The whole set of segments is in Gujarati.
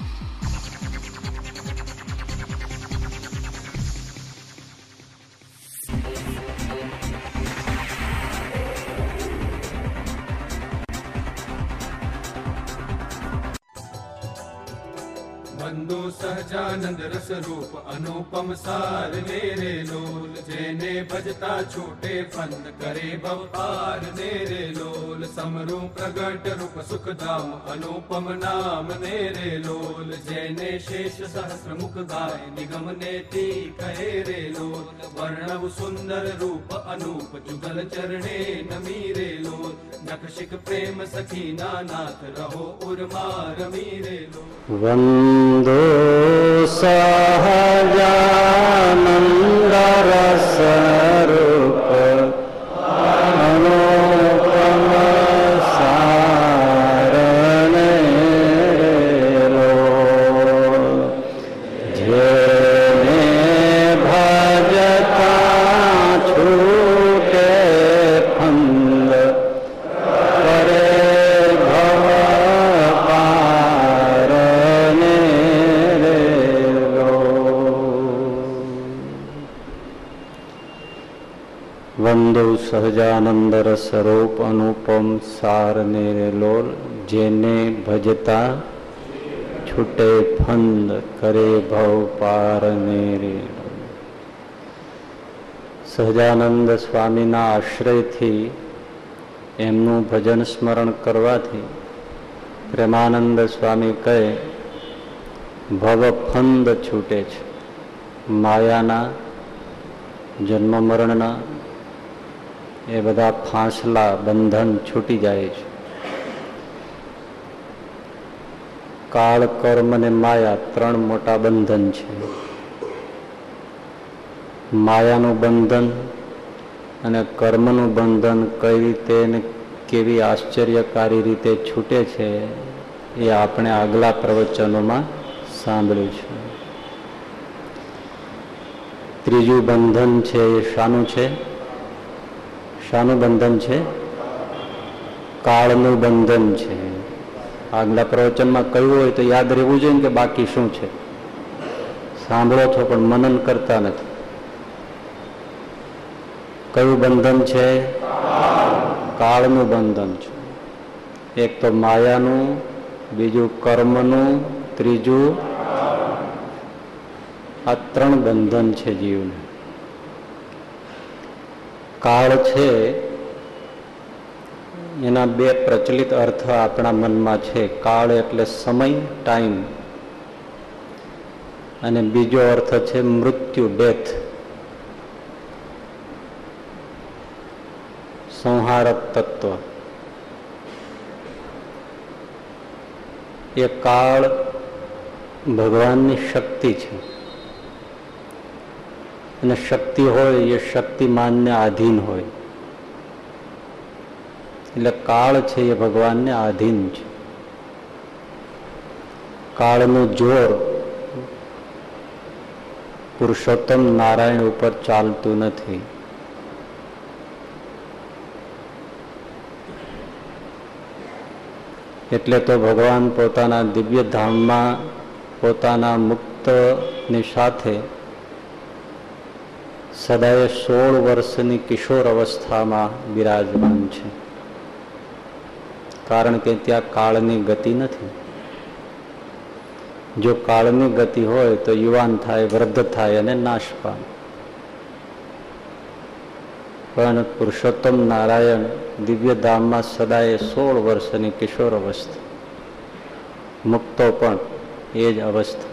you સહજાનંદ રસ રૂપ અનુપમ સાર મેરે લોલ, જેને ભજતા છૂટે ફંદ કરે બપાર મેરે લોલ. સમરૂ પ્રગટ રૂપ સુખધામ અનુપમ નામ મેરે લોલ, જેને શેષ સહસ્ર મુખ ગાય નિગમ ને તી કહે રે લોલ. વર્ણવ સુંદર રૂપ અનુપ જુગલ ચરણે નમી રે લોલ. નકશિક પ્રેમ સખી નાથ રહો ઉર્મા રમી લોલ. વંદે ोसमण्डरसरु સ્વરૂપ અનુપમ સાર ને જેને ભજતા છૂટે ફંદ કરે ભવ પાર ને સહજાનંદ સ્વામીના આશ્રયથી એમનું ભજન સ્મરણ કરવાથી પ્રેમાનંદ સ્વામી કહે, ભવ ફંદ છૂટે છે. માયાના જન્મ મરણના એ બધા ફાંસલા બંધન છૂટી જાય છે. કાળ, કર્મ અને માયા ત્રણ મોટા બંધન છે. માયાનું બંધન અને કર્મનું બંધન કઈ રીતે ને કેવી આશ્ચર્યકારી રીતે છૂટે છે એ આપણે આગલા પ્રવચનોમાં સાંભળ્યું છે. ત્રીજું બંધન છે એ શાનું છે? શાનું બંધન છે? કાળનું બંધન છે. આગલા પ્રવચનમાં કહ્યું હોય તો યાદ રહેવું જોઈએ ને કે બાકી શું છે? સાંભળો છો પણ મનન કરતા નથી. કયું બંધન છે? કાળનું બંધન છે. એક તો માયાનું, બીજું કર્મનું, ત્રીજું આ ત્રણ બંધન છે જીવને. કાળ છે, એના બે પ્રચલિત અર્થ આપણા મનમાં છે. કાળ એટલે સમય, ટાઈમ. અને બીજો અર્થ છે મૃત્યુ, ડેથ. સંહારક તત્વ. એ કાળ ભગવાનની શક્તિ છે. અને શક્તિ હોય એ શક્તિમાનને આધીન હોય. એટલે કાળ છે એ ભગવાનને આધીન છે. કાળનું જોર પુરુષોત્તમ નારાયણ ઉપર ચાલતું નથી. એટલે તો ભગવાન પોતાના દિવ્ય ધામમાં પોતાના મુક્તની સાથે સદાય સોળ વર્ષની કિશોર અવસ્થામાં બિરાજમાન છે. કારણ કે ત્યાં કાળની ગતિ નથી. જો કાળની ગતિ હોય તો યુવાન થાય, વૃદ્ધ થાય અને નાશ પામે. પણ પુરુષોત્તમ નારાયણ દિવ્યધામમાં સદાય સોળ વર્ષની કિશોર અવસ્થા. મુક્તો પણ એ જ અવસ્થા.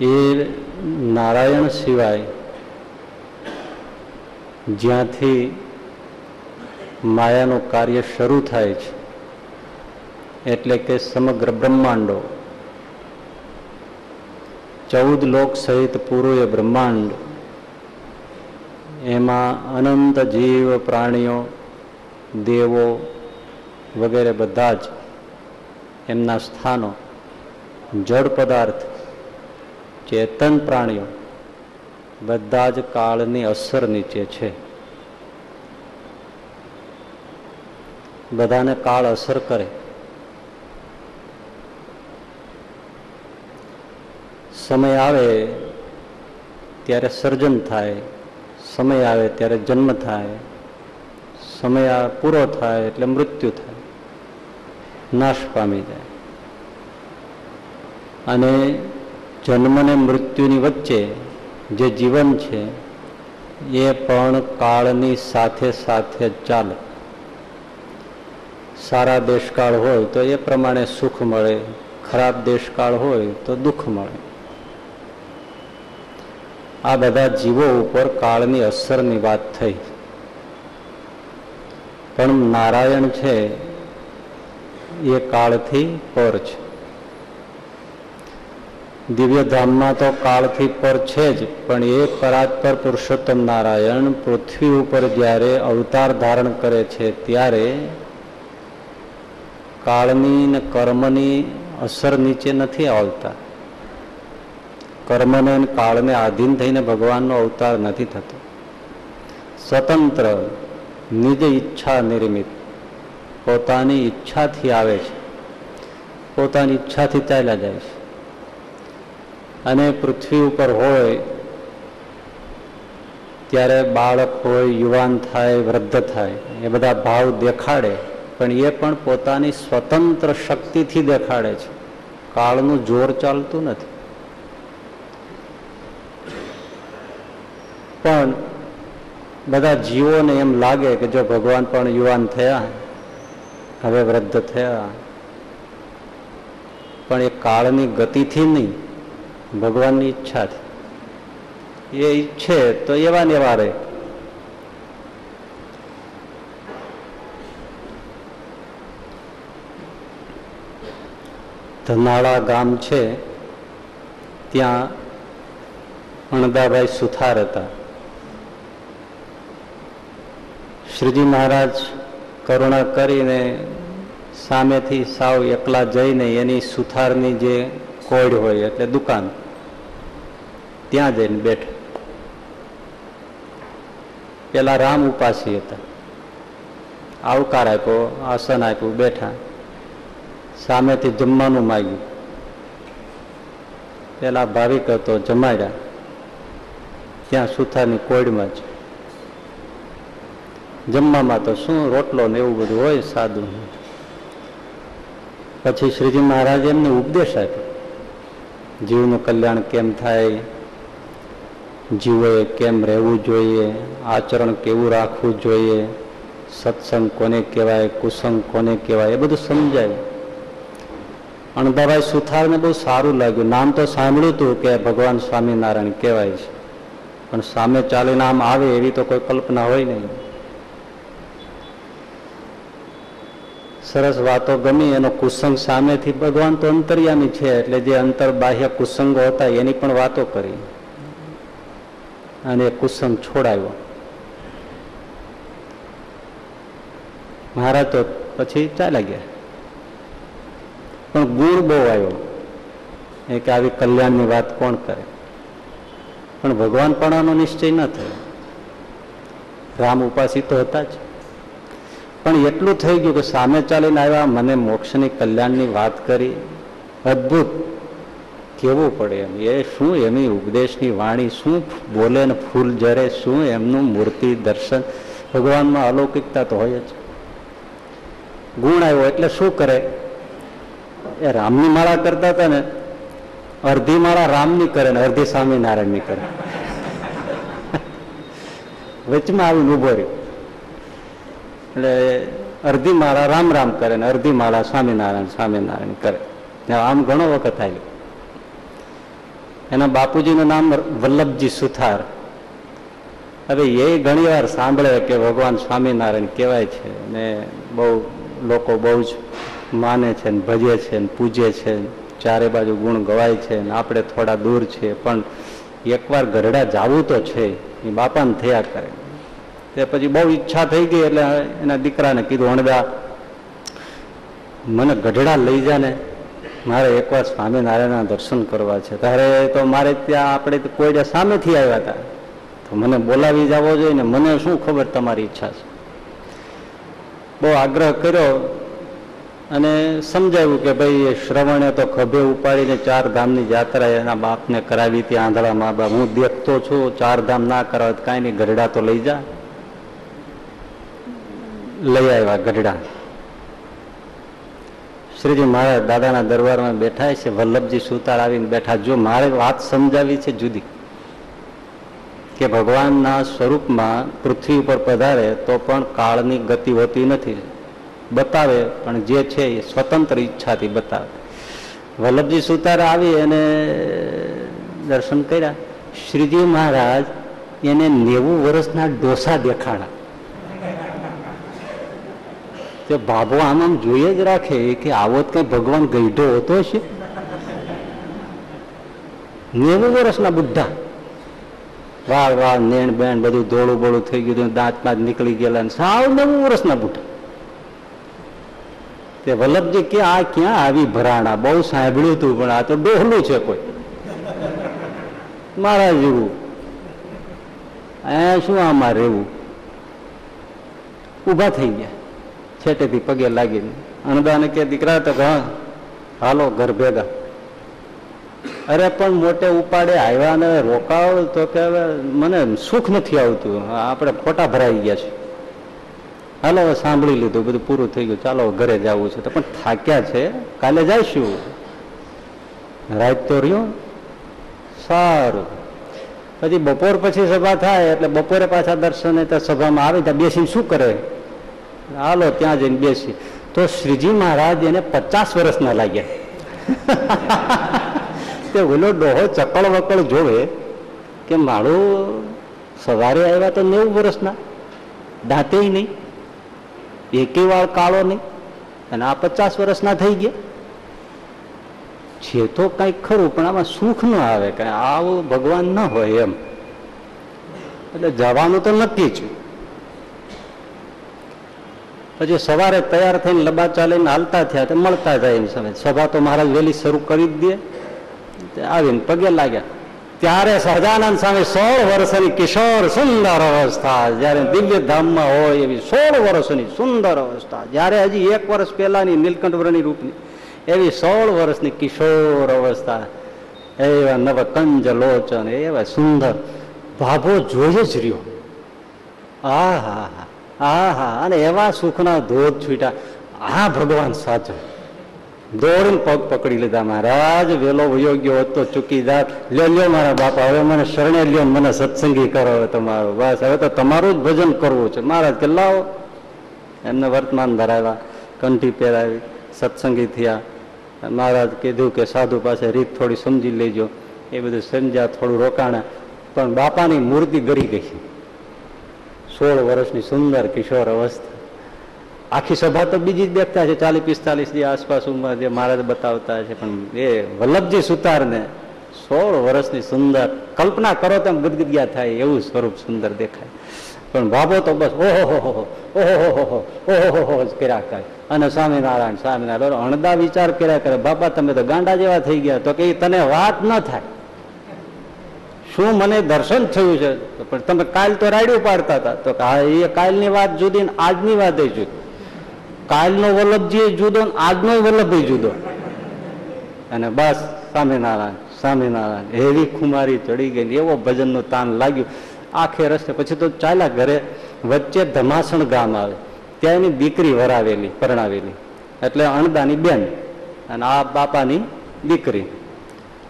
એ નારાયણ સિવાય જ્યાંથી માયાનું કાર્ય શરૂ થાય છે, એટલે કે સમગ્ર બ્રહ્માંડો, ચૌદ લોક સહિત પૂરું એ બ્રહ્માંડ, એમાં અનંત જીવ, પ્રાણીઓ, દેવો વગેરે બધા જ એમના સ્થાનો, જળ પદાર્થ ચેતન પ્રાણીઓ. બધા જ કાળની અસર નીચે છે. બધાને કાળ અસર કરે. સમય આવે ત્યારે સર્જન થાય, સમય આવે ત્યારે જન્મ થાય, સમય પૂરો થાય એટલે મૃત્યુ થાય, નાશ પામી જાય. અને જન્મ ને મૃત્યુની વચ્ચે જે જીવન છે, એ પણ કાળની સાથે સાથે ચાલે. સારા દેશકાળ હોય તો એ પ્રમાણે સુખ મળે, ખરાબ દેશકાળ હોય તો દુઃખ મળે. આ બધા જીવો ઉપર કાળની અસરની વાત થઈ. પણ નારાયણ છે, એ કાળથી પર છે. દિવ્યધામમાં તો કાળથી પર છે જ, પણ એ પરાત્પર પુરુષોત્તમ નારાયણ પૃથ્વી ઉપર જ્યારે અવતાર ધારણ કરે છે ત્યારે કાળની ને કર્મની અસર નીચે નથી આવતા. કર્મને કાળને આધીન થઈને ભગવાનનો અવતાર નથી થતો. સ્વતંત્ર, નિજ ઈચ્છા નિર્મિત, પોતાની ઈચ્છાથી આવે છે. પોતાની ઈચ્છાથી ચાલ્યા જાય છે. અને પૃથ્વી ઉપર હોય, ત્યારે બાળક હોય, યુવાન થાય, વૃદ્ધ થાય, એ બધા ભાવ દેખાડે, પણ એ પણ પોતાની સ્વતંત્ર શક્તિથી દેખાડે છે. કાળનું જોર ચાલતું નથી. પણ બધા જીવોને એમ લાગે કે જો ભગવાન પણ યુવાન થયા, હવે વૃદ્ધ થયા. પણ એ કાળની ગતિથી નહીં. ભગવાનની ઈચ્છાથી એ ઈચ્છે તો એવા ને એવા રહે. ધનાળા ગામ છે, ત્યાં અણદાભાઈ સુથાર હતા શ્રીજી મહારાજ કરુણા કરીને સામેથી સાવ એકલા જઈને એની સુથારની જે કોડ હોય એટલે દુકાન. ત્યાં જઈને બેઠા. પેલા રામ ઉપાસી હતા. આવકાર આપ્યો, આસન આપ્યું, બેઠા. સામેથી જમવાનું માગ્યું. પેલા ભાવિક હતો, જમાડ્યા. ત્યાં સુથારની કોડમાં જ જમવામાં તો શું રોટલો ને એવું બધું હોય, સાદું. પછી શ્રીજી મહારાજે એમને ઉપદેશ આપ્યો. જીવનું કલ્યાણ કેમ થાય? જીવોએ કેમ રહેવું જોઈએ? આચરણ કેવું રાખવું જોઈએ? સત્સંગ કોને કહેવાય? કુસંગ કોને કહેવાય? એ બધું સમજાય. અણદાભાઈ સુથારને બહુ સારું લાગ્યું. નામ તો સાંભળ્યું હતું કે ભગવાન સ્વામિનારાયણ કહેવાય છે. પણ સામે ચાલીને આમ આવે એવી તો કોઈ કલ્પના હોય નહીં. સરસ વાતો ગમી, એનો કુસંગ સામેથી ભગવાન તો અંતર્યામી છે, એટલે જે અંતર બાહ્ય કુસંગો હતા, એની પણ વાતો કરી. અને કુસંગ છોડાયો. મહારાજ તો પછી ચાલ્યા ગયા. પણ ગુણ બહુ આવ્યો. એ કે આવી કલ્યાણની વાત કોણ કરે? પણ ભગવાન પણાનો નિશ્ચય ન થયો. રામ ઉપાસી તો હતા જ. પણ એટલું થઈ ગયું કે સામે ચાલીને આવ્યા, મને મોક્ષની કલ્યાણની વાત કરી. અદ્ભુત. કેવું પડે એમ? એ શું એમની ઉપદેશની વાણી? શું બોલે ને ફૂલ જરે? શું એમનું મૂર્તિ દર્શન? ભગવાનમાં અલૌકિકતા તો હોય જ. ગુણ આવ્યો એટલે શું કરે? એ રામની માળા કરતા હતા ને અડધી માળા રામની કરે ને અડધી સ્વામિનારાયણની કરે. વચમાં આવીને ઊભો રહ્યો. એટલે અડધી માળા રામ રામ કરે ને અડધી માળા સ્વામિનારાયણ સ્વામિનારાયણ કરે. આમ ઘણો વખત આવ્યો એના બાપુજીનું નામ વલ્લભજી સુથાર. હવે એ ઘણી વાર સાંભળે કે ભગવાન સ્વામિનારાયણ કહેવાય છે ને બહુ લોકો બહુ જ માને છે ને ભજે છે ને પૂજે છે ચારે બાજુ ગુણ ગવાય છે ને આપણે થોડા દૂર છીએ પણ એકવાર ગરડા જાવું તો છે, એ બાપાને થયા કરે. તે પછી બહુ ઈચ્છા થઈ ગઈ એટલે એના દીકરાને કીધું, અણદા, મને ગઢડા લઈ જા ને. મારે એકવાર સ્વામિનારાયણના દર્શન કરવા છે. ત્યારે તો મારે ત્યાં આપણે કોઈ સામેથી આવ્યા હતા. તો મને બોલાવી જવો જોઈએ ને મને શું ખબર તમારી ઈચ્છા છે? બહુ આગ્રહ કર્યો અને સમજાવ્યું કે ભાઈ, એ શ્રવણે તો ખભે ઉપાડીને ચાર ધામની યાત્રા એના બાપને કરાવી હતી આંધળા મા હું દેખતો છું, ચાર ધામ ના કરાવે કાંઈ નહીં, ગઢડા તો લઈ જા. લઈ આવ્યા ગઢડા. શ્રીજી મહારાજ દાદાના દરબારમાં બેઠા છે, વલ્લભજી સુતાર આવીને બેઠા. જો મારે વાત સમજાવી છે જુદી, કે ભગવાનના સ્વરૂપમાં પૃથ્વી ઉપર પધારે તો પણ કાળની ગતિ હોતી નથી. બતાવે, પણ જે છે એ સ્વતંત્ર ઈચ્છાથી બતાવે. વલ્લભજી સુતાર આવી અને દર્શન કર્યા. શ્રીજી મહારાજ એને નેવું વર્ષના ડોસા દેખાણા. તે બાબો આમ આમ જોઈએ જ રાખે કે આવો જ કઈ ભગવાન ગઈઢો હોતો છે. નેવું વર્ષના બુદ્ધા. વાળ વાળ, નેણ, બેણ બધું ધોળું બોળું થઈ ગયું દાંતમાં નીકળી ગયેલા સાવ નેવું વર્ષના બુઢા તે વલ્લભજી કે આ ક્યાં આવી ભરાણા? બહુ સાંભળ્યું હતું પણ આ તો ડોહલું છે કોઈ. મારા જેવું અહીંયા શું આમાં રહેવું? ઊભા થઈ ગયા. છેટેથી પગે લાગીને. અણદાને કે દીકરા, તો હા હાલો, ઘર ભેગા. અરે, પણ મોટે ઉપાડે આવ્યા ને રોકાવ, તો કે મને સુખ નથી આવતું. આપણે ખોટા ભરાઈ ગયા છે. હાલો સાંભળી લીધું, બધું પૂરું થઈ ગયું. ચાલો ઘરે જવું છે. તો પણ થાક્યા છે. કાલે જઈશું. રાત તો રહ્યો. સારું. પછી બપોર પછી સભા થાય, એટલે બપોરે પાછા દર્શને તો સભામાં આવે, ત્યાં બેસીને શું કરે? હાલો, ત્યાં જઈને બેસી. તો શ્રીજી મહારાજ એને પચાસ વર્ષના લાગ્યા. તે ઓલો ડોહો ચકળ વકળ જોવે કે મારું સવારે આવ્યા તો નેવું વર્ષના, દાંતે નહીં, એકે વાળ કાળો નહીં, અને આ પચાસ વર્ષના થઈ ગયા. છે તો કંઈક ખરું, પણ આમાં સુખ ન આવે, કઈ આવું ભગવાન ન હોય એમ. એટલે જવાનું તો નક્કી જ. પછી સવારે તૈયાર થઈને લબા ચાલીને હાલતા થયા તે મળતા જાય એની સામે. સભા તો મહારાજ વહેલી શરૂ કરી જ દે. આવીને પગે લાગ્યા. ત્યારે સહજાનંદ સ્વામી સોળ વર્ષની કિશોર સુંદર અવસ્થા. જયારે દિવ્ય ધામમાં હોય એવી સોળ વર્ષની સુંદર અવસ્થા. જયારે હજી એક વર્ષ પહેલાની નીલકંઠવરની રૂપની એવી સોળ વર્ષની કિશોર અવસ્થા. એવા નવ કંજ લોચન, એવા સુંદર. ભાભો જોઈ જ રહ્યો. આ હા હા હા હા અને એવા સુખના ધોધ છૂટ્યા આ ભગવાન સાચો. દોડીને પગ પકડી લીધા મહારાજ, વેલો વયોગ્ય હોત તો ચૂકી જાત. લ્યો લ્યો મારા બાપા, હવે મને શરણે લ્યો મને સત્સંગી કરો હવે તમારું. બસ, હવે તો તમારું જ ભજન કરવું છે. મહારાજ કે એમને વર્તમાન ધરાવ્યા, કંઠી પહેરાવી, સત્સંગી થયા. મહારાજ કીધું કે, સાધુ પાસે રીત થોડી સમજી લેજો. એ બધું સમજ્યા થોડું રોકાણા. પણ બાપાની મૂર્તિ ગરી ગઈ. સોળ વર્ષની સુંદર કિશોર અવસ્થા. આખી સભા તો બીજી જ દેખતા છે ચાલીસ પિસ્તાલીસની આસપાસ ઉંમર જે મહારાજ બતાવતા છે, પણ એ વલ્લભજી સુતારને સોળ વર્ષની સુંદર કલ્પના કરો તેમ ગદગદિયા થાય, એવું સ્વરૂપ સુંદર દેખાય. પણ બાબો તો બસ ઓહો ઓહો ઓહો જ કર્યા કરે. અને સ્વામિનારાયણ સ્વામિનારાયણ, અણદા વિચાર કર્યા કરે બાબા તમે તો ગાંડા જેવા થઈ ગયા, તો કે તને વાત ન થાય. શું મને દર્શન થયું છે? પણ તમે કાલ તો રાડ્યું પાડતા હતા. તો એ કાલની વાત જુદી ને આજની વાત જુદી. કાલનો વલ્લભજી જુદો ને આજનો વલ્લભભાઈ જુદો. અને બસ, સ્વામિનારાયણ સ્વામિનારાયણ, એવી ખુમારી ચડી ગઈ એવો ભજનનું તાન લાગ્યું. આખે રસ્તે, પછી તો ચાલ્યા ઘરે વચ્ચે ધમાસણ ગામ આવે. ત્યાં એની દીકરી વરાવેલી, પરણાવેલી. એટલે અણદાની બેન અને આ બાપાની દીકરી.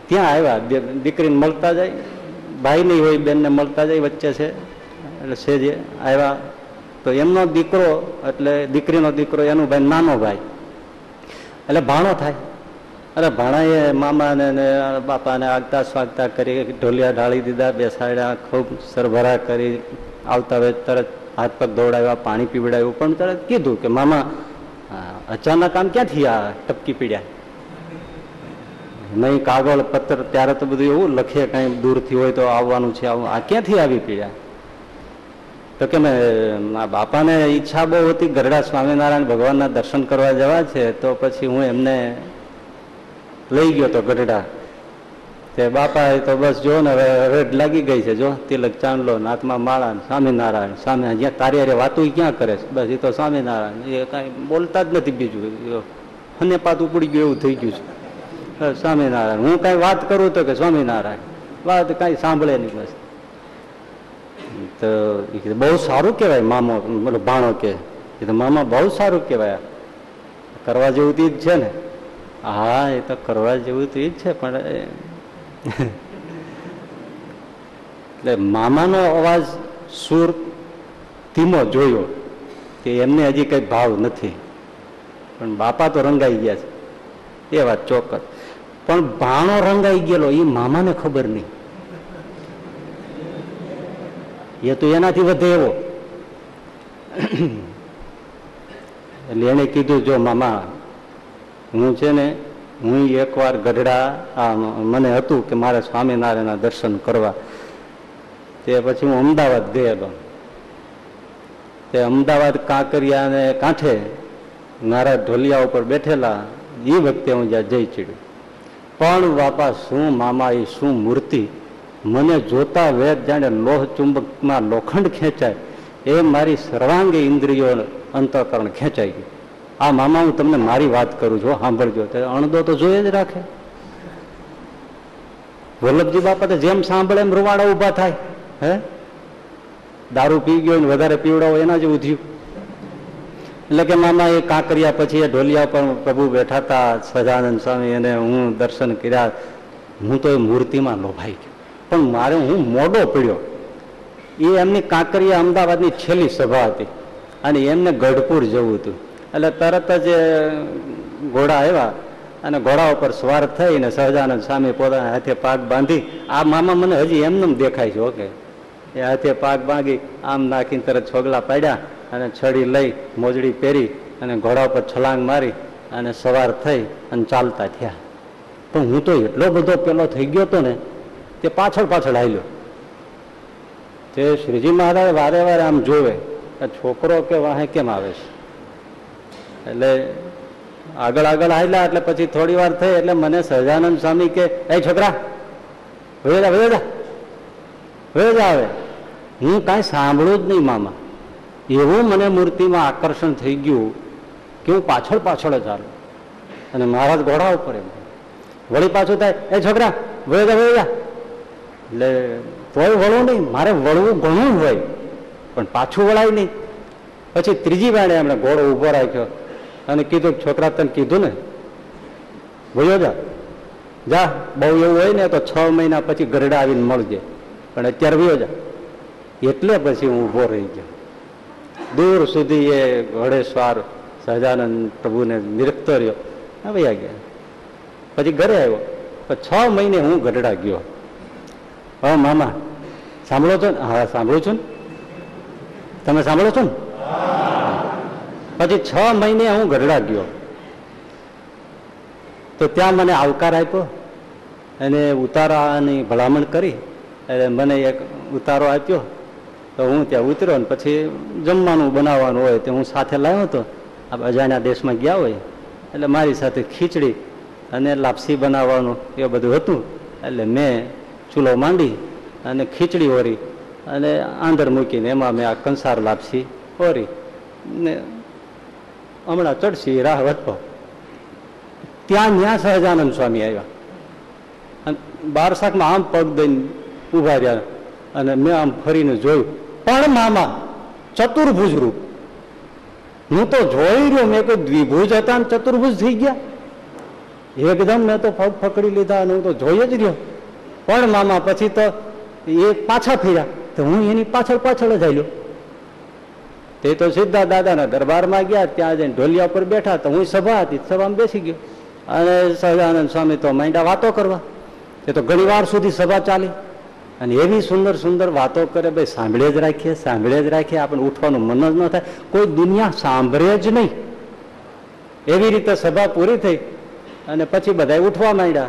ત્યાં આવ્યા દીકરીને મળતા જાય. ભાઈ નહીં હોય, બેનને મળતા જાય, વચ્ચે છે. એટલે છે જે આવ્યા. તો એમનો દીકરો, એટલે દીકરીનો દીકરો, એનું ભાઈ, નાનો ભાઈ. એટલે ભાણો થાય. અરે ભાણાએ મામાને ને બાપાને આગતા સ્વાગતા કરી, ઢોલિયા ઢાળી દીધા, બેસાડ્યા, ખૂબ સરભરા કરી, આવતા હોય તરત હાથ પગ દોડાવ્યા પાણી પીવડાવ્યું. પણ તરત કીધું કે, મામા અચાનક આમ ક્યાંથી આ ટપકી પીડ્યા? નહીં કાગળ, પત્ર, ત્યારે તો બધું એવું લખીએ કઈ દૂરથી હોય તો આવવાનું છે, આવું. આ ક્યાંથી આવી પીડ્યા? તો કે મારા બાપાને ઈચ્છા બહુ હતી, ગરડા સ્વામિનારાયણ ભગવાનના દર્શન કરવા જવા છે, તો પછી હું એમને લઈ ગયો તો ગઢડા. તે બાપા તો બસ જો ને હવે રેડ લાગી ગઈ છે, જો, તિલક, ચાંદલો, નાથમાં માળા સ્વામિનારાયણ. સામે જ્યાં તારી અરે વાતો ક્યાં કરે છે? બસ એ તો સ્વામિનારાયણ. એ કાંઈ બોલતા જ નથી બીજું. અને પાતું પડી ગયું, એવું થઈ ગયું છે. સ્વામિનારાયણ. હું કાંઈ વાત કરું તો કે સ્વામિનારાયણ. વાત કાંઈ સાંભળે નહીં બસ. તો બહુ સારું કહેવાય મામો, મતલબ ભાણો કે. મામા, બહુ સારું કહેવાય. કરવા જેવું તો જ છે ને. હા, એ તો કરવા જેવું તો જ છે, પણ એટલે મામાનો અવાજ સુર ધીમો જોયો કે એમને હજી કઈ ભાવ નથી. પણ બાપા તો રંગાઈ ગયા છે. એ વાત ચોક્કસ. પણ ભાણો રંગાઈ ગયેલો એ મામાને ખબર નહીં. એ તો એનાથી વધે એવો. એટલે એને કીધું, જો મામા, હું છે ને, હું એકવાર ગઢડા, આ મને હતું કે મારે સ્વામિનારાયણના દર્શન કરવા. તે પછી હું અમદાવાદ ગયેલો. તે અમદાવાદ કાંકરિયાને કાંઠે મારા ઢોલિયા ઉપર બેઠેલા એ વખતે હું જ્યાં જઈ ચડ્યું. પણ બાપા, શું મામા એ શું મૂર્તિ? મને જોતા વેદ જાણે લોહ ચુંબકમાં લોખંડ ખેંચાય. એ મારી સર્વાંગી ઇન્દ્રિયો અંતઃકરણ ખેંચાઈ ગયું. આ મામા, હું તમને મારી વાત કરું છું સાંભળજો. તો અણદો તો જોઈએ જ રાખે. વલ્લભજી બાપા તો જેમ સાંભળે એમ રૂવાડા ઊભા થાય. હે? દારૂ પી ગયો વધારે પીવડાવો, એના જેવું થયું. એટલે કે મામા એ કાંકરિયા પછી એ ઢોલિયા પર પ્રભુ બેઠા હતા સજાનંદ સ્વામી અને હું દર્શન કર્યા. હું તો એ મૂર્તિમાં લોભાઈ ગયો. પણ મારે હું મોડો પડ્યો. એ એમની કાંકરિયા અમદાવાદની છેલ્લી સભા હતી. અને એમને ગઢપુર જવું હતું. એટલે તરત જ ઘોડા આવ્યા અને ઘોડા ઉપર સ્વાર થઈને સહજાનંદ સ્વામી પોતાના હાથે પાક બાંધી, આ મામા મને હજી એમને દેખાય છે, ઓકે. એ હાથે પાક બાંધી, આમ નાખીને તરત છોગલા પાડ્યા. અને છડી લઈ મોજડી પહેરી અને ઘોડા ઉપર છલાંગ મારી અને સવાર થઈ અને ચાલતા થયા. પણ હું તો એટલો બધો પેલો થઈ ગયો હતો ને, તે પાછળ પાછળ હાલ્યો. તે શ્રીજી મહારાજ વારે વારે આમ જોવે કે છોકરો કે વાહે કેમ આવે છે? એટલે આગળ આગળ હાલ્યા એટલે પછી થોડી વાર થઈ એટલે મને સહજાનંદ સ્વામી કે, એ છોકરા હવે જા હવે જા આવે હું કાંઈ સાંભળું જ નહીં મામા. એવું મને મૂર્તિમાં આકર્ષણ થઈ ગયું કે હું પાછળ પાછળ જ હાલું અને મહારાજ ઘોડા ઉપર એમ વળી પાછું થાય? એ છોકરા, વળે જા વળે જા. એટલે તોય વળવું નહીં, મારે વળવું ઘણું હોય, પણ પાછું વળાય નહીં. પછી ત્રીજી વાણે એમણે ઘોડો ઊભો રાખ્યો અને કીધું, છોકરા, તને કીધું ને? ભયો જા. જા, બહુ એવું હોય ને તો છ મહિના પછી ગરડા આવીને મળજે. પણ અત્યારે ભયો જા. એટલે પછી હું ઊભો રહી ગયો. દૂર સુધી એ ઘોડેશ્વર સહજાનંદ પ્રભુને નિરખતો રહ્યો. વયા ગયા. પછી ઘરે આવ્યો. પણ છ મહિને હું ગઢડા ગયો. હા, મામા, સાંભળો છો ને? હા, સાંભળું છું ને? તમે સાંભળો છો ને? પછી છ મહિને હું ગઢડા ગયો. તો ત્યાં મને આવકાર આપ્યો. અને ઉતારાની ભલામણ કરી. એટલે મને એક ઉતારો આપ્યો. તો હું ત્યાં ઉતર્યો ને પછી જમવાનું બનાવવાનું હોય તે હું સાથે લાવ્યો હતો. આ અજાણ્યા દેશમાં ગયા હોય. એટલે મારી સાથે ખીચડી અને લાપસી બનાવવાનું એ બધું હતું. એટલે મેં ચૂલો માંડી અને ખીચડી ઓરી અને આંધર મૂકીને એમાં મેં આ કંસાર લાપસી ઓરી ને હમણાં ચડશી રાહ વધતો. ત્યાં ત્યાં સહજાનંદ સ્વામી આવ્યા. અને બારસાકમાં આમ પગ દઈને ઊભા રહ્યા અને મેં આમ ફરીને જોયું. પણ મામા, ચતુર્ભુજ રૂપ. હું તો જોઈ રહ્યો, મેં કોઈ દ્વિભુજ હતા ને ચતુર્ભુજ થઈ ગયા. એકદમ મેં તો પગ પકડી લીધા અને હું તો જોઈ જ રહ્યો. પણ મામા, પછી તો એ પાછા ફર્યા. તો હું એની પાછળ પાછળ જ આવ્યો તે તો સીધા દાદાના દરબારમાં ગયા, ત્યાં જઈને ઢોલિયા પર બેઠા. તો હું સભા હતી, સભામાં બેસી ગયો. અને સહજાનંદ સ્વામી તો માંડ્યા વાતો કરવા. તે તો ઘણી સુધી સભા ચાલી. અને એવી સુંદર સુંદર વાતો કરે, ભાઈ, સાંભળે જ રાખીએ, સાંભળે જ રાખીએ. આપણે ઉઠવાનું મન જ ન થાય. કોઈ દુનિયા સાંભળે જ નહીં. એવી રીતે સભા પૂરી થઈ અને પછી બધા ઉઠવા માંડ્યા.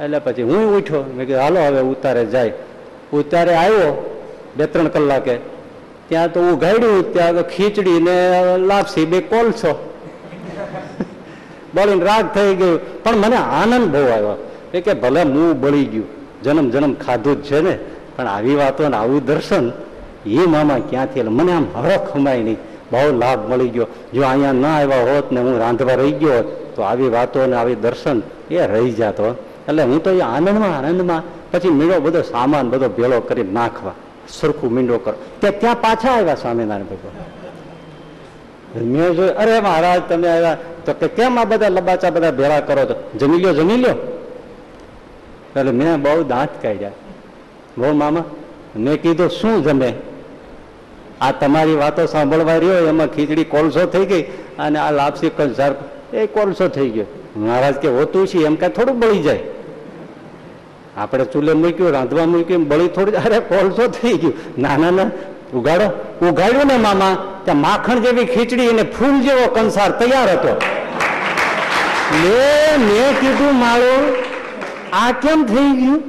એટલે પછી હું ઉઠ્યો. મેં કીધું, હાલો, હવે ઉતારે જાય. ઉતારે આવ્યો બે ત્રણ કલાકે. ત્યાં તો હું ગાડ્યું ત્યાં ખીચડી ને લાપસી બે કોલસો. બળીને રાગ થઈ ગયું. પણ મને આનંદ બહુ આવ્યો. કે, ભલે હું બળી ગયું. જન્મ જન્મ ખાધું જ છે ને. પણ આવી વાતો ને આવું દર્શન, એ મામા ક્યાંથી એટલે મને આમ હરખ ખમાય નહીં. બહુ લાભ મળી ગયો. જો અહીંયા ના આવ્યા હોત ને હું રાંધવા રહી ગયો હોત, તો આવી વાતો ને આવી દર્શન એ રહી જાતો એટલે હું તો એ આનંદમાં આનંદમાં, પછી મીંડો બધો સામાન બધો ભેળો કરી નાખવા. સરખું મીંડો કરો. ત્યાં ત્યાં પાછા આવ્યા સ્વામિનારાયણ ભગવાન. મેં જોયું, અરે મહારાજ, તમે આવ્યા. તો કે, કેમ આ બધા લબાચા બધા ભેળા કરો છો? જમી લ્યો જમી લ્યો. એટલે મેં બહુ દાંત કાઢ્યા. બહુ મામા, મેં કીધું, શું જમે? આ તમારી વાતો સાંભળવા રહ્યો, એમાં ખીચડી કોલસો થઈ ગઈ અને આ લાપસી કંસાર એ કોલસો થઈ ગયો. મહારાજ કે, હોતું છે, એમ કાંઈ થોડું બળી જાય. આપણે ચૂલે મૂક્યું, રાંધવા મૂક્યું, બળી થોડી અરે, કોલસો થઈ ગયું. ના ના ઉગાડો. ઉગાડ્યું ને, મામા, ત્યાં માખણ જેવી ખીચડી અને ફૂલ જેવો કંસાર તૈયાર હતો. મેં કીધું, માળું આ કેમ થઈ ગયું?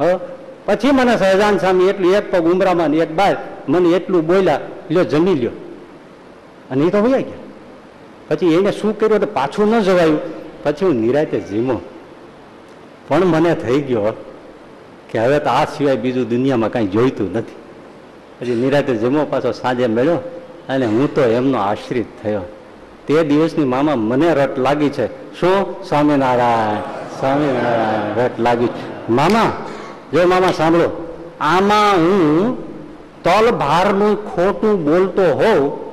હ? પછી મને સહજાન સ્વામી એટલું એક પગ ઉમરામાં એક બાર મને એટલું બોલ્યા, લ્યો જમી લ્યો. અને એ તો હોય ગયા. પછી એને શું કર્યું તો પાછું ન જવાયું. પછી હું નિરાતે જીમો પણ મને થઈ ગયો કે હવે તો આ સિવાય બીજું દુનિયામાં કાંઈ જોઈતું નથી. પછી નિરાતે જમો પાછો સાંજે મળ્યો અને હું તો એમનો આશ્રિત થયો. તે દિવસની મામા મને રટ લાગી છે. શું? સ્વામિનારાયણ. સ્વામિનારાયણ રટ લાગી છે. મામા, જો મામા સાંભળો, આમાં હું તલ ભારનું ખોટું બોલતો હોઉં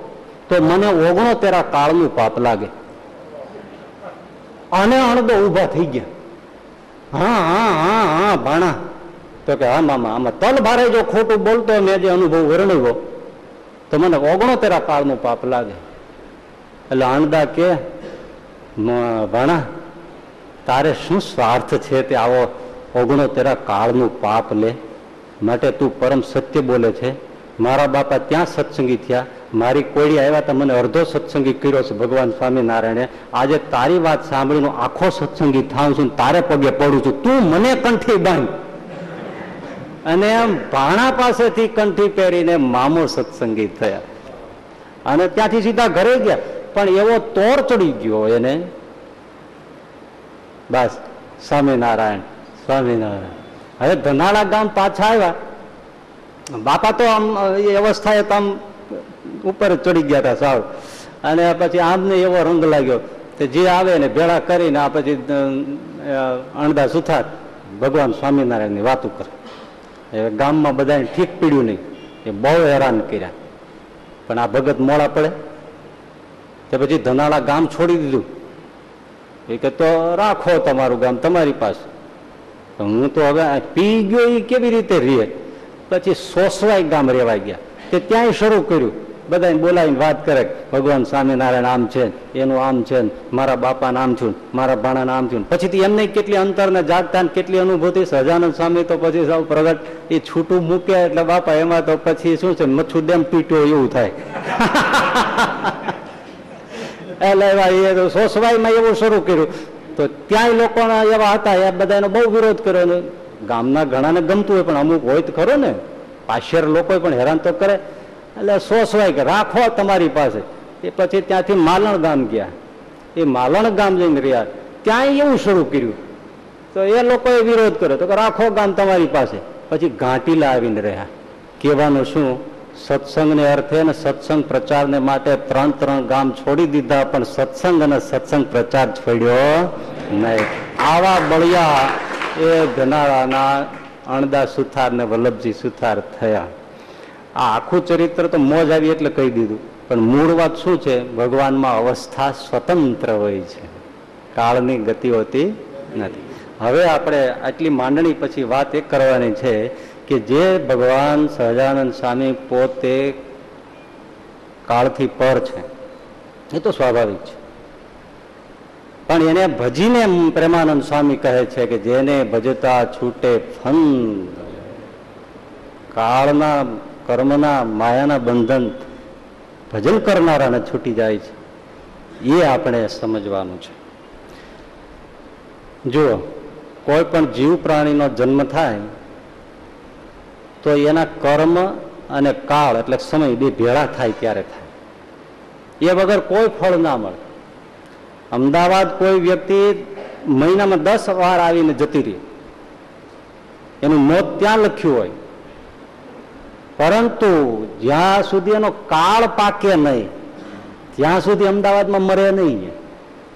તો મને ઓગણો તેરા કાળનું પાપ લાગે. અને અણદો ઊભા થઈ ગયા. હા હા હા હા, ભાણા. તો કે, હા, મામા, આમાં તલ ભારે જો ખોટું બોલતો મેં જે અનુભવ વર્ણવ્યો, તો મને ઓગણો તેરા કાળનું પાપ લાગે. એટલે અણદા કે, "મ- ભાણા તારે શું સ્વાર્થ છે તે આવો ઓગણો તેરા કાળનું પાપ લે? માટે તું પરમ સત્ય બોલે છે. મારા બાપા ત્યાં સત્સંગી થયા. મારી કોળી આવ્યા તો મને અડધો સત્સંગી કર્યો છે ભગવાન સ્વામિનારાયણે. આજે તારી વાત સાંભળીને આખો સત્સંગી થાઉં છું તારે પગે પડું છું. તું મને કંઠી બાંધ. અને એમ ભાણા પાસેથી કંઠી પહેરીને મામો સત્સંગી થયા. અને ત્યાંથી સીધા ઘરે ગયા. પણ એવો તોર ચડી ગયો એને. બસ. સ્વામિનારાયણ. સ્વામિનારાયણ. હવે ધનાળા ગામ પાછા આવ્યા. બાપા તો આમ, એ અવસ્થાએ તો આમ ઉપર ચડી ગયા હતા સાવ. અને પછી આમને એવો રંગ લાગ્યો કે જે આવે ને ભેળા કરીને આ પછી અણદા સુથાર. ભગવાન સ્વામિનારાયણની વાતો કરે એ ગામમાં બધાને ઠીક પીડ્યું નહીં. એ બહુ હેરાન કર્યા. પણ આ ભગત મોડા પડે. તે પછી ધનાળા ગામ છોડી દીધું. એ કે તો રાખો તમારું ગામ, તમારી પાસે. હું તો હવે પી ગયો એ કેવી રીતે રહે પછી સોસવાય ગામ રેવાઈ ગયા. તે ત્યાંય શરૂ કર્યું. બધાને બોલાવીને વાત કરે ભગવાન સ્વામિનારાયણ આમ છે, એનું આમ છે, મારા બાપા નામ છું મારા ભાણા નામ છું પછી એમને કેટલી અંતરને જાગતા કેટલી અનુભૂતિ? સહજાનંદ સ્વામી તો પછી સૌ પ્રગટ. એ છૂટું મૂક્યા એટલે બાપા એમાં તો પછી શું છે, મચ્છુ ડેમ પીટ્યો એવું થાય. એટલે એવા સોસવાઈમાં એવું શરૂ કર્યું. તો ત્યાંય લોકોના એવા હતા, એ બધાનો બહુ વિરોધ કર્યો ગામના ઘણાને ગમતું હોય, પણ અમુક હોય તો ખરો ને. પાશિયર લોકો પણ હેરાન તો કરે. એટલે સોસવાય કે રાખો તમારી પાસે. એ પછી ત્યાંથી માલણ ગામ ગયા. એ માલણ ગામ જઈને રહ્યા. ત્યાંય એવું શરૂ કર્યું. તો એ લોકોએ વિરોધ કર્યો. તો કે રાખો ગામ તમારી પાસે. પછી ઘાંટીલા આવીને રહ્યા. કહેવાનું શું? સત્સંગને અર્થે ને સત્સંગ પ્રચારને માટે ત્રણ ત્રણ ગામ છોડી દીધા, પણ સત્સંગ અને સત્સંગ પ્રચાર છોડ્યો નહીં. આવા બળિયા એ ધનાળાના અણદા સુથાર ને વલ્લભજી સુથાર થયા. આ આખું ચરિત્ર તો મોજ આવી એટલે કહી દીધું. પણ મૂળ વાત શું છે? ભગવાનમાં અવસ્થા સ્વતંત્ર હોય છે. કાળની ગતિ હોતી નથી. હવે આપણે આટલી માંડણી પછી વાત એ કરવાની છે કે જે ભગવાન સહજાનંદ સ્વામી પોતે કાળથી પર છે, એ તો સ્વાભાવિક છે. પણ એને ભજીને પ્રેમાનંદ સ્વામી કહે છે કે જેને ભજતા છૂટે ફંદ. કાળના કર્મના માયાના બંધન ભજન કરનારાને છૂટી જાય છે. એ આપણે સમજવાનું છે. જુઓ, કોઈ પણ જીવ પ્રાણીનો જન્મ થાય તો એના કર્મ અને કાળ, એટલે સમય બે ભેળા થાય ત્યારે થાય. એ વગર કોઈ ફળ ના મળે. અમદાવાદ કોઈ વ્યક્તિ મહિનામાં દસ વાર આવીને જતી રહી. એનું મોત ત્યાં લખ્યું હોય. પરંતુ જ્યાં સુધી એનો કાળ પાકે નહીં, ત્યાં સુધી અમદાવાદમાં મરે નહીં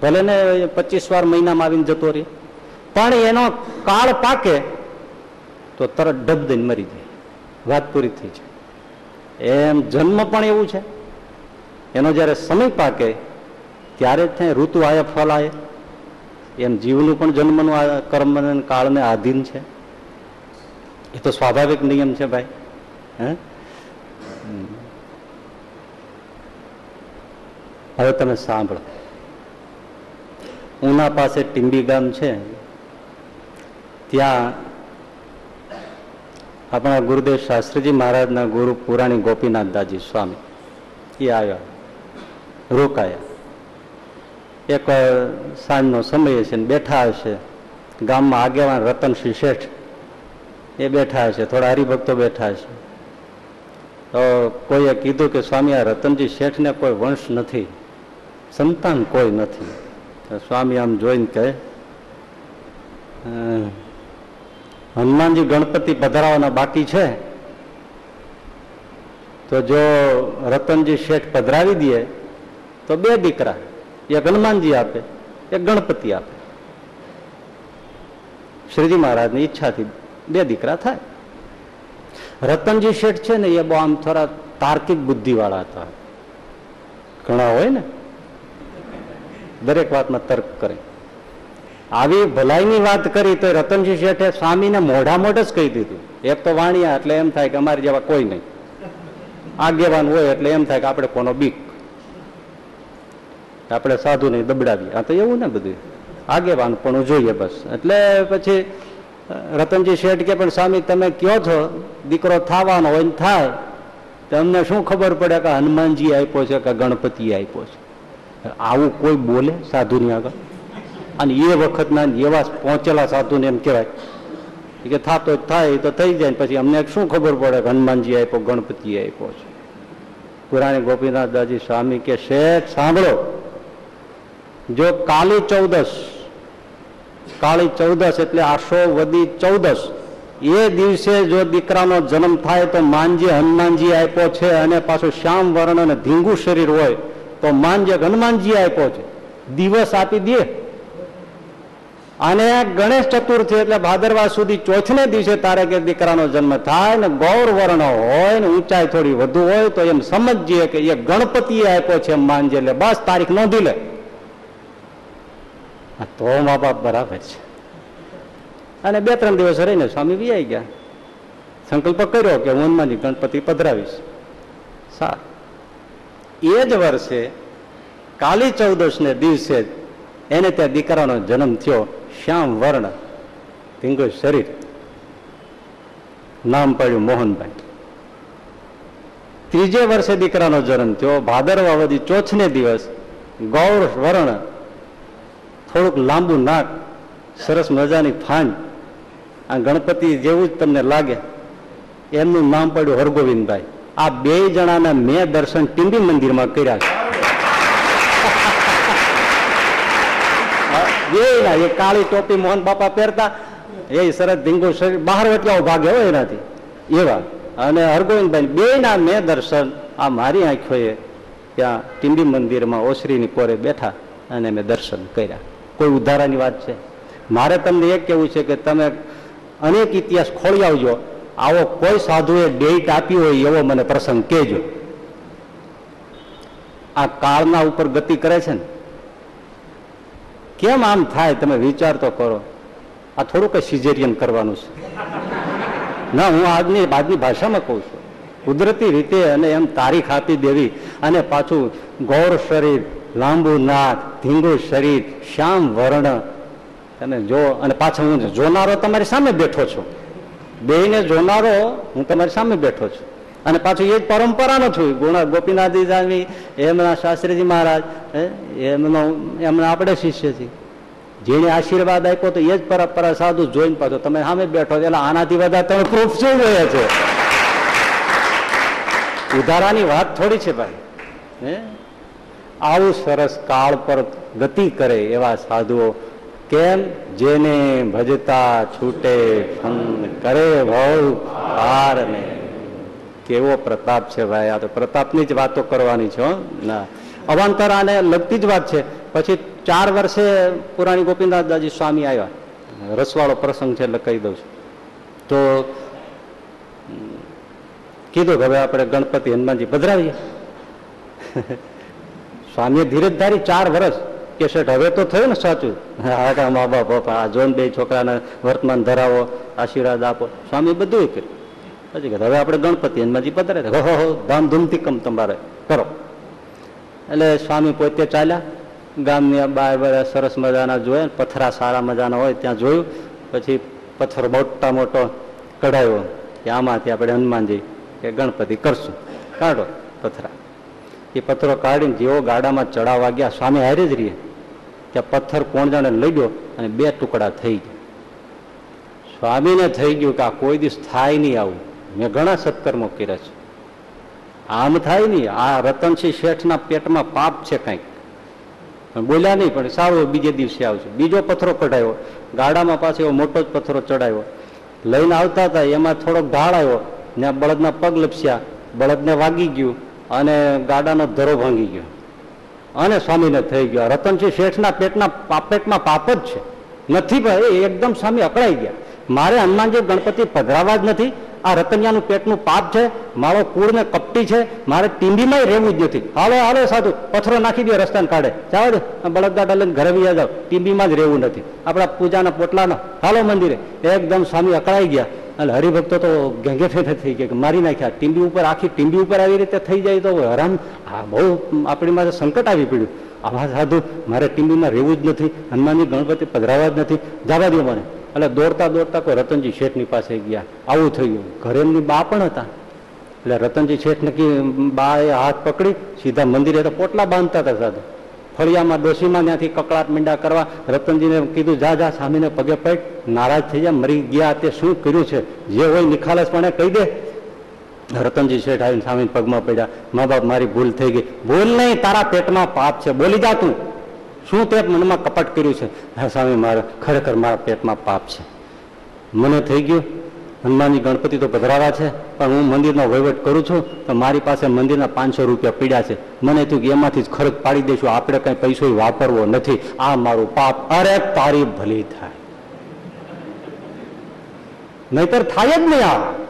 ભલે ને પચીસ વાર મહિનામાં આવીને જતો રહે. પણ એનો કાળ પાકે, તો તરત ડબ દઈને મરી જાય. વાત પૂરી થઈ છે. એમ જન્મ પણ એવું છે. એનો જ્યારે સમય પાકે, ત્યારે જ થાય ઋતુ આય ફલ આવે એમ જીવનું પણ જન્મનું આ કર્મ કાળને આધીન છે. એ તો સ્વાભાવિક નિયમ છે ભાઈ. હે? હવે તમે સાંભળો. ઉના પાસે ટીંબી ગામ છે. ત્યાં આપણા ગુરુદેવ શાસ્ત્રીજી મહારાજના ગુરુ પુરાણી ગોપીનાથ દાજી સ્વામી. એ આવ્યા. રોકાયા. એક સાંજનો સમય છે ને બેઠા હશે. ગામમાં આગેવાન રતનસિંહ શેઠ એ બેઠા હશે થોડા હરિભક્તો બેઠા હશે. તો કોઈએ કીધું કે સ્વામી આ રતનજી શેઠને કોઈ વંશ નથી. સંતાન કોઈ નથી. સ્વામી આમ જોઈને કહે "અમ, હનુમાનજી ગણપતિ પધરાવાના બાકી છે, તો જો રતનજી શેઠ પધરાવી દે, તો બે દીકરા, એક હનુમાનજી આપે, એક ગણપતિ આપે. શ્રીજી મહારાજની ઈચ્છાથી બે દીકરા થાય. રતનજી શેઠ છે ને, એ બહુ આમ થોડા તાર્કિક બુદ્ધિવાળા હતા. ઘણા હોય ને? દરેક વાતમાં તર્ક કરે. આવી ભલાઈની વાત કરી તો રતનજી શેઠે સ્વામીને મોઢા મોઢ જ કહી દીધું. એક તો વાણિયા એટલે એમ થાય કે અમારી જેવા કોઈ નહીં. આગેવાન હોય એટલે એમ થાય કે આપણે કોનો બીક. આપણે સાધુ નહીં દબડાવીએ. આ તો એવું ને બધું. આગેવાન પણ જોઈએ બસ. એટલે પછી રતનજી શેઠ કે પણ સ્વામી, તમે કયો છો? દીકરો થવાનો હોય ને થાય. તો અમને શું ખબર પડે કે હનુમાનજી આપ્યો છે કે ગણપતિ આપ્યો છે? આવું કોઈ બોલે સાધુની આગળ? અને એ વખતના એવા પહોંચેલા સાધુને એમ કહેવાય કે થતો થાય તો થઈ જાય પછી અમને શું ખબર પડે હનુમાનજી આપ્યો ગણપતિ આપ્યો છે? પુરાણી ગોપીનાથ દાજી સ્વામી કે, શેઠ, સાંભળો. જો કાલી ચૌદશ કાળી ચૌદશ એટલે આશો વદી ચૌદશ એ દિવસે જો દીકરાનો જન્મ થાય તો માનજી હનુમાનજી આપ્યો છે અને પાછું શ્યામ વર્ણ અને ધીંગું શરીર હોય તો માનજે હનુમાનજી આપ્યો છે. દિવસ આપી દે. અને ગણેશ ચતુર્થી એટલે ભાદરવા સુધી ચોથને દિવસે તારે કે દીકરાનો જન્મ થાય ને ગૌર વર્ણ હોય ને ઊંચાઈ થોડી વધુ હોય તો એમ સમજીએ કે એ ગણપતિએ આપ્યો છે એમ માનજે એટલે બસ તારીખ નોંધી લે. તો મા બાપ બરાબર છે. અને બે ત્રણ દિવસ રહીને સ્વામી વિયાઈ ગયા. સંકલ્પ કર્યો કે હું હનુમાનજી ગણપતિ પધરાવીશ. સારું. એ જ વર્ષે કાલી ચૌદશ ને દિવસે એને ત્યાં દીકરાનો જન્મ થયો. શ્યામ વર્ણ ધીંગુ શરીર. નામ પડ્યું મોહનભાઈ. ત્રીજે વર્ષે દીકરાનો જન્મ થયો. ભાદરવા વધી ચોથને દિવસ ગૌર વર્ણ. થોડુંક લાંબુ નાક, સરસ મજાની ફાંડ આ ગણપતિ જેવું જ તમને લાગે. એમનું નામ પડ્યું હરગોવિંદભાઈ. આ બે જણાના મેં દર્શન ટીંબી મંદિરમાં કર્યા છે. બે ના એ કાળી ટોપી મોહન બાપા પહેરતા, એ સરસ ધીંગુ શરીર, બહાર વટિયાઓ ભાગે હોય એનાથી. એવા. અને હરગોવિંદભાઈ બે ના મેં દર્શન, આ મારી આંખોએ ત્યાં ટીંબી મંદિરમાં ઓસરીની કોરે બેઠા અને મેં દર્શન કર્યા. કોઈ ઉધારાની વાત છે? મારે તમને એ કેવું છે કે તમે અનેક ઇતિહાસ ખોળી આવજો. આવો કોઈ સાધુએ ડેટ આપી હોય એવો મને પ્રસંગ કહેજો. આ કાળના ઉપર ગતિ કરે છે ને? કેમ આમ થાય? તમે વિચાર તો કરો. આ થોડું કઈ સિઝેરિયન કરવાનું છે. ના, હું આજની આજની ભાષામાં કહું છું. કુદરતી રીતે અને એમ તારીખ આપી દેવી અને પાછું ગૌર શરીર, લાંબુ નાક, ધીંગું શરીર, શ્યામ વર્ણ તમે જો, અને પાછળ જોનારો તમારી સામે બેઠો છું. બેયને જોનારો હું તમારી સામે બેઠો છું. અને પાછું એ જ પરંપરાનો છું ગુણા ગોપીનાથજી સ્વામી, એમના શાસ્ત્રીજી મહારાજ એમનો, એમના આપણે શિષ્ય છીએ જેને આશીર્વાદ આપ્યો તો એ જ પરંપરા સાધુ જોઈને પાછો તમે સામે બેઠો એટલે આનાથી વધારે તમે પ્રૂફ શું રહ્યા છે? ઉધારાની વાત થોડી છે ભાઈ. હે? આવું સરસ કાળ પર ગતિ કરે એવા સાધુઓ. કેમ? જેને ભજતા છૂટે ફંદ કરે ભવ પાર ને કેવો પ્રતાપ છે ભાઈ? આ તો પ્રતાપની જ વાતો કરવાની છે ના. અવાંતર આને લગતી જ વાત છે. પછી ચાર વર્ષે પુરાણી ગોપીનાથદાસજી સ્વામી આવ્યા. રસવાળો પ્રસંગ છે એટલે કહી દઉં છું. તો કીધું હવે આપણે ગણપતિ હનુમાનજી પધરાવીએ. સ્વામીએ ધીરજ ધારી ચાર વર્ષ કે શેઠ, હવે તો થયું ને સાચું? હા મા બાપા આ જોન બે છોકરાને વર્તમાન ધરાવો, આશીર્વાદ આપો. સ્વામી બધું કર્યું. પછી હવે આપણે ગણપતિ હનુમાનજી પધારે હો હો ધામધૂમથી કમ તમારે. કરો. એટલે સ્વામી પોતે ચાલ્યા. ગામની બાર બાર સરસ મજાના જોયા. પથરા સારા મજાના હોય ત્યાં જોયું. પછી પથ્થર મોટા મોટો કઢાયો કે આમાંથી આપણે હનુમાનજી કે ગણપતિ કરશું. કાઢો પથરા. એ પથ્થરો કાઢીને જેવો ગાડામાં ચડાવવા ગયા, સ્વામી હારે જ રહીએ. ત્યાં પથ્થર કોણ જાણે લઈ ગયો અને બે ટુકડા થઈ ગયા. સ્વામીને થઈ ગયું કે આ કોઈ દિવસ થાય નહીં આવું. મેં ઘણા સત્કર્મો કર્યા છે. આમ થાય નહીં, આ રતનસિંહ શેઠના પેટમાં પાપ છે કંઈક. બોલ્યા નહીં, પણ સારું બીજે દિવસે આવશે બીજો પથ્થરો કઢાયો. ગાડામાં પાછો એવો મોટો જ પથ્થરો ચડાયો. લઈને આવતા હતા, એમાં થોડોક ઢાળ આવ્યો. ને બળદના પગ લપસ્યા. બળદને વાગી ગયું અને ગાડાનો ધરો ભાંગી ગયો. અને સ્વામીને થઈ ગયો. રતનસિંહ શેઠના પેટના પેટમાં પાપ જ છે. નથી ભાઈ એકદમ સ્વામી અકળાઈ ગયા. મારે હનુમાનજી ગણપતિ પધરાવા જ નથી. આ રતનિયાનું પેટનું પાપ છે, મારો કુળ ને કપટી છે, મારે ટીંબીમાં રહેવું જ નથી. હાલો હાલો, સાધુ, પથ્થરો નાખી દે, રસ્તાને કાઢે. ચાલો બળદગાડા લઈને ઘરે બી જાવ ટીંબીમાં જ રહેવું નથી. આપણા પૂજાના પોટલાના. હાલો, મંદિરે. એકદમ સ્વામી અકળાઈ ગયા. અને હરિભક્તો તો ઘેંઘે ફેંફે થઈ ગયા મારી નાખ્યા. ટીંબી ઉપર, આખી ટીંબી ઉપર આવી રીતે થઈ જાય તો હરામ. આ બહુ આપણી માટે સંકટ આવી પડ્યું. આવા સાધુ, મારે ટીંબીમાં રહેવું જ નથી. હનુમાનજી, ગણપતિ પધરાવા જ નથી. જવા દો મને. એટલે દોડતા દોડતા કોઈ રતનજી શેઠની પાસે ગયા. આવું થયું ઘરે એમની બા પણ હતા. એટલે રતનજી શેઠ ને બા એ હાથ પકડી, સીધા મંદિરે તો પોટલા બાંધતા હતા સાધુ ફળિયામાં ડોશીમાં ત્યાંથી કકળાટ મીંડા કરવા રતનજીને કીધું, જા જા સ્વામીને પગે પડ. નારાજ થઈ જાય મરી ગયા તે શું કર્યું છે? જે હોય નિખાલસપણે કહી દે. રતનજી શેઠ આવીને સ્વામી પગમાં પડ્યા. મા બાપ, મારી ભૂલ થઈ ગઈ. ભૂલ નહીં, તારા પેટમાં પાપ છે. બોલી જા તું. શું તે મનમાં કપટ કર્યું છે? હા, સ્વામી મારે ખરેખર મારા પેટમાં પાપ છે. મને થઈ ગયું. હનુમાનજી ગણપતિ તો પધરાવા છે, પણ હું મંદિરનો વહીવટ કરું છું, તો મારી પાસે મંદિરના પાંચસો રૂપિયા પીડ્યા છે. મને થયું કે એમાંથી જ ખર્ચ પાડી દઈશું આપણે કઈ પૈસો વાપરવો નથી. આ મારું પાપ. અરે, તારી ભલી થાય. નહીતર થાય જ નહીં આ.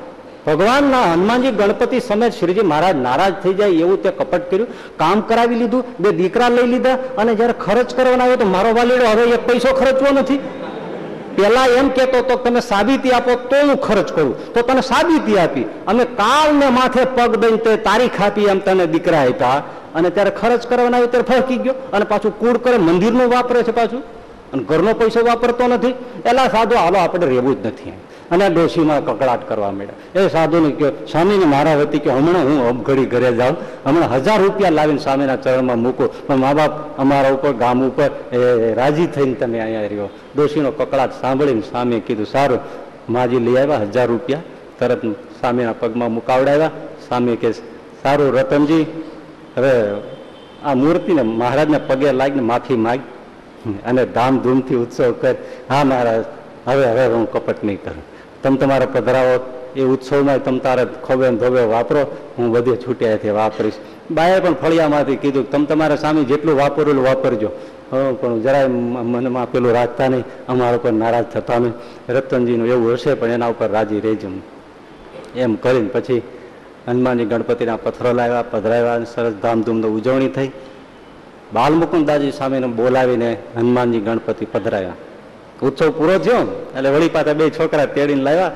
ભગવાનના હનુમાનજી ગણપતિ સમેત શ્રીજી મહારાજ નારાજ થઈ જાય એવું તે કપટ કર્યું. કામ કરાવી લીધું, બે દીકરા લઈ લીધા, અને જયારે ખર્ચ કરવાનો આવ્યો તો મારો વાલીડો હવે એક પૈસો ખર્ચવો નથી. પેલા એમ કેતો તો તમે સાબિતી આપો તો હું ખર્ચ કરું. તો તને સાબિતી આપી. અમે કાલ ને માથે પગ દઈને તે તારીખ આપી એમ તને દીકરા આપ્યા. અને ત્યારે ખર્ચ કરવાના આવ્યો ત્યારે ફરકી ગયો. અને પાછું કૂડ કરે, મંદિરનું વાપરે છે પાછું. અને ઘરનો પૈસો વાપરતો નથી. એલા સાધુ, હાલો, આપણે રહેવું જ નથી અને ડોશીમાં કકડાટ કરવા માંડ્યા. એ સાધુને કહ્યો, સ્વામીને મારા વતી કે હમણાં હું અબઘડી ઘરે જાઉં. હમણાં હજાર રૂપિયા લાવીને સ્વામીના ચરણમાં મૂકો. પણ મા બાપ અમારા ઉપર, ગામ ઉપર, એ રાજી થઈને તમે અહીંયા રહ્યો. ડોશીનો કકડાટ સાંભળીને સ્વામીએ કીધું, સારું, માજી લઈ આવ્યા, હજાર રૂપિયા. તરત સ્વામીના પગમાં મુકાવડાવ્યા. સ્વામી કે સારું, રતનજી, હવે આ મૂર્તિને મહારાજને પગે લાગીને માફી માગ અને ધામધૂમથી ઉત્સવ કર. હા, મહારાજ, હવે હવે હું કપટ નહીં કરું. તમે તમારે પધરાવો, એ ઉત્સવમાં તમે તારે ખોબે ધોબે વાપરો, હું બધે છૂટ્યાથી વાપરીશ. બાએ પણ ફળિયામાંથી કીધું તમે તમારે સામે જેટલું વાપરેલું વાપરજો. પણ જરાય મનમાં પેલું રાખતા નહીં. અમારા ઉપર નારાજ થતા નહીં રતનજીનું એવું હશે, પણ એના ઉપર રાજી રહેજો એમ કરીને પછી હનુમાનજી ગણપતિના પથ્થરો લાવ્યા, પધરાવ્યા અને સરસ ધામધૂમનો ઉજવણી થઈ. બાલમુકુદાજી સ્વામીને બોલાવીને હનુમાનજી ગણપતિ પધરાવ્યા ઉત્સવ પૂરો થયો એટલે વળી પાછા બે છોકરા તેડીને લાવ્યા,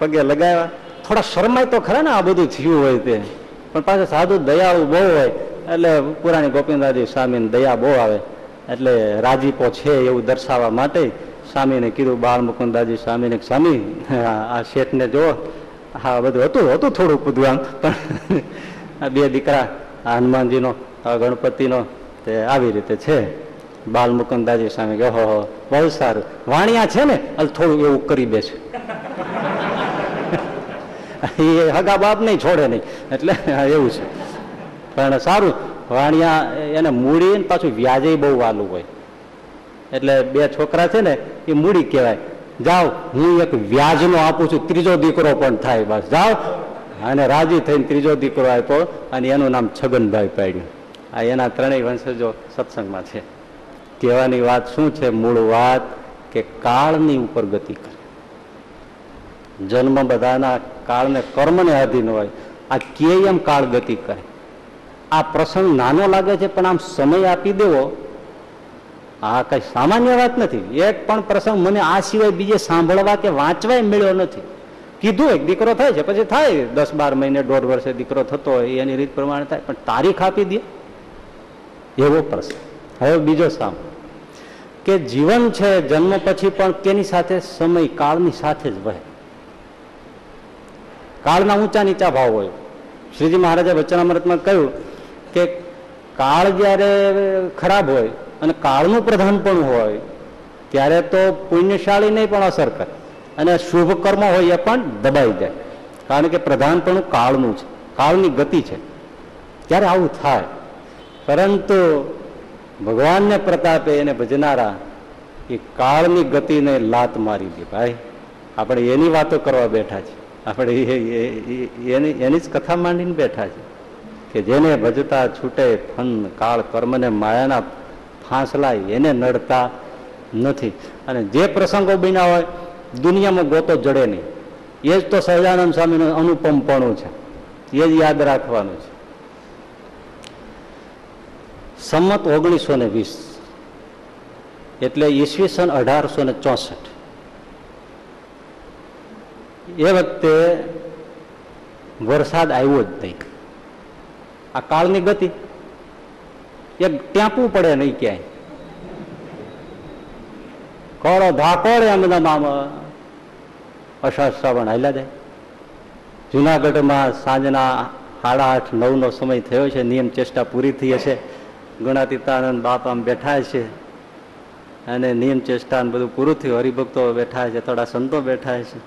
પગે લગાવ્યા. થોડા શરમાય તો ખરા ને આ બધું થયું હોય તે. પણ પાછું સાધુ દયાળુ બહુ હોય, એટલે પુરાણી ગોપીનાથજી સ્વામીને દયા બહુ આવે. એટલે રાજીપો છે એવું દર્શાવવા માટે સ્વામીને કીધું, બાળ મુકુંદાજી સ્વામીને, સ્વામી આ શેઠને જો હા બધું હતું હતું થોડું આમ, પણ આ બે દીકરા હનુમાનજીનો, આ ગણપતિનો, તે આવી રીતે છે. બાલ મુકુંદાજી સ્વામી કે ઓહો, બહુ સારું. વાણિયા છે ને એટલે થોડું એવું કરી બેસે. એ હગા બાપ નહીં, છોડે નહીં. એટલે એવું છે. પણ સારું, વાણિયા એને મૂડી પાછું વ્યાજે બહુ વાલું હોય. એટલે બે છોકરા છે ને, એ મૂડી કહેવાય. જાઓ, હું એક વ્યાજનો આપું છું, ત્રીજો દીકરો પણ થાય બસ. જાઓ. અને રાજી થઈને ત્રીજો દીકરો આપ્યો અને એનું નામ છગનભાઈ પાડ્યું. આ એના ત્રણેય વંશજો સત્સંગમાં છે. કહેવાની વાત શું છે? મૂળ વાત કે કાળની ઉપર ગતિ કરે. જન્મ બધાના કાળને કર્મને આધીન હોય. આ કે એમ કાળ ગતિ કરે? આ પ્રસંગ નાનો લાગે છે, પણ આમ સમય આપી દેવો. આ કઈ સામાન્ય વાત નથી. એક પણ પ્રસંગ મને આ સિવાય બીજે સાંભળવા કે વાંચવાય મળ્યો નથી. કીધું એક દીકરો થાય છે, પછી થાય. દસ બાર મહિને, દોઢ વર્ષે દીકરો થતો હોય, એની રીત પ્રમાણે થાય. પણ તારીખ આપી દે. એવો પ્રસંગ. હવે બીજો સામ કે જીવન છે, જન્મ પછી પણ તેની સાથે સમય કાળની સાથે જ વહે. કાળના ઊંચા નીચા ભાવ હોય. શ્રીજી મહારાજે વચનામૃતમાં કહ્યું કે કાળ જ્યારે ખરાબ હોય અને કાળનું પ્રધાન પણ હોય, ત્યારે તો પુણ્યશાળી નહીં પણ અસર કરે. અને શુભ કર્મ હોય એ પણ દબાઈ જાય. કારણ કે પ્રધાનપણું કાળનું છે. કાળની ગતિ છે. ત્યારે આવું થાય. પરંતુ ભગવાનને પ્રતાપે એને ભજનારા એ કાળની ગતિને લાત મારી દે, ભાઈ. આપણે એની વાતો કરવા બેઠા છે આપણે એની એની જ કથા માંડીને બેઠા છે કે જેને ભજતા છૂટે ફન કાળ કર્મને માયાના ફાંસલાય, એને નડતા નથી. અને જે પ્રસંગો બન્યા હોય, દુનિયામાં ગોતો જડે નહીં. એ જ તો સહજાનંદ સ્વામીનું અનુપમપણું છે. એ જ યાદ રાખવાનું છે. સંમત ઓગણીસો ને વીસ એટલે ઈસવીસન અઢારસો ને ચોસઠ. એ વખતે વરસાદ આવ્યો જ નહીં આ કાળની ગતિ. એક ટેપવું પડે નહીં ક્યાંય. કોળો ધાકોળ એમ આમ અષાઢ શ્રાવણ હાલ્યા જાય. જુનાગઢમાં સાંજના સાડા આઠ, નવનો સમય થયો છે, નિયમ, ચેષ્ટા પૂરી થઈ હશે. ગુણાતીતાનંદ બાપ આમ બેઠા છે. અને નિયમ ચેષ્ટા બધું પૂરું થયું. હરિભક્તો બેઠા છે, થોડા સંતો બેઠા છે.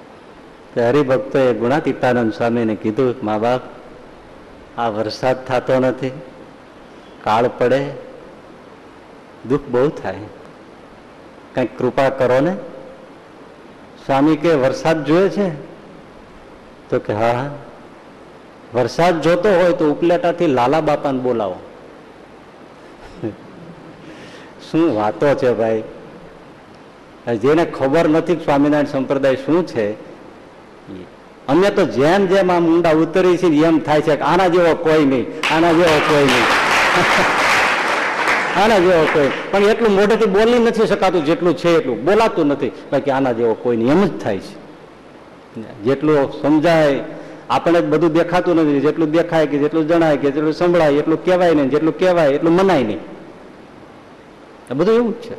તે હરિભક્તોએ ગુણાતીતાનંદ સ્વામીને કીધું, મા બાપ, આ વરસાદ થતો નથી, કાળ પડે, દુઃખ બહુ થાય. કંઈક કૃપા કરો ને. સ્વામી કે, વરસાદ જોયે છે? તો કે હા. વરસાદ જોતો હોય તો ઉપલેટાથી લાલા બાપાને બોલાવો. શું વાતો છે ભાઈ? જેને ખબર નથી સ્વામિનારાયણ સંપ્રદાય શું છે અમે તો જેમ જેમ આમ ઊંડા ઉતરી છે એમ થાય છે આના જેવો કોઈ નહીં, આના જેવો કોઈ નહીં. આના જેવો કોઈ. પણ એટલું મોઢેથી બોલી નથી શકાતું, જેટલું છે એટલું. બોલાતું નથી. બાકી આના જેવો કોઈ નહીં. એમ જ થાય છે. જેટલું સમજાય આપણે બધું દેખાતું નથી. જેટલું દેખાય કે જેટલું જણાય કે જેટલું સંભળાય, એટલું કહેવાય નહીં. જેટલું કહેવાય, એટલું મનાય નહીં. આ બધું એવું જ છે.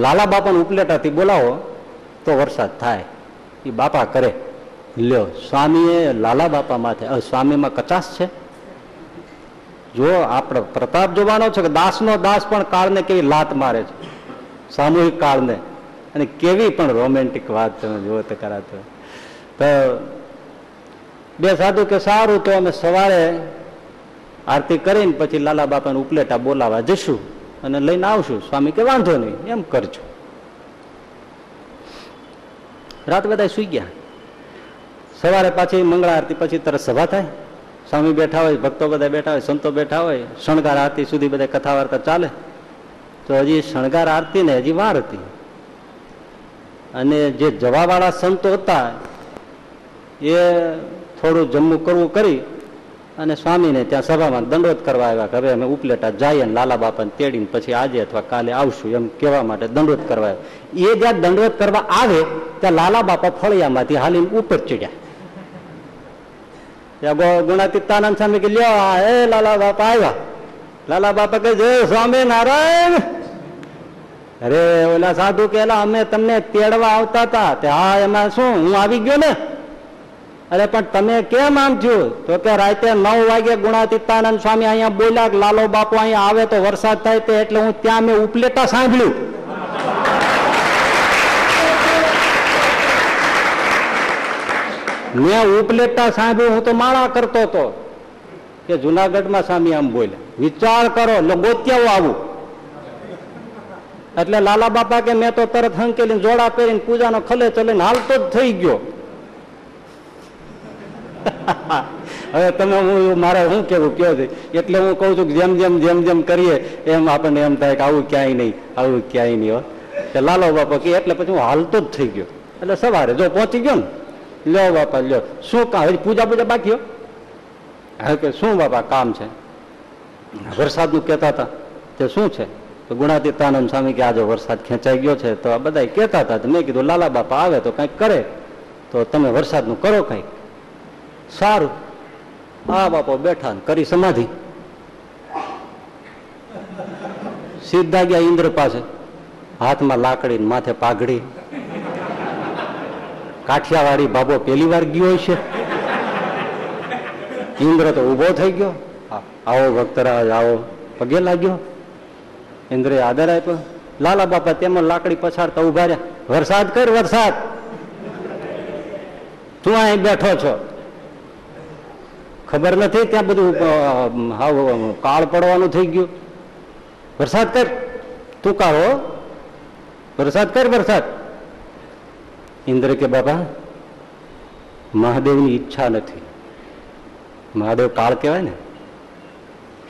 લાલા બાપાને ઉપલેટાથી બોલાવો તો વરસાદ થાય. એ બાપા કરે. લ્યો, સ્વામીએ લાલા બાપા માથે સ્વામીમાં કચાશ છે? જો આપણે પ્રતાપ જોવાનો છે કે દાસનો દાસ પણ કાળને કેવી લાત મારે છે? સામૂહિક કાળને. અને કેવી પણ રોમેન્ટિક વાત તમે જુઓ તો કરાતો તો બે સાધુ કે, સારું, તો અમે સવારે આરતી કરીને પછી લાલા બાપાને ઉપલેટા બોલાવા જશું. અને લઈને આવશું. સ્વામી કે, વાંધો નહીં, એમ કરજો. રાત બધા સુઈ ગયા. સવારે પાછી મંગળા આરતી, પછી તરત સભા થાય. સ્વામી બેઠા હોય, ભક્તો બધા બેઠા હોય, સંતો બેઠા હોય, શણગાર આરતી સુધી બધા કથા વાર્તા ચાલે. તો હજી શણગાર આરતી ને હજી વાર હતી. અને જે જવાવાળા સંતો હતા, એ થોડું જમવું કરવું કરી અને સ્વામીને ત્યાં સભામાં દંડોત કરવા આવ્યા કે હવે અમે ઉપલેટા જઈએ ને લાલા બાપાને તેડીને પછી આજે અથવા કાલે આવશું એમ કહેવા માટે દંડોત કરવા એ જ્યાં દંડવત કરવા આવે, ત્યાં લાલા બાપા ફળિયામાંથી હાલીને ઉપર ચડ્યા. ગુણાતીતાનંદ સ્વામી કે, લ્યો એ લાલા બાપા આવ્યા. લાલા બાપા કે જય સ્વામી નારાયણ. અરે ઓલા સાધુ કેલા અમે તમને તેડવા આવતા હતા. હા, એમાં શું? હું આવી ગયો ને. અરે, પણ તમે કેમ આમ થયું તો કે રાતે નવ વાગે ગુણાતીતાનંદ સ્વામી અહીંયા બોલ્યા લાલો બાપુ અહીંયા આવે તો વરસાદ થાય તે એટલે હું ત્યાં મેં ઉપલેટા સાંભળ્યું. મેં ઉપલેટા સાંભળ્યું, હું તો માળા કરતો હતો કે જુનાગઢમાં સ્વામી આમ બોલ્યા. વિચાર કરો એટલે આવું. એટલે લાલા બાપા કે મેં તો તરત હંકેલીને જોડા પહેરીને પૂજાનો ખલે ચલીને હાલતો જ થઈ ગયો. હવે તમે હું મારે શું કેવું કયો છે? એટલે હું કહું છું કે જેમ જેમ જેમ જેમ કરીએ, એમ આપણને એમ થાય કે આવું ક્યાંય નહીં, આવું ક્યાંય નહીં હો. કે લાલો બાપા કે એટલે પછી હું હાલતો જ થઈ ગયો. એટલે સવારે જો પહોંચી ગયો ને, લ્યો બાપા, લ્યો. શું કામ? હજી પૂજા પૂજા બાકી હો? હવે કે શું બાપા, કામ છે? વરસાદનું કહેતા હતા તે શું છે? તો ગુણાતીતાનંદ સ્વામી કે આજે વરસાદ ખેંચાઈ ગયો છે, તો આ બધા કહેતા હતા. મેં કીધું, લાલા બાપા આવે તો કંઈક કરે. તો તમે વરસાદનું કરો કંઈક. સારું. આ બાપો બેઠા કરી સમાધિ. સીધા ગયા ઇન્દ્ર પાસે. હાથમાં લાકડી માથે પાઘડી. કાઠિયાવાડી બાબો પેલી વાર ગયો છે ઇન્દ્ર તો ઊભો થઈ ગયો. આવો ભક્તરાજ, આવો. પગે લાગ્યો. ઇન્દ્રે આદર આપ્યો. લાલા બાપા તેમાં લાકડી પછાડતા ઊભા રહ્યા. વરસાદ કર વરસાદ. તું અહીં બેઠો છો. ખબર નથી ત્યાં બધું હાવ કાળ પડવાનું થઈ ગયું. વરસાદ કર, તું કાળો વરસાદ કર વરસાદ. ઇન્દ્ર કે, બાબા, મહાદેવની ઈચ્છા નથી. મહાદેવ કાળ કહેવાય ને.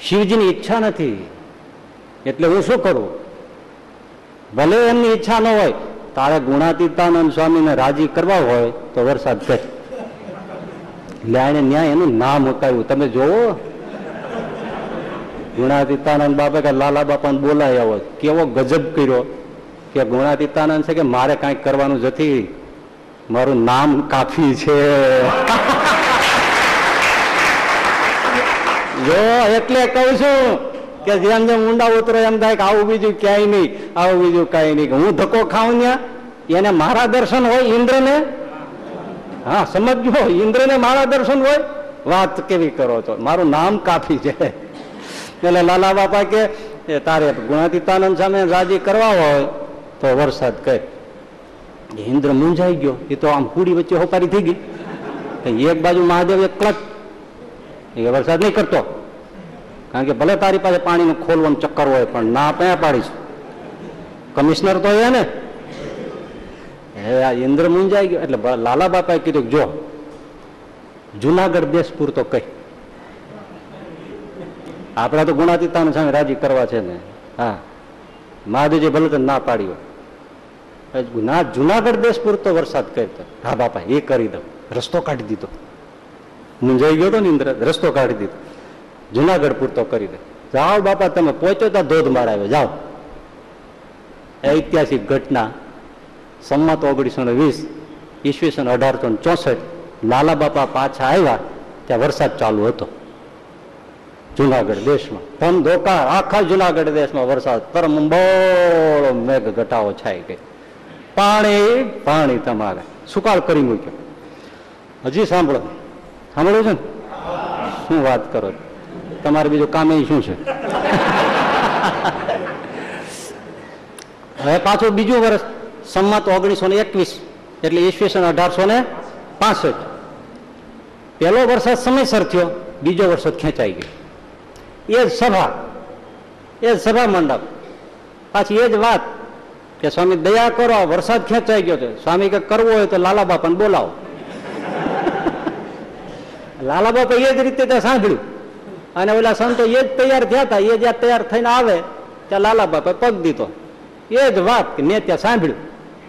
શિવજીની ઈચ્છા નથી. એટલે હું શું કરું? ભલે એમની ઈચ્છા ન હોય, તારે ગુણાતીતાનંદ સ્વામીને રાજી કરવા હોય તો વરસાદ કર. એટલે ન્યાય એનું નામ ઉતાર્યું. તમે જોવો. ગુણાતીતાનંદ બાપા કે લાલા બાપાને બોલાય આવો. કેવો ગજબ કર્યો કે ગુણાતીતાનંદ છે કે મારે કાંઈક કરવાનું નથી. મારું નામ કાફી છે. જો એટલે કહું છું કે જેમ જેમ ઊંડા ઉતરો એમ થાય કે આવું બીજું ક્યાંય નહીં, આવું બીજું કાંઈ નહીં. હું ધક્કો ખાઉં ત્યાં એને મારા દર્શન હોય ઇન્દ્રને હા, સમજજો, ઇન્દ્રને મારા દર્શન હોય? વાત કેવી કરો છો? મારું નામ કાફી છે. એટલે લાલા બાપા કે, એ તારે ગુણાતીતાનંદ સામે રાજી કરવા હોય, તો વરસાદ કહે ઇન્દ્ર મૂંઝાઈ ગયો. એ તો આમ કુડી વચ્ચે હોપારી થઈ ગઈ. એક બાજુ મહાદેવ, એક ક્લચ એ વરસાદ નહીં કરતો. કારણ કે ભલે તારી પાસે પાણીનું ખોલવાનું ચક્કર હોય, પણ ના પયા પાડીશ. કમિશનર તો એ ને હે આ ઇન્દ્ર મુંજાઈ ગયો. એટલે લાલા બાપાએ કીધું જો, જુનાગઢ દેશ પૂરતો કઈ. આપણા તો ગુણાતીતા સામે રાજી કરવા છે ને. હા. મહાદેવજી ભલે ના પાડ્યો. ના જુનાગઢ દેશ પૂરતો વરસાદ કરતો હા બાપા, એ કરી દો. રસ્તો કાઢી દીધો. મુંજાઈ ગયો ને ઇન્દ્ર, રસ્તો કાઢી દીધો. જુનાગઢ પૂરતો કરી દે. જાઓ બાપા, તમે પહોંચો ત્યાં ધોધ માર આવ્યો. જાઓ. ઐતિહાસિક ઘટના. સંમત ઓગણીસો ને વીસ, ઈસવીસન અઢારસો ને ચોસઠ, લાલા બાપા પાછા આવ્યા, ત્યાં વરસાદ ચાલુ હતો. જુનાગઢ દેશમાં, ધમ ધોકા આખા જુનાગઢ દેશમાં વરસાદ પરમંબોળો મેઘ ઘટાઓ છાઈ ગઈ પાણી પાણી તમારે. સુકાળ કરી મૂક્યો? હજી સાંભળો. સાંભળ્યું છે ને? શું વાત કરો તમારે બીજું કામ એ શું છે? હવે પાછું બીજું વર્ષ. સંમત ઓગણીસો ને એકવીસ, એટલે ઈસવીસન અઢારસો ને પાસઠ. પહેલો વરસાદ સમયસર થયો, બીજો વરસાદ ખેંચાઈ ગયો. એ જ સભા, એ જ સભા મંડપ. પાછી એ જ વાત કે સ્વામી દયા કરો, વરસાદ ખેંચાઈ ગયો છે. સ્વામી કે કરવો હોય તો લાલા બાપાને બોલાવો. લાલા બાપા એ જ રીતે ત્યાં સાંભળ્યું. અને ઓલા સંતો એ જ તૈયાર થયા હતા. એ જ્યાં તૈયાર થઈને આવે, ત્યાં લાલા બાપા પગ દીધો. એ જ વાત મેં ત્યાં સાંભળ્યું.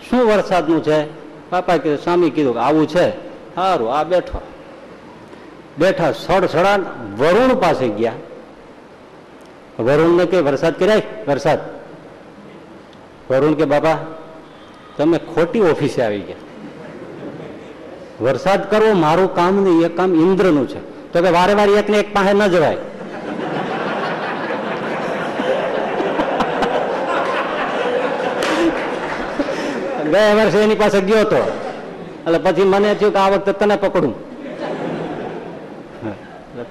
શું વરસાદનું છે? બાપા કીધું સ્વામી કીધું કે, આવું છે. સારું આ બેઠો. બેઠા સડ સડા વરુણ પાસે ગયા. વરુણને કે, વરસાદ કર્યા? વરસાદ. વરુણ કે, બાપા, તમે ખોટી ઓફિસે આવી ગયા. વરસાદ કરવો મારું કામ નહીં એ કામ ઇન્દ્રનું છે. તો કે વારે વારે એકને એક પાસે ન જવાય. ગયા વર્ષે એની પાસે ગયો હતો એટલે પછી મને થયું કે આ વખતે તને પકડું.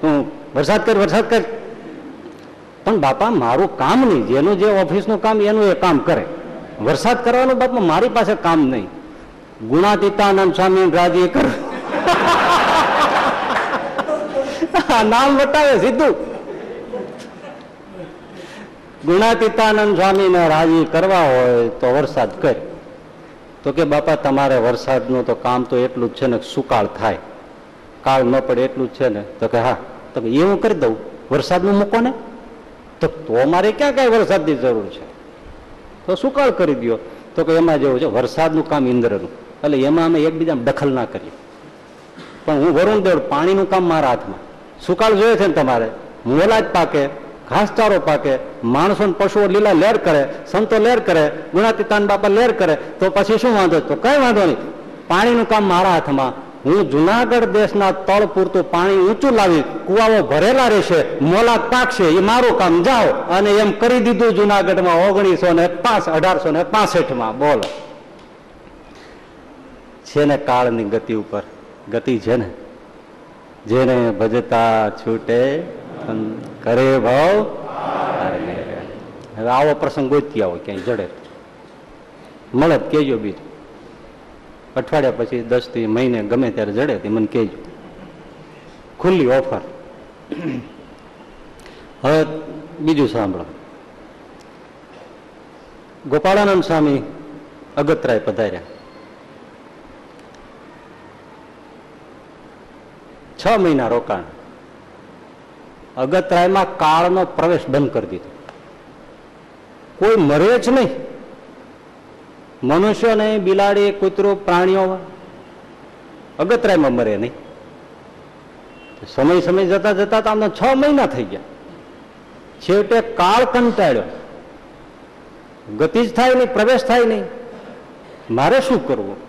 તું વરસાદ કર વરસાદ કર. પણ બાપા, મારું કામ નહીં. જેનું જે ઓફિસનું કામ, એનું એ કામ કરે. વરસાદ કરવાનું બાપા, મારી પાસે કામ નહીં. ગુણાતીતાનંદ સ્વામી રાજી કર. નામ બતાવે સીધું. ગુણાતીતાનંદ સ્વામીને રાજી કરવા હોય તો વરસાદ કર. તો કે બાપા, તમારે વરસાદનું તો કામ તો એટલું જ છે ને સુકાળ થાય. કાળ ન પડે એટલું જ છે ને. તો કે હા, તો કે એ હું કરી દઉં. વરસાદનું મૂકો ને. તો તો મારે ક્યાં કાંઈ વરસાદની જરૂર છે? તો સુકાળ કરી દો તો કે એમાં જેવું છે, વરસાદનું કામ ઇન્દ્રનું. એટલે એમાં અમે એકબીજામાં દખલ ના કરીએ. પણ હું વરુણ દેવ, પાણીનું કામ મારા હાથમાં. સુકાળ જોઈએ છે ને તમારે. મોલા જ પાકે. ઘાસચારો પાકે માણસો પશુઓ લીલા લેર કરે, સંતો લેર કરે, ગુણાતીતાન બાપા લેર કરે, તો પછી શું વાંધો? તો કઈ વાંધો નહીં. પાણીનું કામ મારા હાથમાં. હું જુનાગઢ દેશના તળ પૂરતું પાણી ઊંચું લાવી, કુવાઓ ભરેલા રહેશે, મોલાદ પાકશે, એ મારું કામ. જાઓ. અને એમ કરી દીધું જુનાગઢમાં ઓગણીસો ને પાંચ, અઢારસો ને પાસઠમાં. બોલો. છે ને કાળની ગતિ ઉપર. ગતિ છે ને? જેને ભજતા છૂટે કરે ભાવ હવે આવો પ્રસંગ ગોતી આવો ક્યાંય જડે. મળે કેજો બીજું. અઠવાડિયા પછી, દસથી મહિને ગમે ત્યારે જડે તે મને કહેજો. ખુલ્લી ઓફર. હવે બીજું સાંભળો. ગોપાળાનંદ સ્વામી અગતરાય પધાર્યા. છ મહિના રોકાણ. અગતરાયમાં કાળનો પ્રવેશ બંધ કરી દીધો. કોઈ મરે જ નહીં. મનુષ્ય નહીં, બિલાડી, કૂતરો, પ્રાણીઓ અગતરાયમાં મરે નહીં. સમય સમય જતા જતા તો આમને છ મહિના થઈ ગયા. છેવટે કાળ કંટાળ્યો. ગતિ જ થાય નહીં, પ્રવેશ થાય નહીં. મારે શું કરવું?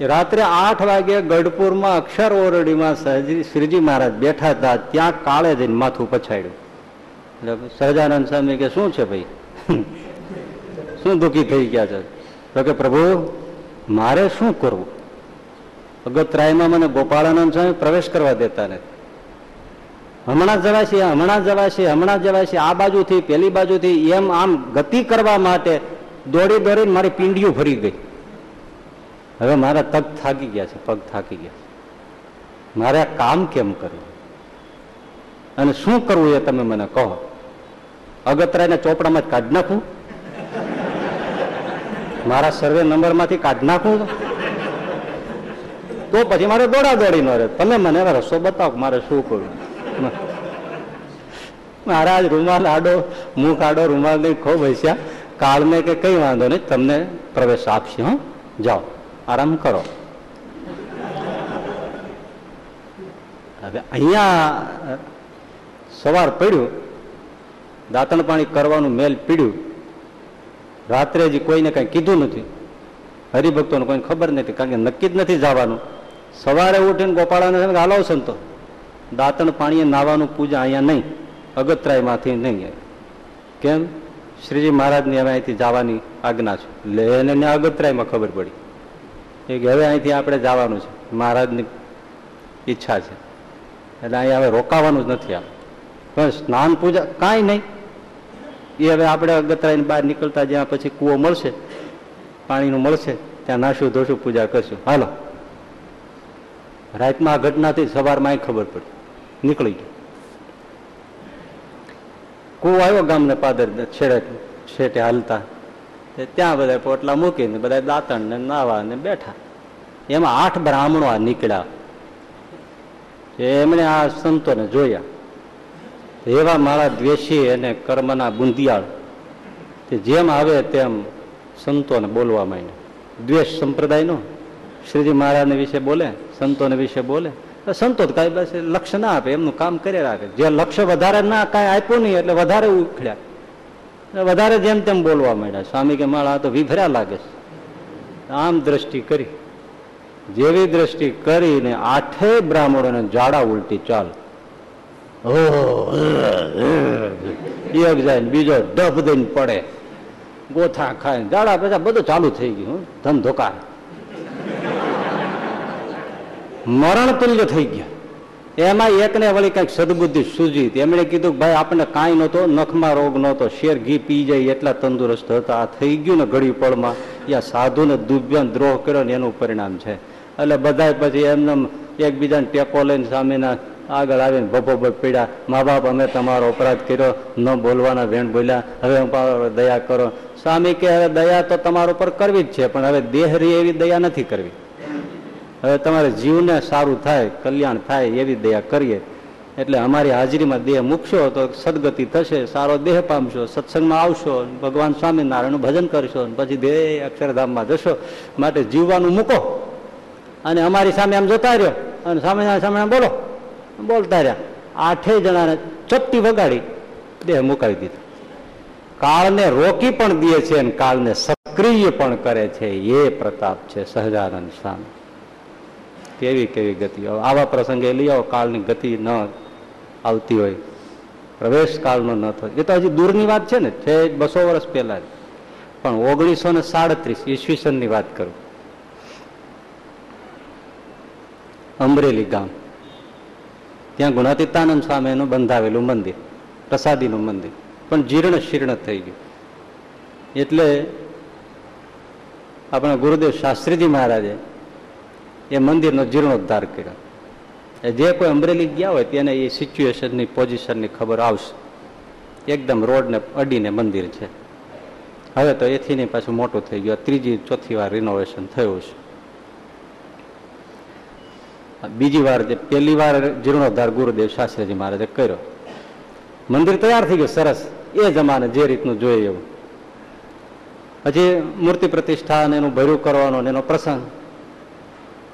રાત્રે આઠ વાગે ગઢપુરમાં અક્ષર ઓરડીમાં શ્રીજી મહારાજ બેઠા હતા. ત્યાં કાળે જઈને માથું પછાડ્યું. એટલે સહજાનંદ સ્વામી કે, શું છે ભાઈ? શું દુઃખી થઈ ગયા છે? તો કે, પ્રભુ, મારે શું કરવું? અગતરાયમાં મને ગોપાળાનંદ સ્વામી પ્રવેશ કરવા દેતા નથી હમણાં જવાશે હમણાં જવાશે હમણાં જવાશે. આ બાજુથી, પેલી બાજુથી, એમ આમ ગતિ કરવા માટે દોડી દોડીને મારી પીંડીઓ ભરી ગઈ. હવે મારા તગ થાકી ગયા છે, પગ થાકી ગયા છે. મારે કામ કેમ કરવું? અને શું કરવું એ તમે મને કહો. અગતરાયને ચોપડામાં જ કાઢી નાખું? મારા સર્વે નંબરમાંથી કાઢી નાખું? તો પછી મારે દોડા દોડી ન રહે. તમે મને રસો બતાવો મારે શું કરવું. મારા આજ રૂમાલ આડો, મુખ આડો, રૂમાલ નહીં, ખૂબ હસ્યા. કાળને કે કઈ વાંધો નહીં, તમને પ્રવેશ આપશે, હો. જાઓ. આરામ કરો. હવે અહીંયા સવાર પડ્યું, દાંતણ પાણી કરવાનું મેલ પીડ્યું. રાત્રે હજી કોઈને કંઈ કીધું નથી. હરિભક્તોને કોઈને ખબર નથી, કારણ કે નક્કી જ નથી જવાનું. સવારે ઉઠીને ગોપાળાને હાલો સંતો. દાંતણ પાણીએ નાવાનું પૂજા અહીંયા નહીં. અગતરાયમાંથી નહીં કેમ? શ્રીજી મહારાજની અમે અહીંથી જવાની આજ્ઞા છે. લે એને અગતરાયમાં ખબર પડી. એ કે હવે અહીંથી આપણે જવાનું છે. મહારાજની ઈચ્છા છે. એટલે અહીંયા હવે રોકાવાનું જ નથી આમ. પણ સ્નાન પૂજા કાંઈ નહીં. એ હવે આપણે અગતરાઈને બહાર નીકળતા જ્યાં પછી કૂવો મળશે, પાણીનું મળશે, ત્યાં નાશું ધોશું પૂજા કરશું. હાલો. રાતમાં આ ઘટનાથી સવારમાં ખબર પડી. નીકળી ગયું. કૂવો આવ્યો ગામને પાદર છેડે, છેટે હાલતા. ત્યાં બધા પોટલા મૂકીને બધા દાંતણ ને નાવા ને બેઠા. એમાં આઠ બ્રાહ્મણો આ નીકળ્યા. એમણે આ સંતોને જોયા. એવા મારા દ્વેષી અને કર્મના બુંદિયાળ. તે જેમ આવે તેમ સંતોને બોલવા માંડ્યા. દ્વેષ સંપ્રદાયનો? શ્રીજી મહારાજને વિશે બોલે? સંતોને વિશે બોલે? સંતો કાંઈ બસ લક્ષ્ય ના આપે, એમનું કામ કરે રાખે. જે લક્ષ્ય વધારે ના કાંઈ આપ્યું નહીં, એટલે વધારે ઉખડ્યા. વધારે જેમ તેમ બોલવા માંડ્યા. સ્વામી કે, માળા તો વિભર્યા લાગે છે. આમ દ્રષ્ટિ કરી. જેવી દ્રષ્ટિ કરીને આઠે બ્રાહ્મણોને જાડા ઉલટી ચાલ. એક જાય બીજો ડબ દઈને પડે. ગોથા ખાય જાડા પછી બધું ચાલુ થઈ ગયું ધમધોકા મરણ તુલ્ય થઈ ગયા. એમાં એકને વળી કંઈક સદબુદ્ધિ સૂજી એમણે કીધું ભાઈ, આપણને કાંઈ નહોતો, નખમાં રોગ નહોતો, શેર ઘી પી જાય એટલા તંદુરસ્ત હતા. આ થઈ ગયું ને ઘડી પળમાં. યા સાધુને દુભ્યન દ્રોહ કર્યો ને એનું પરિણામ છે. એટલે બધા પછી એમને એકબીજાને ટેકો લઈને સામેના આગળ આવીને ભભો પીડ્યા. મા બાપ, અમે તમારો અપરાધ કર્યો. ન બોલવાના વેણ બોલ્યા. હવે હું દયા કરો. સ્વામી કે, હવે દયા તો તમારા ઉપર કરવી જ છે, પણ હવે દેહ એવી દયા નથી કરવી. હવે તમારે જીવને સારું થાય, કલ્યાણ થાય એવી દયા કરીએ. એટલે અમારી હાજરીમાં દેહ મૂકશો તો સદગતિ થશે, સારો દેહ પામશો, સત્સંગમાં આવશો, ભગવાન સ્વામિનારાયણનું ભજન કરશો પછી દેહ અક્ષરધામમાં જશો. માટે જીવવાનું મૂકો. અને અમારી સામે આમ જોતા રહ્યો. અને સ્વામિનારાયણ સામે બોલો. બોલતા રહ્યા. આઠેય જણાને ચપટી વગાડી દેહ મુકાવી દીધો. કાળને રોકી પણ દે છે અને કાળને સક્રિય પણ કરે છે. એ પ્રતાપ છે સહજાનંદ સ્વામી. કેવી કેવી ગતિ? આવા પ્રસંગે લઈ આવો, કાળની ગતિ ન આવતી હોય. પ્રવેશ કાળનો ન થયો એ તો હજી દૂરની વાત છે ને, છે બસો વર્ષ પહેલા. પણ ઓગણીસો ને સાડત્રીસ ઈસવીસનની વાત કરું. અમરેલી ગામ. ત્યાં ગુણાતીતાનંદ સ્વામીનું બંધાવેલું મંદિર, પ્રસાદીનું મંદિર. પણ જીર્ણ શીર્ણ થઈ ગયું. એટલે આપણા ગુરુદેવ શાસ્ત્રીજી મહારાજે એ મંદિરનો જીર્ણોદ્ધાર કર્યો. જે કોઈ અમરેલી ગયા હોય તેને એ સિચ્યુએશનની પોઝિશનની ખબર આવશે. એકદમ રોડને અડીને મંદિર છે. હવે તો એથી નહીં પાછું મોટું થઈ ગયું. ત્રીજી, ચોથી વાર રિનોવેશન થયું છે. બીજી વાર જે પહેલી વાર જીર્ણોદ્ધાર ગુરુદેવ શાસ્ત્રીજી મહારાજે કર્યો. મંદિર તૈયાર થઈ ગયું, સરસ. એ જમાને જે રીતનું જોઈએ એવું. હજી મૂર્તિ પ્રતિષ્ઠા અને એનું ભર્યું કરવાનો ને એનો પ્રસંગ.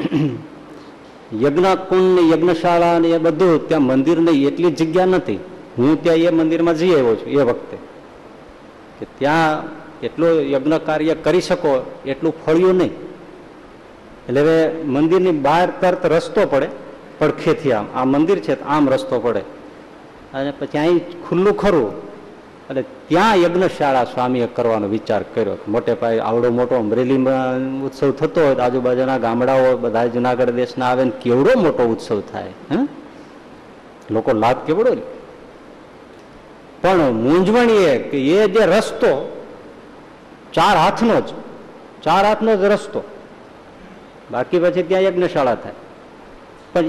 યજ્ઞ કુંડ ને યજ્ઞશાળા ને એ બધું ત્યાં મંદિર ને એટલી જગ્યા નથી. હું ત્યાં એ મંદિરમાં જઈ આવ્યો છું એ વખતે. કે ત્યાં એટલું યજ્ઞ કાર્ય કરી શકો, એટલું ફળ્યું નહીં. એટલે હવે મંદિરની બહાર તરત રસ્તો પડે, પડખેથી આમ. આ મંદિર છે આમ રસ્તો પડે. અને પછી અહીં ખુલ્લું ખરું. એટલે ત્યાં યજ્ઞશાળા સ્વામીએ કરવાનો વિચાર કર્યો. મોટે પાયે આવડો મોટો અમરેલીમાં ઉત્સવ થતો હોય, આજુબાજુના ગામડાઓ બધા જુનાગઢ દેશના આવે ને કેવડો મોટો ઉત્સવ થાય, હે? લોકો લાભ કેવડો પણ મૂંઝવણી એ કે એ જે રસ્તો, ચાર હાથનો જ, ચાર હાથનો જ રસ્તો. બાકી પછી ત્યાં યજ્ઞશાળા થાય. પણ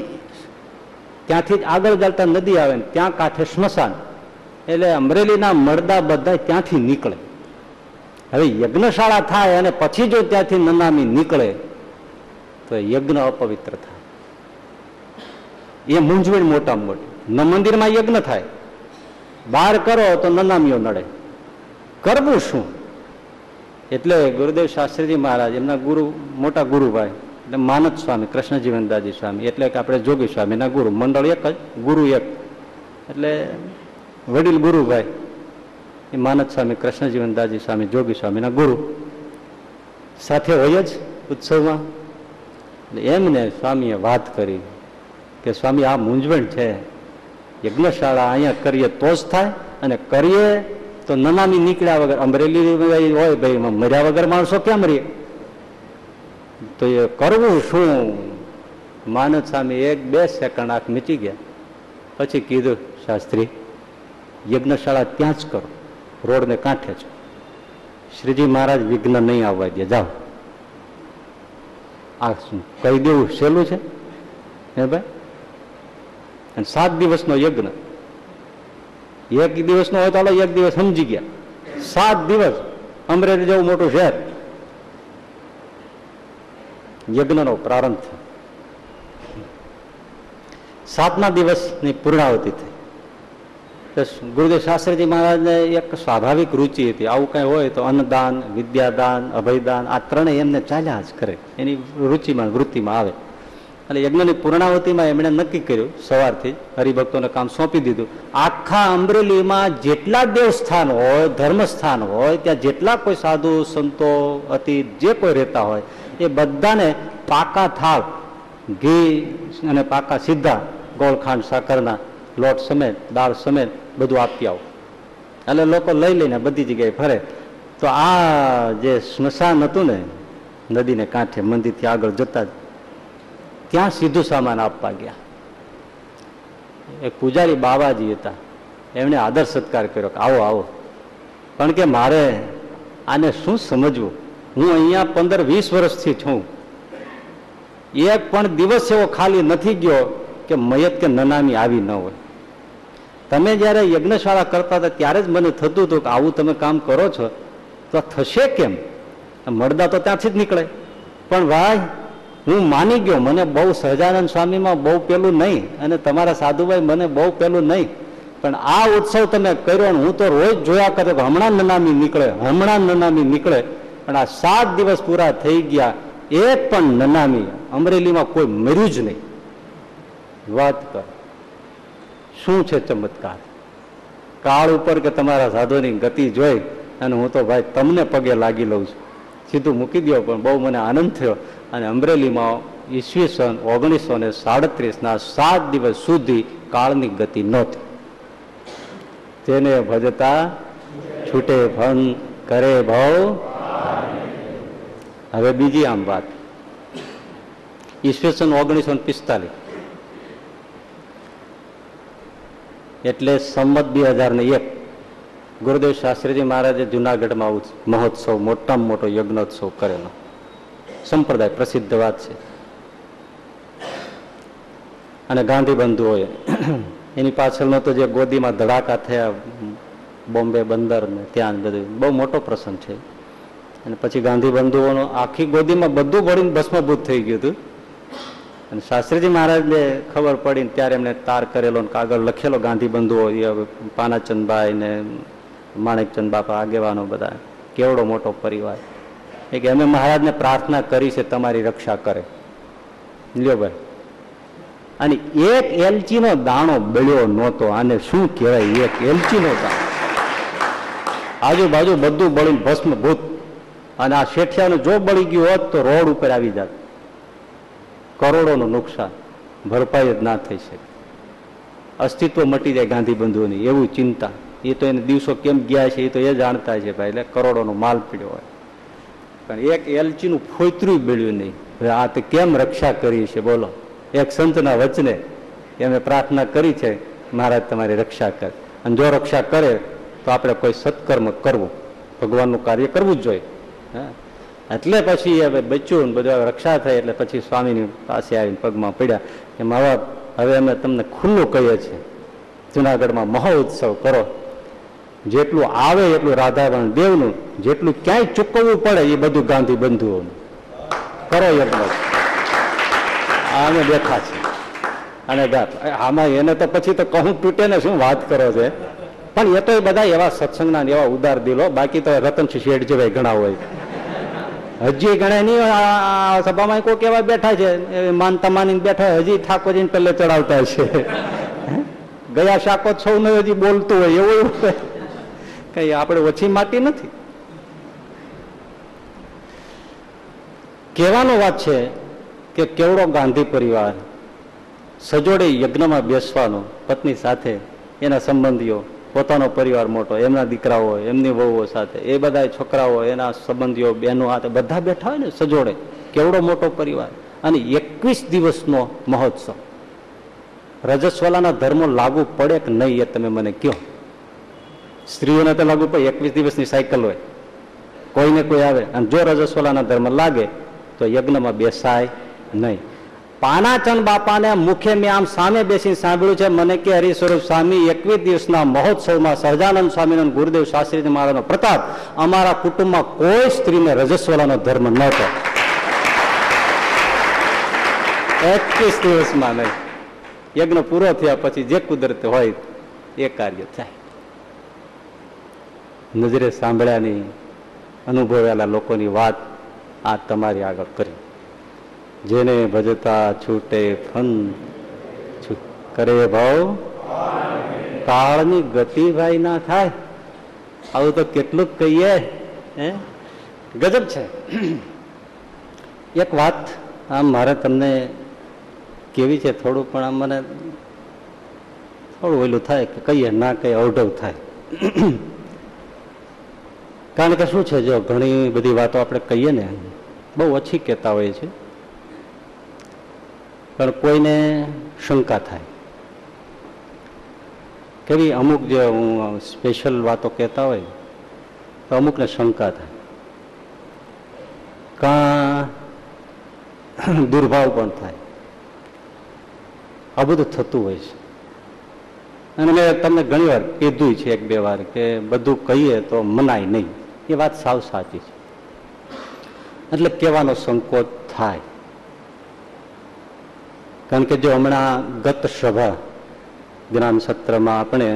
ત્યાંથી જ આગળ ચાલતા નદી આવે ને ત્યાં કાંઠે સ્મશાન. એટલે અમરેલીના મળદા બધા ત્યાંથી નીકળે. હવે યજ્ઞશાળા થાય અને પછી જો ત્યાંથી નનામી નીકળે, તો યજ્ઞ અપવિત્ર થાય. એ મૂંઝવણ મોટામાં મોટી. ન મંદિરમાં યજ્ઞ થાય. બહાર કરો તો નનામીઓ નડે. કરવું શું? એટલે ગુરુદેવ શાસ્ત્રીજી મહારાજ, એમના ગુરુ, મોટા ગુરુભાઈ, એટલે માનદ સ્વામી કૃષ્ણજીવનદાજી સ્વામી, એટલે કે આપણે જોગી સ્વામીના ગુરુ, મંડળ એક જ, ગુરુ એક. એટલે વડીલ ગુરુભાઈ એ માનદ સ્વામી કૃષ્ણજીવનદાસજી સ્વામી, જોગી સ્વામીના ગુરુ. સાથે હોય જ ઉત્સવમાં. એમને સ્વામીએ વાત કરી કે, સ્વામી, આ મૂંઝવણ છે. યજ્ઞશાળા અહીંયા કરીએ તો જ થાય અને કરીએ તો નનામી નીકળ્યા વગર અમરેલી હોય, ભાઈ મર્યા વગર માણસો ક્યાં મરીએ? તો એ, કરવું શું? માનદ સ્વામી એક બે સેકન્ડ આંખ મીચી ગયા. પછી કીધું, શાસ્ત્રી યજ્ઞશાળા ત્યાં જ કરો. રોડને કાંઠે જ. શ્રીજી મહારાજ વિઘ્ન નહીં આવવા દે. જાઓ. આ કહી દેવું સહેલું છે? હે ભાઈ? અને સાત દિવસનો યજ્ઞ. એક દિવસનો હોય તો એક દિવસ સમજી ગયા. સાત દિવસ અમરેલી જેવું મોટું શહેર. યજ્ઞનો પ્રારંભ થયો. સાતમા દિવસની પૂર્ણાવતી થઈ. ગુરુદેવ શાસ્ત્રીજી મહારાજને એક સ્વાભાવિક રુચિ હતી. આવું કઈ હોય તો અન્નદાન, વિદ્યાદાન, અભયદાન, આ ત્રણેય એમને ચાલ્યા જ કરે. એની રુચિમાં, વૃત્તિમાં આવે. અને યજ્ઞની પૂર્ણાવતીમાં એમણે નક્કી કર્યું સવારથી હરિભક્તોને કામ સોંપી દીધું. આખા અમરેલીમાં જેટલા દેવસ્થાન હોય, ધર્મસ્થાન હોય, ત્યાં જેટલા કોઈ સાધુ, સંતો, અતિ જે કોઈ રહેતા હોય, એ બધાને પાકા થાળ, ઘી અને પાકા સીધા, ગોળખાંડ, સાકરના લોટ સમેત, દાળ સમેત બધું આપી આવો. એટલે લોકો લઈ લઈને બધી જગ્યાએ ફરે. તો આ જે સ્મશાન હતું ને, નદીને કાંઠે, મંદિરથી આગળ જતા ત્યાં સીધું સામાન આપવા ગયા. એક પૂજારી બાબાજી હતા. એમણે આદર સત્કાર કર્યો કે, આવો આવો. પણ કે, મારે આને શું સમજવું? હું અહીંયા પંદર, વીસ વર્ષથી છું. એક પણ દિવસ એવો ખાલી નથી ગયો કે મયત કે નનામી આવી ન હોય. તમે જ્યારે યજ્ઞશાળા કરતા હતા, ત્યારે જ મને થતું હતું કે આવું તમે કામ કરો છો. તો થશે કેમ? મળદા તો ત્યાંથી જ નીકળે. પણ ભાઈ, હું માની ગયો, મને બહુ સહજાનંદ સ્વામીમાં બહુ પેલું નહીં અને તમારા સાધુભાઈ મને બહુ પેલું નહીં. પણ આ ઉત્સવ તમે કર્યો ને હું તો રોજ જોયા કરે, હમણાં નનામી નીકળે, હમણાં નનામી નીકળે. પણ આ સાત દિવસ પૂરા થઈ ગયા, એક પણ નનામી અમરેલીમાં કોઈ મર્યું જ નહીં. વાત કર. શું છે ચમત્કાર? કાળ ઉપર કે તમારા સાધુની ગતિ જોઈ અને હું તો ભાઈ તમને પગે લાગી લઉં છું. સીધું મૂકી દો પણ બહુ મને આનંદ થયો. અને અમરેલીમાં ઈસવીસન, ઓગણીસો ને સાડત્રીસના સાત દિવસ સુધી કાળની ગતિ નહોતી. તેને ભજતા છૂટે ભંગ કરે ભવ. હવે બીજી આમ વાત. ઈસવીસન, ઓગણીસો ને પિસ્તાલીસ. એટલે સંમત બે હજાર ને એક ગુરુદેવ શાસ્ત્રીજી મહારાજે જુનાગઢમાં મહોત્સવ મોટામાં મોટો યજ્ઞોત્સવ કરેલો. સંપ્રદાય પ્રસિદ્ધ વાત છે. અને ગાંધી બંધુઓએ એની પાછળનો તો જે ગોદીમાં ધડાકા થયા, બોમ્બે બંદર ને ત્યાં બધું, બહુ મોટો પ્રસંગ છે. અને પછી ગાંધી બંધુઓનો આખી ગોદીમાં બધું ભરીને ભસ્મભૂત થઈ ગયું હતું. અને શાસ્ત્રીજી મહારાજને ખબર પડી ત્યારે એમને તાર કરેલો ને કાગળ લખેલો ગાંધી બંધુઓ એ પાનાચંદભાઈ ને માણેકચંદ બાપા આગેવાનો બધા, કેવડો મોટો પરિવાર. એ કે અમે મહારાજને પ્રાર્થના કરી છે તમારી રક્ષા કરે. લ્યો ભાઈ. અને એક એલચીનો દાણો બળ્યો નહોતો, આને શું કહેવાય એક એલચીનો દાણો? આજુબાજુ બધું બળીને ભસ્મભૂત. અને આ શેઠિયાનું જો બળી ગયું હોત તો રોડ ઉપર આવી જાત. કરોડોનું નુકસાન ભરપાઈ જ ના થઈ શકે. અસ્તિત્વ મટી જાય ગાંધી બંધુઓની એવું ચિંતા. એ તો એને દિવસો કેમ ગયા છે એ તો એ જાણતા છે ભાઈ, એટલે કરોડોનો માલ પીડ્યો હોય. પણ એક એલચીનું ફોતરું બેળ્યું નહીં. હવે આ તો કેમ રક્ષા કરી છે, બોલો. એક સંતના વચને એમણે પ્રાર્થના કરી છે, મહારાજ, તમારી રક્ષા કરે. અને જો રક્ષા કરે, તો આપણે કોઈ સત્કર્મ કરવું. ભગવાનનું કાર્ય કરવું જ જોઈએ. હા. એટલે પછી હવે બચ્યું ને બધું રક્ષા થઈ એટલે પછી સ્વામીની પાસે આવીને પગમાં પડ્યા કે મા બાપ હવે અમે તમને ખુલ્લું કહીએ છીએ. જુનાગઢમાં મહોત્સવ કરો. જેટલું આવે એટલું રાધાવરણ દેવનું, જેટલું ક્યાંય ચૂકવવું પડે એ બધું ગાંધી બંધુઓનું. કરો યજ્ઞ. આ અમે બેઠા છે. અને આમાં એને તો પછી તો કહું તૂટે ને શું વાત કરો છે? પણ એ તો બધા એવા સત્સંગના એવા ઉદાર દિલો, બાકી તો રતનસિંહ શેઠ જેવાય ઘણા હોય. હજી ગણે નહીં સભામાં કોઈ કેવા બેઠા છે માનતા માની બેઠા હજી ઠાકોરજીને પેલે ચડાવતા છે. ગયા શાકોત્સવ ને હજી બોલતું હોય, એવું એવું કઈ આપણે ઓછી માટી નથી. કહેવાનો વાત છે કે કેવડો ગાંધી પરિવાર, સજોડે યજ્ઞમાં બેસવાનો પત્ની સાથે એના સંબંધીઓ પોતાનો પરિવાર મોટો, એમના દીકરાઓ એમની વહુઓ સાથે, એ બધા છોકરાઓ એના સંબંધીઓ, બહેનો હાથે બધા બેઠા હોય ને સજોડે. કેવડો મોટો પરિવાર. અને એકવીસ દિવસનો મહોત્સવ. રજસ્વલાના ધર્મો લાગુ પડે કે નહીં એ તમે મને કહો. સ્ત્રીઓને તો લાગુ પડે, એકવીસ દિવસની સાયકલ હોય. કોઈને કોઈ આવે અને જો રજસ્વલાના ધર્મ લાગે, તો યજ્ઞમાં બેસાય નહીં. પાનાચંદ બાપાને મુખે મેં આમ સામે બેસીને સાંભળ્યું છે. મને કે હરિસ્વરૂપ સ્વામી, એકવીસ દિવસના મહોત્સવમાં સહજાનંદ સ્વામીનો ગુરુદેવ શાસ્ત્રીજી મહારાજનો પ્રતાપ અમારા કુટુંબમાં કોઈ સ્ત્રીને રજસ્વલાનો ધર્મ નહોતો એકવીસ દિવસમાં નહીં. યજ્ઞ પૂરો થયા પછી જે કુદરત હોય એ કાર્ય થાય. નજરે સાંભળ્યાની અનુભવેલા લોકોની વાત આ તમારી આગળ કરી. જેને ભજતા છૂટે ફન કરે ભાવ. કાળની ગતિ ભાઈ ના થાય. આવું તો કેટલું કહીએ, હે? ગજબ છે. એક વાત આમ મારે તમને કેવી છે થોડું, પણ આમ મને થોડું ઓલું થાય કે કહીએ, ના કહીએ, અવઢવ થાય. કારણ કે શું છે, જો ઘણી બધી વાતો આપણે કહીએ ને, બહુ ઓછી કહેતા હોઈએ છીએ. પણ કોઈને શંકા થાય. કેવી અમુક જે હું સ્પેશિયલ વાતો કહેતા હોય, તો અમુકને શંકા થાય. કાં દુર્ભાવ પણ થાય. આ બધું થતું હોય છે. અને મેં તમને ઘણી વાર કીધું છે એક બે વાર કે બધું કહીએ તો મનાય નહીં. એ વાત સાવ સાચી છે. એટલે કહેવાનો સંકોચ થાય. કારણ કે જો હમણાં ગત સભા જ્ઞાન સત્રમાં આપણે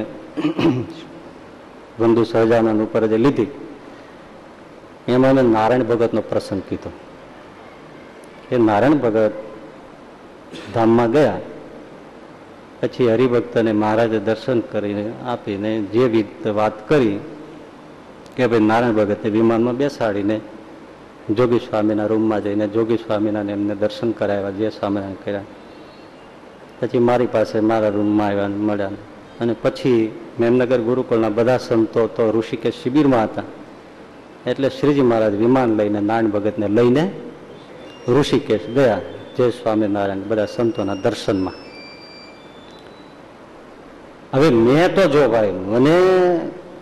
બંધુ સહજાનંદ ઉપર જે લીધી, એમાં મેં નારાયણ ભગતનો પ્રસંગ કીધો. એ નારાયણ ભગત ધામમાં ગયા, પછી હરિભક્તને મહારાજે દર્શન કરીને આપીને જે વિગત વાત કરી કે ભાઈ નારાયણ ભગતને વિમાનમાં બેસાડીને જોગી સ્વામીના રૂમમાં જઈને જોગી સ્વામીના એમને દર્શન કરાવ્યા, જે સ્વામિનારાયણ કર્યા. પછી મારી પાસે મારા રૂમમાં આવ્યા મળ્યા અને પછી મેમનગર ગુરુકુળના બધા સંતો તો ઋષિકેશ શિબિરમાં હતા. એટલે શ્રીજી મહારાજ વિમાન લઈને નારાયણ ભગતને લઈને ઋષિકેશ ગયા જય સ્વામિનારાયણ બધા સંતોના દર્શનમાં. હવે મેં તો જો ભાઈ, મને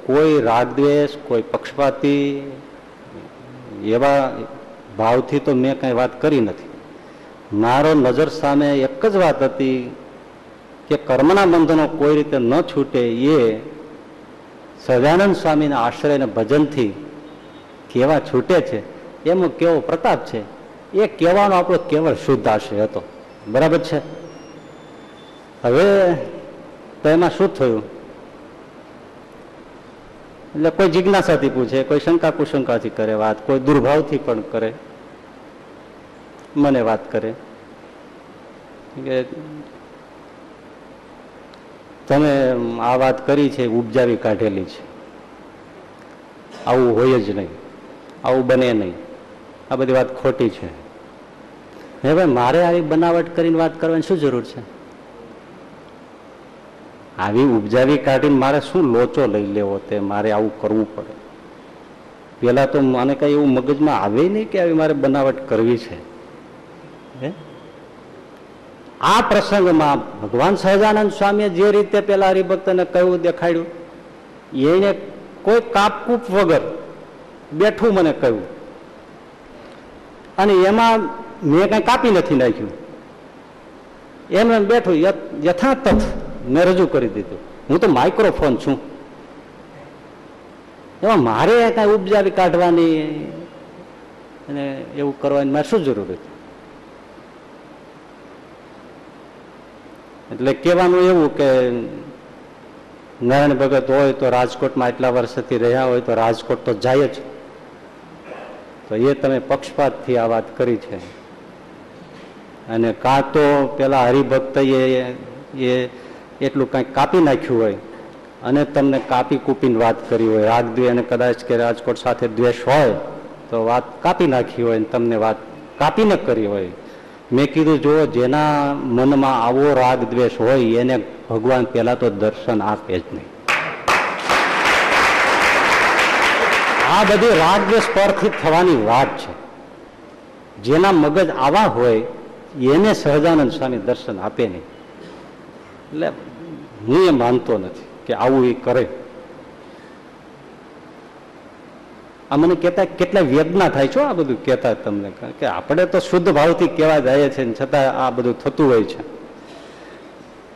કોઈ રાગદ્વેષ, કોઈ પક્ષપાતી એવા ભાવથી તો મેં કાંઈ વાત કરી નથી. મારો નજર સામે એક જ વાત હતી કે કર્મના બંધનો કોઈ રીતે ન છૂટે એ સહજાનંદ સ્વામીના આશ્રય ને ભજનથી કેવા છૂટે છે એમાં કેવો પ્રતાપ છે, એ કહેવાનો આપણો કેવળ શુદ્ધ આશય હતો. બરાબર છે? હવે તો એમાં શું થયું? એટલે કોઈ જિજ્ઞાસાથી પૂછે, કોઈ શંકા કુશંકાથી કરે વાત, કોઈ દુર્ભાવથી પણ કરે. મને વાત કરે. કે તમે આ વાત કરી છે, ઉપજાવી કાઢેલી છે. આવું હોય જ નહીં. આવું બને નહીં. આ બધી વાત ખોટી છે. હે ભાઈ, મારે આવી બનાવટ કરીને વાત કરવાની શું જરૂર છે? આવી ઉપજાવી કાઢીને મારે શું લોચો લઈ લેવો તે? મારે આવું કરવું પડે. પેલા તો મને કઈ એવું મગજમાં આવે નહીં કે આવી મારે બનાવટ કરવી છે? આ પ્રસંગમાં ભગવાન સહજાનંદ સ્વામીએ જે રીતે પેલા હરિભક્તને કહ્યું, દેખાડ્યું, એને કોઈ કાપકૂપ વગર બેઠું મને કહ્યું. અને એમાં મેં કઈ કાપી નથી નાખ્યું. એમ એમ બેઠું યથાતથ મેં રજૂ કરી દીધું. હું તો માઇક્રોફોન છું. એમાં મારે કઈ ઉપજાવી કાઢવાની અને એવું કરવાની મારે શું જરૂર હતી? એટલે કહેવાનું એવું કે નારાયણ ભગત હોય તો રાજકોટમાં એટલા વર્ષથી રહ્યા હોય તો રાજકોટ તો જાય જ. તો એ તમે પક્ષપાતથી આ વાત કરી છે. અને કાં તો પેલા હરિભક્ત એ એટલું કંઈક કાપી નાખ્યું હોય અને તમને કાપી કૂપીને વાત કરી હોય. રાગદ્વે અને કદાચ કે રાજકોટ સાથે દ્વેષ હોય તો વાત કાપી નાખી હોય તમને વાત કાપીને કરી હોય. મેં કીધું, જો જેના મનમાં આવો રાગ દ્વેષ હોય, એને ભગવાન પહેલા તો દર્શન આપે જ નહીં. આ બધી રાગ દ્વેષ પરથી થવાની વાત છે. જેના મગજ આવા હોય, એને સહજાનંદ સ્વામી દર્શન આપે નહીં. એટલે હું એ માનતો નથી કે આવું એ કરે. આ મને કહેતા કેટલા વેદના થાય છે આ બધું કહેતા તમને. કે આપણે તો શુદ્ધ ભાવથી કહેવા જઈએ છે ને છતાં આ બધું થતું હોય છે.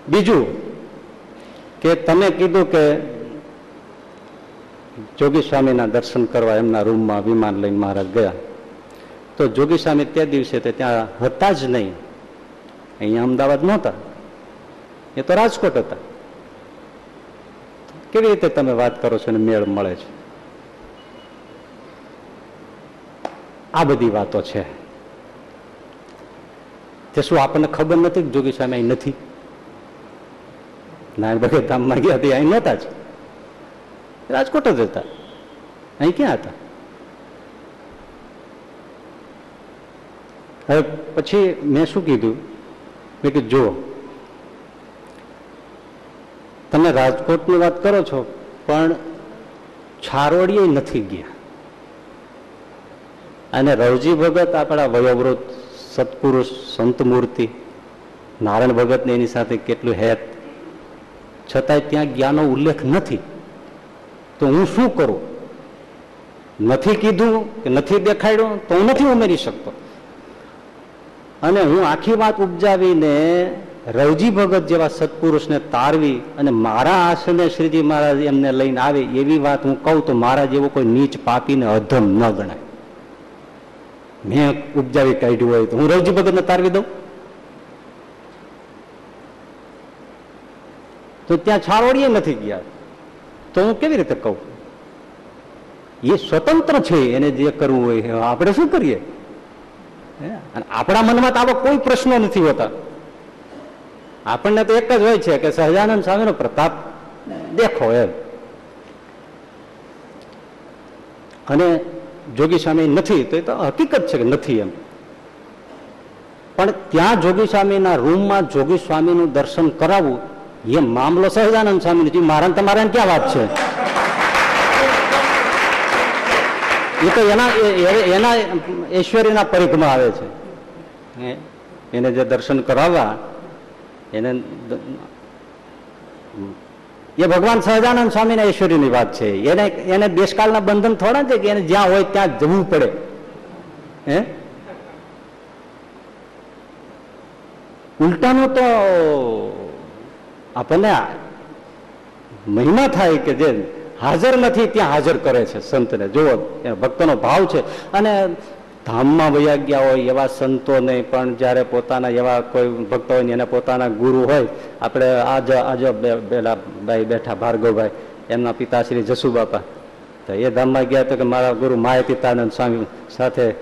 બીજું કે તમે કીધું કે જોગી સ્વામીના દર્શન કરવા એમના રૂમમાં વિમાન લઈને મહારાજ ગયા. તો જોગી સ્વામી તે દિવસે તે ત્યાં હતા જ નહીં. અહીંયા અમદાવાદ નહોતા. એ તો રાજકોટ હતા. કેવી રીતે તમે વાત કરો છો ને મેળ મળે છે? આ બધી વાતો છે. તે શું આપણને ખબર નથી કે જોગી સ્વામી અહીં નથી? નારાયણ ભગત ધામમાં ગયા તે અહીં નહોતા જ. રાજકોટ જ હતા. અહીં ક્યાં હતા? હવે પછી મેં શું કીધું? મેં કીધું, જુઓ. તમે રાજકોટની વાત કરો છો, પણ છારોડીએ નથી ગયા. અને રવજી ભગત આપણા વયોવૃત સત્પુરુષ, સંત મૂર્તિ, નારાયણ ભગતને એની સાથે કેટલું હેત. છતાંય ત્યાં જ્ઞાનનો ઉલ્લેખ નથી. તો હું શું કરું? નથી કીધું કે નથી દેખાડ્યું તો હું નથી ઉમેરી શકતો. અને હું આખી વાત ઉપજાવીને રવજી ભગત જેવા સત્પુરુષને તારવી અને મારા આશ્રમે શ્રીજી મહારાજ એમને લઈને આવે એવી વાત હું કહું તો મારા જેવો કોઈ નીચ પાપીને અધમ ન ગણાય. મેં ઉપજાવી કાઢ્યું હોય તો હું રવજી ભગતને તારવી દઉં? તો ત્યાં છારોડીએ નથી ગયા. તો હું કેવી રીતે કહું? એ સ્વતંત્ર છે, એને જે કરવું હોય આપણે શું કરીએ? આપણા મનમાં તો આવા કોઈ પ્રશ્નો નથી હોતા. આપણને તો એક જ હોય છે કે સહજાનંદ સ્વામીનો પ્રતાપ દેખો એમ. અને જોગી સ્વામી નથી, તો એ તો હકીકત છે કે નથી એમ. પણ ત્યાં જોગી સ્વામીના રૂમમાં જોગી સ્વામીનું દર્શન કરાવવું, એ મામલો સહજાનંદ સ્વામી નથી મારા તમારા ક્યાં વાત છે? એ તો એના એના ઐશ્વર્યના પરિઘમાં આવે છે? એને જે દર્શન કરાવવા, એને એ ભગવાન સહજાનંદ સ્વામીના ઐશ્વર્યની વાત છે. એને એને દેશકાળના બંધન થોડા છે કે એને જ્યાં હોય ત્યાં જવું પડે. હે? ઉલટાનું તો આપણને મહિમા થાય કે જે હાજર નથી ત્યાં હાજર કરે છે સંતને. જુઓ ભક્તનો ભાવ છે. અને ધામમાં વયા ગયા હોય એવા સંતોને પણ જ્યારે પોતાના એવા કોઈ ભક્તો હોય ને એના પોતાના ગુરુ હોય, આપણે આજ આજ પેલા ભાઈ બેઠા, ભાર્ગવભાઈ, એમના પિતાશ્રી જસુબાપા. તો એ ધામમાં ગયા તો કે મારા ગુરુ માયતીતાનંદ સ્વામી સાથે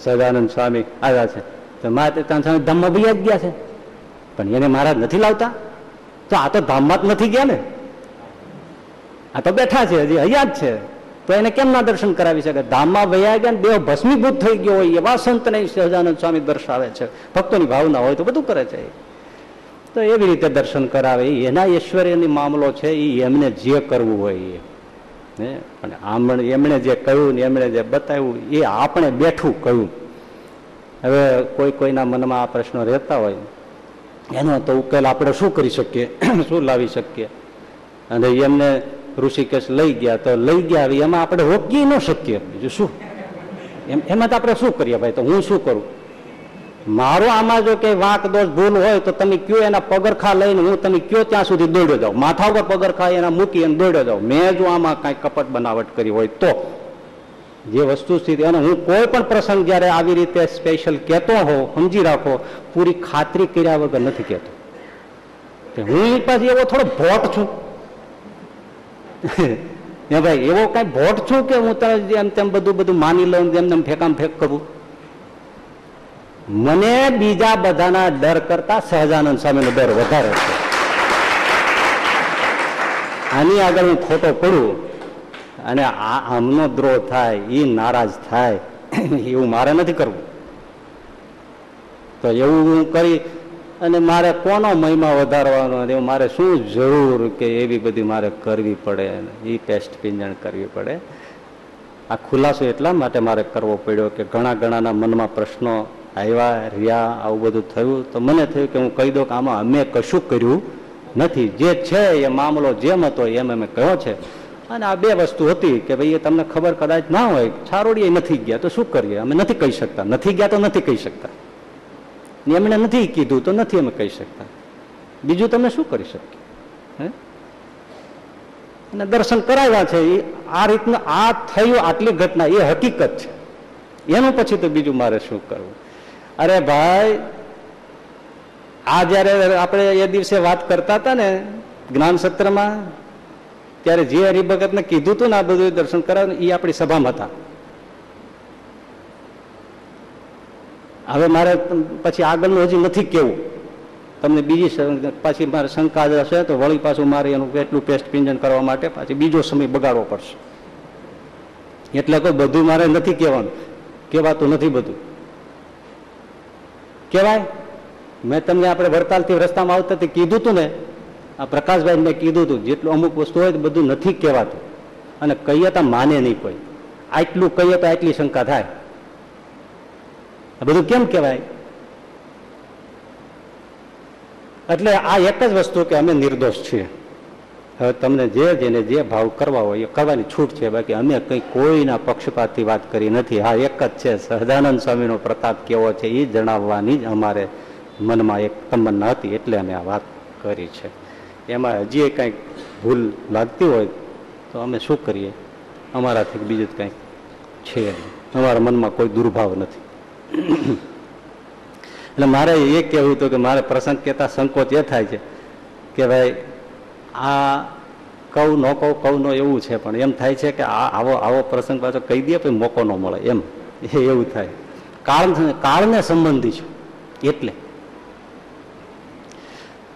સદાનંદ સ્વામી આવ્યા છે. તો માયતીતાનંદ સ્વામી ધામમાં વયા ગયા છે. પણ એને મહારાજ નથી લાવતા? તો આ તો ધામમાં જ નથી ગયા ને? આ તો બેઠા છે, હજી અહીંયા જ છે. તો એને કેમ ના દર્શન કરાવી શકે? ધામમાં વયા ગયા દેહ ભસ્મીભૂત થઈ ગયો હોય એવા સંતને સહજાનંદ સ્વામી દર્શાવે છે. ભક્તોની ભાવના હોય તો બધું કરે છે. તો એવી રીતે દર્શન કરાવે. એના ઐશ્વર્યની મામલો છે એ એમને જે કરવું હોય એ. અને આમણે એમણે જે કહ્યું ને એમણે જે બતાવ્યું, એ આપણે બેઠું કહ્યું. હવે કોઈ કોઈના મનમાં આ પ્રશ્નો રહેતા હોય, એનો તો ઉકેલ આપણે શું કરી શકીએ? શું લાવી શકીએ? અને એમને ઋષિકેશ લઈ ગયા તો લઈ ગયા હવે એમાં આપણે હોકી ન શકીએ. બીજું શું? એમ એમાં તો આપણે શું કરીએ ભાઈ? તો હું શું કરું? મારો આમાં જો કે વાંક દોષ ભૂલ હોય તો તમે કયો એના પગરખા લઈને હું તમે કયો ત્યાં સુધી દોડ્યો જાઉં? માથા ઉપર પગરખા એના મૂકી અને દોડ્યો જાઉં. મેં જો આમાં કાંઈ કપટ બનાવટ કરી હોય તો. જે વસ્તુ સ્થિતિ અને હું કોઈ પણ પ્રસંગ જ્યારે આવી રીતે સ્પેશિયલ કહેતો હોઉં, સમજી રાખો, પૂરી ખાતરી કર્યા વગર નથી કહેતો. હું પાછી એવો થોડો ભોટ છું. હે ભાઈ, એવો કઈ ભોટ છું કે હું તરત જેમ તેમ બધું બધું માની લઉં જેમ તેમ ફેકામ ફેક કરું? મને બીજા બધાના ડર કરતા સહજાનંદ સ્વામીનો ડર વધારે છે. આની આગળ હું ખોટો કરું અને આ આમનો દ્રોહ થાય એ નારાજ થાય, એવું મારે નથી કરવું. તો એવું હું કરી અને મારે કોનો મહિમા વધારવાનો અને મારે શું જરૂર કે એવી બધી મારે કરવી પડે એ પેસ્ટ પિંજણ કરવી પડે. આ ખુલાસો એટલા માટે મારે કરવો પડ્યો કે ઘણા ઘણાના મનમાં પ્રશ્નો આવ્યા, રહ્યા, આવું બધું થયું. તો મને થયું કે હું કહી દઉં કે આમાં અમે કશું કર્યું નથી. જે છે એ મામલો જેમ હતો એમ અમે કહ્યો છે. અને આ બે વસ્તુ હતી કે ભાઈ એ તમને ખબર કદાચ ના હોય છારોડીએ નથી ગયા, તો શું કરીએ? અમે નથી કહી શકતા. નથી ગયા તો નથી કહી શકતા. ને એમણે નથી કીધું તો નથી અમે કહી શકતા. બીજું તમે શું કરી શકીએ? હે? અને દર્શન કરાવ્યા છે એ આ રીતનું આ થયું, આટલી ઘટના, એ હકીકત છે. એનું પછી તો બીજું મારે શું કરવું? અરે ભાઈ, આ જ્યારે આપણે એ દિવસે વાત કરતા હતા ને, જ્ઞાન સત્રમાં, ત્યારે જે હરિભગતને કીધું હતું ને આ બધું દર્શન કરાવ્યું એ આપણી સભામાં હતા. હવે મારે પછી આગળનું હજી નથી કેવું. તમને બીજી પાછી મારે શંકા હશે તો વળી પાછું મારે એનું એટલું પેસ્ટ પિંજન કરવા માટે પાછી બીજો સમય બગાડવો પડશે. એટલે કોઈ બધું મારે નથી કહેવાનું. કહેવાતું નથી બધું. કહેવાય? મેં તમને આપણે વડતાલથી રસ્તામાં આવતા કીધું હતું ને, આ પ્રકાશભાઈ મેં કીધું હતું જેટલું અમુક વસ્તુ હોય બધું નથી કહેવાતું. અને કહીએ તો માને નહીં કોઈ. આટલું કહીએ તો આટલી શંકા થાય. આ બધું કેમ કહેવાય? એટલે આ એક જ વસ્તુ કે અમે નિર્દોષ છીએ. હવે તમને જે જેને જે ભાવ કરવા હોય એ કરવાની છૂટ છે. બાકી અમે કંઈ કોઈના પક્ષપાતથી વાત કરી નથી. હા, એક જ છે. સહજાનંદ સ્વામીનો પ્રતાપ કેવો છે એ જણાવવાની જ અમારે મનમાં એક તમન્ના હતી એટલે અમે આ વાત કરી છે. એમાં હજી કંઈક ભૂલ લાગતી હોય તો અમે શું કરીએ? અમારાથી બીજું કંઈક છે અમારા મનમાં કોઈ દુર્ભાવ નથી. એટલે મારે એ કહેવું હતું કે મારે પ્રસંગ કહેતા સંકોચ એ થાય છે કે ભાઈ, આ કહું ન કહું કહું ન એવું છે પણ એમ થાય છે કે આ આવો આવો પ્રસંગ પાછો કહી દે પછી મોકો ન મળે એમ. એ એવું થાય. કાળ કાળને સંબંધી છે. એટલે.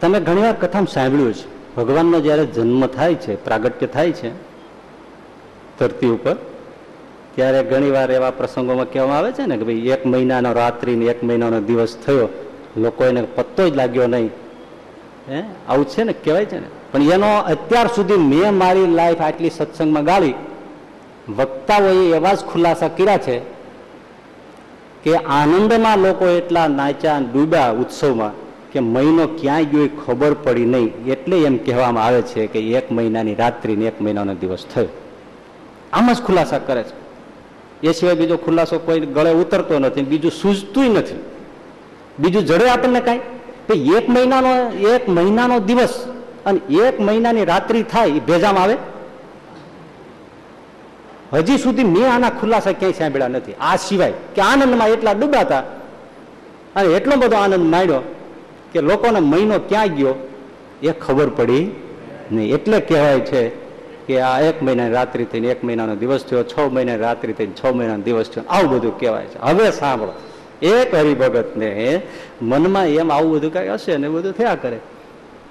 તમે ઘણીવાર કથામાં સાંભળ્યું છે ભગવાનનો જ્યારે જન્મ થાય છે, પ્રાગટ્ય થાય છે, ધરતી ઉપર ત્યારે ઘણીવાર એવા પ્રસંગોમાં કહેવામાં આવે છે ને કે ભાઈ એક મહિનાનો રાત્રિ ને એક મહિનાનો દિવસ થયો, લોકો એને પત્તો જ લાગ્યો નહીં. હે? આવું છે ને? કહેવાય છે ને? પણ એનો અત્યાર સુધી મેં મારી લાઈફ આટલી સત્સંગમાં ગાળી. વક્તાઓએ એવા જ ખુલાસા કર્યા છે કે આનંદમાં લોકો એટલા અને ડૂબ્યા ઉત્સવમાં કે મહિનો ક્યાંય ગયો ખબર પડી નહીં. એટલે એમ કહેવામાં આવે છે કે એક મહિનાની રાત્રિ ને એક મહિનાનો દિવસ થયો. આમ જ ખુલાસા કરે છે. એ સિવાય બીજો ખુલાસો કોઈ ગળે ઉતરતો નથી, બીજું સૂઝતું નથી. બીજું જડે આપણને કાંઈ? એક મહિનાનો એક મહિનાનો દિવસ અને એક મહિનાની રાત્રિ થાય, એ ભેજામાં આવે? હજી સુધી મેં આના ખુલાસા ક્યાંય સાંભળ્યા નથી. આ સિવાય કે આનંદમાં એટલા ડૂબાતા અને એટલો બધો આનંદ માણ્યો કે લોકોને મહિનો ક્યાં ગયો એ ખબર પડી નહીં. એટલે કહેવાય છે કે આ એક મહિનાની રાત્રિ થઈને એક મહિનાનો દિવસ થયો, છ મહિનાની રાત્રિ થઈને છ મહિનાનો દિવસ થયો. આવું બધું કહેવાય છે. હવે સાંભળો. એક હરિભગતને મનમાં એમ આવું બધું કાંઈ હશે ને બધું થયા કરે.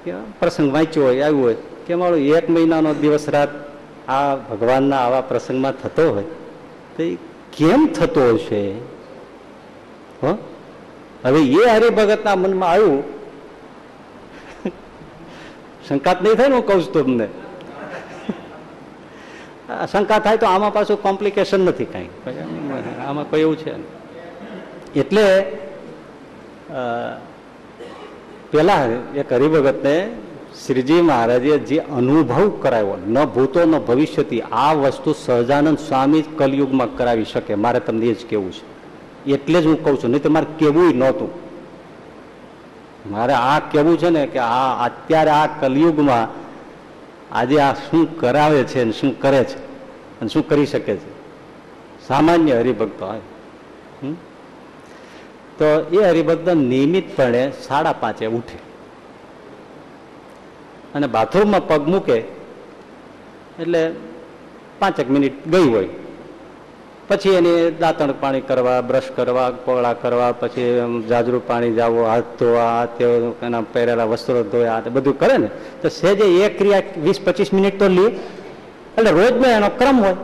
કે પ્રસંગ વાંચ્યો હોય, આવ્યું હોય. કે મારો એક મહિનાનો દિવસ રાત આ ભગવાનના આવા પ્રસંગમાં થતો હોય, તો એ કેમ થતો હશે? હો? હવે એ હરિભગતના મનમાં આવ્યું. શંકાત નહીં થાય ને હું કહું છું તમને. શંકા થાય તો આમાં પાછું કોમ્પ્લિકેશન નથી કાંઈ. આમાં કોઈ એવું છે. એટલે પેલા એક હરિભગતને શ્રીજી મહારાજે જે અનુભવ કરાવ્યો, ન ભૂતો ન ભવિષ્યથી આ વસ્તુ સહજાનંદ સ્વામી કલયુગમાં કરાવી શકે. મારે તમને એ જ કેવું છે. એટલે જ હું કહું છું, નહીં તો મારે કેવું નહોતું. મારે આ કેવું છે ને કે આ અત્યારે આ કલયુગમાં આજે આ શું કરાવે છે અને શું કરે છે અને શું કરી શકે છે? સામાન્ય હરિભક્તો હમ? તો એ હરિભક્ત નિયમિતપણે સાડા પાંચે ઉઠે. અને બાથરૂમમાં પગ મૂકે એટલે પાંચેક મિનિટ ગઈ હોય. પછી એની દાંતણ પાણી કરવા, બ્રશ કરવા કોળા કરવા, પછી જાજરું પાણી જાવું, હાથ ધોવા તે એના પહેરેલા વસ્ત્રો ધોયા બધું કરે ને, તો સહેજે એ ક્રિયા વીસ પચીસ મિનિટ તો લે. એટલે રોજનો એનો ક્રમ હોય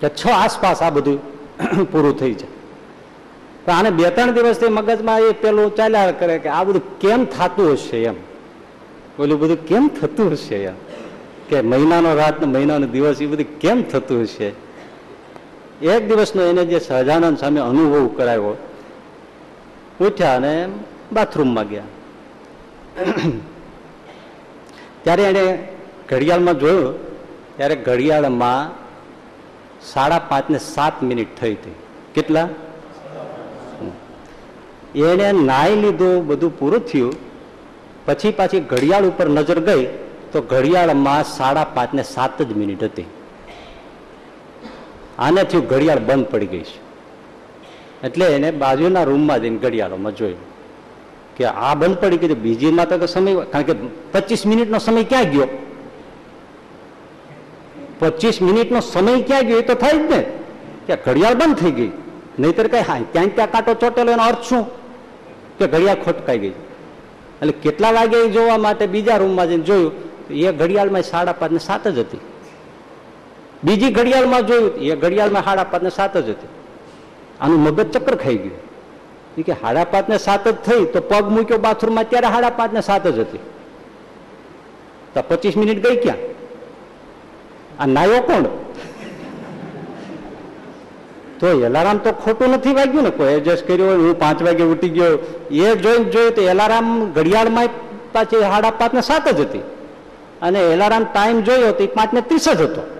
કે છ આસપાસ આ બધું પૂરું થઈ જાય. તો આને બે ત્રણ દિવસથી મગજમાં એ પેલું ચાલ્યા કરે કે આ બધું કેમ થતું હશે એમ. ઓલું બધું કેમ થતું હશે એમ? કે મહિનાનો રાત મહિનાનો દિવસ એ બધું કેમ થતું હશે? એક દિવસનો એને જે સહજાનંદ સામે અનુભવ કરાવ્યો, ઉઠ્યા અને બાથરૂમમાં ગયા. ત્યારે એને ઘડિયાળમાં જોયું, ત્યારે ઘડિયાળમાં સાડા પાંચ ને સાત મિનિટ થઈ હતી. કેટલા? એને નાઈ લીધું, બધું પૂરું થયું. પછી પાછી ઘડિયાળ ઉપર નજર ગઈ, તો ઘડિયાળમાં સાડા પાંચ ને સાત જ મિનિટ હતી. આને થયું ઘડિયાળ બંધ પડી ગઈ છે. એટલે એને બાજુના રૂમમાં જઈને ઘડિયાળોમાં જોયું કે આ બંધ પડી ગઈ બીજીમાં તો સમય કારણ કે પચીસ મિનિટનો સમય ક્યાં ગયો? પચીસ મિનિટનો સમય ક્યાં ગયો એ તો થાય જ ને. કે ઘડિયાળ બંધ થઈ ગઈ. નહીતર કઈ હા, ક્યાંય ત્યાં કાંટો ચોટેલો એનો અર્થ શું? કે ઘડિયાળ ખોટકાઈ ગઈ. એટલે કેટલા વાગે જોવા માટે બીજા રૂમમાં જઈને જોયું એ ઘડિયાળમાં સાડા પાંચ ને સાત જ હતી. બીજી ઘડિયાળમાં જોયું એ ઘડિયાળમાં હાડા ને સાત જ હતી. આનું મગજ ચક્કર ખાઈ ગયું. કે હાડાપાત ને સાત જ થઈ તો પગ મૂક્યો બાથરૂમમાં ત્યારે હાડાપાત ને સાત જ હતી. તો પચીસ મિનિટ ગઈ ક્યાં? આ નાયો કોણ? તો એલારામ તો ખોટું નથી વાગ્યું ને. કોઈ એડજસ્ટ કર્યો હોય, હું પાંચ વાગે ઉઠી ગયો. એ જોઈને જોયું તો એલારામ ઘડિયાળમાં પાછી સાડા પાંચ ને સાત જ હતી. અને એલારામ ટાઈમ જોયો તો એ પાંચ ને ત્રીસ જ હતો.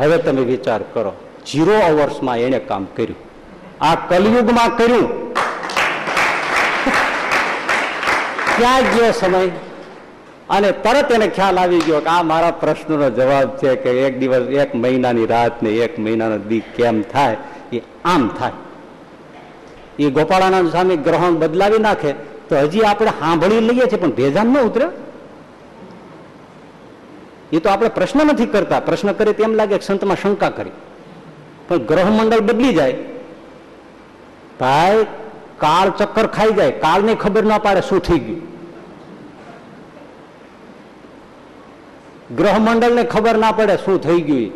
હવે તમે વિચાર કરો જીરો અવર્સમાં એને કામ કર્યું. આ કલયુગમાં કર્યું. ક્યાં ગયો સમય. અને તરત એને ખ્યાલ આવી ગયો કે આ મારા પ્રશ્નનો જવાબ છે કે એક દિવસ, એક મહિનાની રાત ને એક મહિનાનો દી કેમ થાય? એ આમ થાય. એ ગોપાળાનંદ સ્વામી ગ્રહણ બદલાવી નાખે. તો હજી આપણે સાંભળી લઈએ છીએ, પણ ભેજાન ન ઉતરે. એ તો આપણે પ્રશ્ન નથી કરતા. પ્રશ્ન કરીએ તેમ લાગે સંતમાં શંકા કરી. પણ ગ્રહ મંડળ બદલી જાય. ભાઈ, કાળ ચક્કર ખાઈ જાય. કાળની ખબર ના પાડે શું થઈ ગયું. ગ્રહ મંડળને ખબર ના પડે શું થઈ ગયું.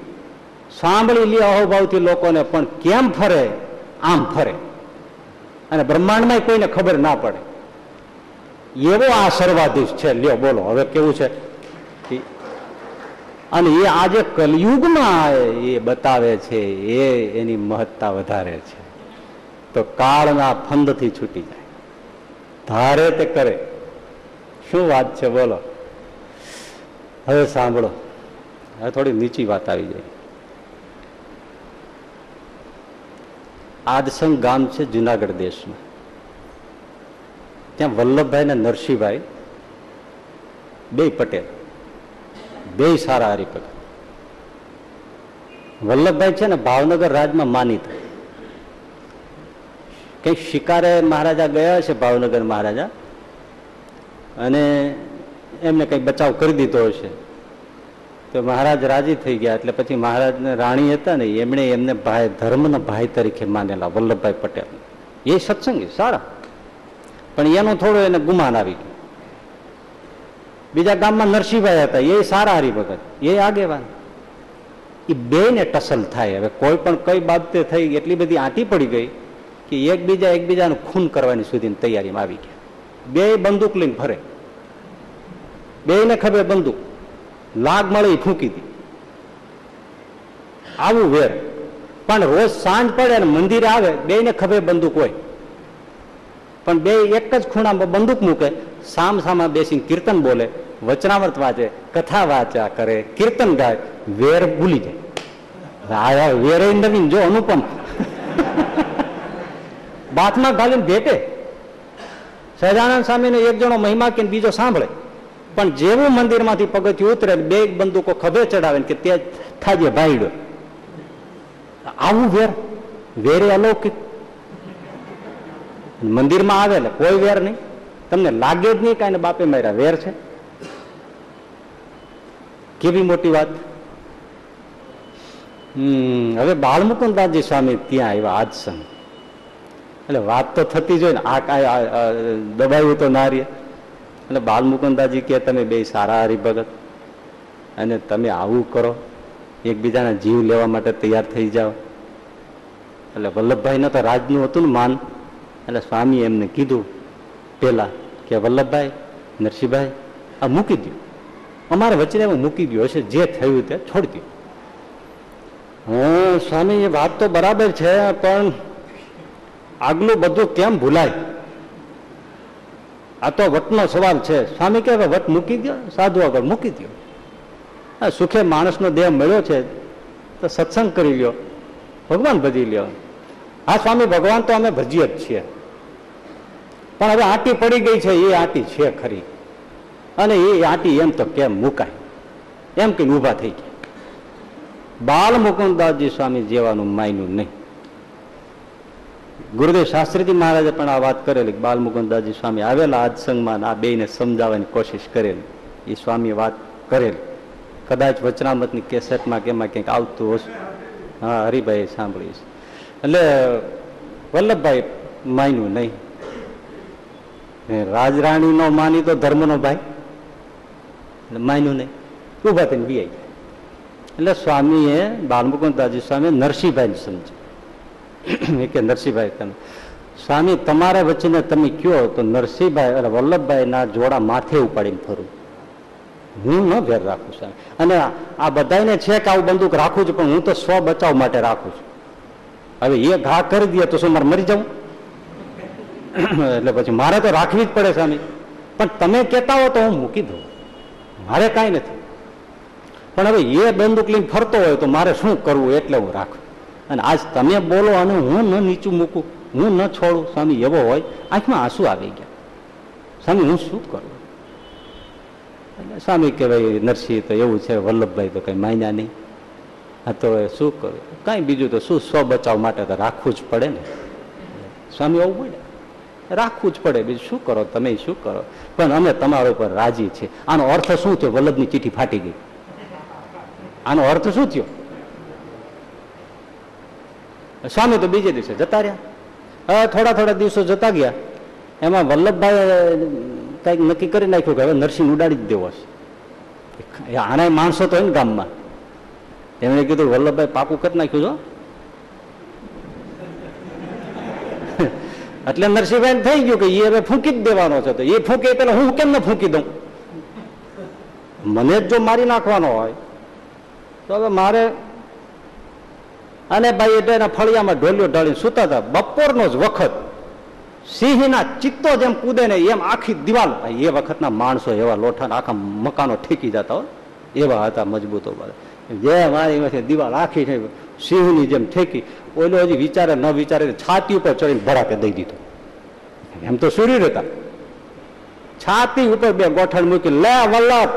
સાંભળી લે અહોભાવથી લોકોને, પણ કેમ ફરે? આમ ફરે. અને બ્રહ્માંડમાં કોઈને ખબર ના પડે. એવો આ સર્વાધીશ છે. લ્યો, બોલો, હવે કેવું છે? અને એ આજે કલયુગમાં એ બતાવે છે, એ એની મહત્તા વધારે છે. તો કાળના ફંદથી છૂટી જાય. ધારે તે કરે. શું વાત છે, બોલો. હવે સાંભળો. હવે થોડી નીચી વાત આવી જાય. આદસંગ ગામ છે જુનાગઢ દેશમાં ત્યાં વલ્લભભાઈ ને નરસિંહભાઈ, બે પટેલ. બે સારા હરિભગત વલ્લભભાઈ છે ને ભાવનગર રાજમાં માનીત. કંઈક શિકારે મહારાજા ગયા છે ભાવનગર મહારાજા, અને એમને કંઈક બચાવ કરી દીધો હશે. તો મહારાજ રાજી થઈ ગયા, એટલે પછી મહારાજને રાણી હતા ને, એમણે એમને ભાઈ ધર્મના ભાઈ તરીકે માનેલા વલ્લભભાઈ પટેલ. એ સત્સંગી, સારા. પણ એનું થોડું એને ગુમાન આવી ગયું. બીજા ગામમાં નરસિંહભાઈ હતા, એ સારા હરિભગત, એ આગેવાન. એ બે ને ટસલ થાય. હવે કોઈ પણ કઈ બાબતે થઈ એટલી બધી આંટી પડી ગઈ કે એકબીજા એકબીજાનું ખૂન કરવાની સુધીની તૈયારીમાં આવી ગયા. બે બંદૂક લઈને ફરે. બે ને ખભે બંદૂક. લાગ મળે એ ફૂંકી દી. આવું વેર. પણ રોજ સાંજ પડે અને મંદિરે આવે બે ને ખભે બંદૂક હોય. પણ બે એક જ ખૂણામાં બંદૂક મૂકે, સામ સામા બેસીને કીર્તન બોલે. વચનામૃત વાંચે, કથા વાંચ્યા કરે, કીર્તન ગાય, વેર ભૂલી જાય. વેર નવીન જો અનુપમ. બાથમાં ગાલીને ભેટે. સહજાનંદ સ્વામીનો એક જણો મહિમા કે બીજો સાંભળે. પણ જેવું મંદિરમાંથી પગથિયું ઉતરે, બે બંદૂકો ખભે ચડાવે કે તે થાજે ભાઈડો. આવું વેર. વેરે અલૌકિક. મંદિરમાં આવે ને કોઈ વેર નહીં. તમને લાગે જ નહીં કાંઈ બાપે માર્યા. વેર છે. કેવી મોટી વાત? હવે બાળમુકુદાસજી સ્વામી ત્યાં આવ્યા આજ સમ એટલે વાત તો થતી જ હોય ને, આ કાંઈ દબાવ્યું તો ના રહે. એટલે બાલમુકુદાસજી કે તમે બે સારા હરિભગત. અને તમે આવું કરો, એકબીજાના જીવ લેવા માટે તૈયાર થઈ જાઓ. એટલે વલ્લભભાઈને તો રાજનું હતું ને માન. એટલે સ્વામી એમને કીધું પેલા કે, વલ્લભભાઈ, નરસિંહભાઈ, આ મૂકી દો અમારે વચ્ચે હું મૂકી ગયો છે જે થયું તે છોડી ગયું હું સ્વામી, એ વાત તો બરાબર છે, પણ આગલું બધું કેમ ભૂલાય? આ તો વટનો સવાલ છે. સ્વામી કે હવે વટ મૂકી દો સાધુ આગળ મૂકી દો સુખે માણસનો દેહ મળ્યો છે, તો સત્સંગ કરી લ્યો, ભગવાન ભજી લ્યો. હા સ્વામી, ભગવાન તો અમે ભજીએ જ છીએ. પણ હવે આંટી પડી ગઈ છે, એ આંટી છે ખરી. અને એ આટી એમ તો કેમ મુકાય? એમ કે ઊભા થઈ ગયા. બાલ મુકુદાસજી સ્વામી જેવાનું માયનું નહીં. ગુરુદેવ શાસ્ત્રીજી મહારાજે પણ આ વાત કરેલી બાલ મુકુદાસજી સ્વામી આવેલા આજ સંઘમાં આ બેને સમજાવવાની કોશિશ કરેલી. એ સ્વામી વાત કરેલી. કદાચ વચનામતની કેસેટમાં કે એમાં કંઈક આવતું હશે. હા હરિભાઈ સાંભળીશ એટલે વલ્લભભાઈ માન્યું નહીં. રાજરાણી નો માની તો ધર્મનો ભાઈ. એટલે માન્યું નહીં. ઊભા થઈને બી એટલે સ્વામીએ બાલમુકુદાસજી સ્વામી નરસિંહભાઈ સમજ્યું. કે નરસિંહભાઈ તમે, સ્વામી તમારા વચ્ચે તમે કયો તો નરસિંહભાઈ અને વલ્લભભાઈ ના જોડા માથે ઉપાડીને ફરું. હું ન ઘેર રાખું સાહેબ અને આ બધાને છે કે આવું બંદૂક રાખું છું, પણ હું તો સ્વ બચાવ માટે રાખું છું. હવે એ ઘા કરી દે તો શું મારે મરી જવું? એટલે પછી મારે તો રાખવી જ પડે સ્વામી. પણ તમે કહેતા હો તો હું મૂકી દઉં. મારે કાંઈ નથી. પણ હવે એ બંદૂક લઈને ફરતો હોય તો મારે શું કરવું એટલે હું રાખું. અને આજ તમે બોલો અને હું ન નીચું મૂકું, હું ન છોડું, સ્વામી, એવો હોય, આંખમાં આંસુ આવી ગયા. સ્વામી, હું શું કરું? એટલે સ્વામી કે ભાઈ, નરસિંહ, તો એવું છે, વલ્લભભાઈ તો કંઈ માન્યા નહીં. હા તો શું કરું? કાંઈ બીજું તો શું સ્વ બચાવ માટે તો રાખવું જ પડે ને. સ્વામી એવું બોલ્યા રાખવું જ પડે. બીજું શું કરો? તમે શું કરો? પણ અમે તમારા ઉપર રાજી છે. આનો અર્થ શું થયો? વલ્લભની ચીઠી ફાટી ગઈ. આનો અર્થ શું થયો? સ્વામી તો બીજે દિવસે જતા રહ્યા. થોડા થોડા દિવસો જતા ગયા. એમાં વલ્લભભાઈ કંઈક નક્કી કરી નાખ્યું કે હવે નરસિંહ ઉડાડી જ દેવો છે. આના માણસો તો હોય ને ગામમાં. એમણે કીધું, વલ્લભભાઈ પાકું કરી નાખ્યું છો એટલે નરસિંહભાઈ થઈ ગયું કે એ હવે ફૂંકી જ દેવાનો છે તો એ ફૂંકે પેલા હું કેમ ન ફૂંકી દઉં? મને જ જો મારી નાખવાનો હોય, તો હવે મારે અને ભાઈ એટલે એના ફળિયામાં ઢોલિયો ઢાળીને સૂતા હતા. બપોરનો જ વખત સિંહના ચિત્તો જેમ કૂદે ને એમ આખી દિવાલ. ભાઈ, એ વખતના માણસો એવા લોઠા આખા મકાનો ઠીકી જતા હોય. એવા હતા મજબૂતો બધા. જે મારી દિવાલ આખી છે, સિંહની જેમ ઠેકી. ઓલો હજી વિચારે, ન વિચારે, છાતી ઉપર ચડીને ભડાકે દઈ દીધો. એમ તો સૂર્ય હતા છાતી ઉપર બે ગોઠણ મૂકી લે વલ્લભ,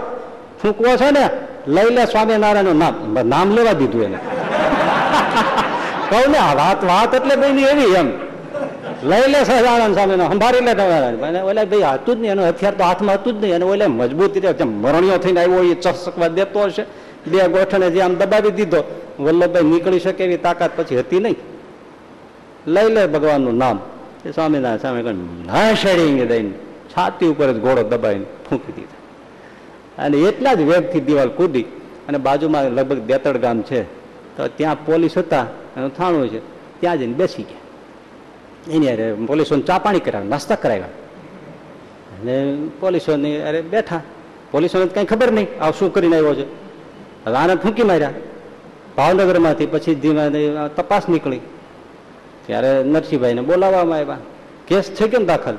ફૂંકવો છે ને? લઈ લે સ્વામિનારાયણ નામ. નામ લેવા દીધું એને. કહું ને વાત વાત એટલે ભાઈ એવી એમ. લઈ લે સહજાનંદ સ્વામી સંભાળી લે નારાયણ. ઓલા ભાઈ હતું જ નહીં, એનું હથિયાર તો હાથમાં હતું જ નહીં, અને ઓલે મજબૂતી મરણીઓ થઈને આવ્યો એ ચસકવા દેતો હશે. બે ગોઠણે જે આમ દબાવી દીધો વલ્લભભાઈ નીકળી શકે એવી તાકાત પછી હતી નહીં. લઈ લે ભગવાનનું નામ. એ સ્વામિનારાયણ સામે કહે ના શેડિંગ દઈને છાતી ઉપર જ ઘોડો દબાવીને ફૂંકી દીધા. અને એટલા જ વેગથી દિવાલ કૂદી અને બાજુમાં લગભગ બેતડ ગામ છે. તો ત્યાં પોલીસ હતા એનું થાણું છે. ત્યાં જઈને બેસી ગયા. એની અરે પોલીસોને ચા પાણી કરાવ્યા નાસ્તા કરાવ્યા. અને પોલીસોની અરે બેઠા. પોલીસોને કંઈ ખબર નહીં આ શું કરીને આવ્યો છે? હવે આને ફૂંકી માર્યા. ભાવનગરમાંથી પછી ધીમે તપાસ નીકળી. ત્યારે નરસિંહભાઈને બોલાવવામાં આવ્યા. કેસ છે કેમ દાખલ?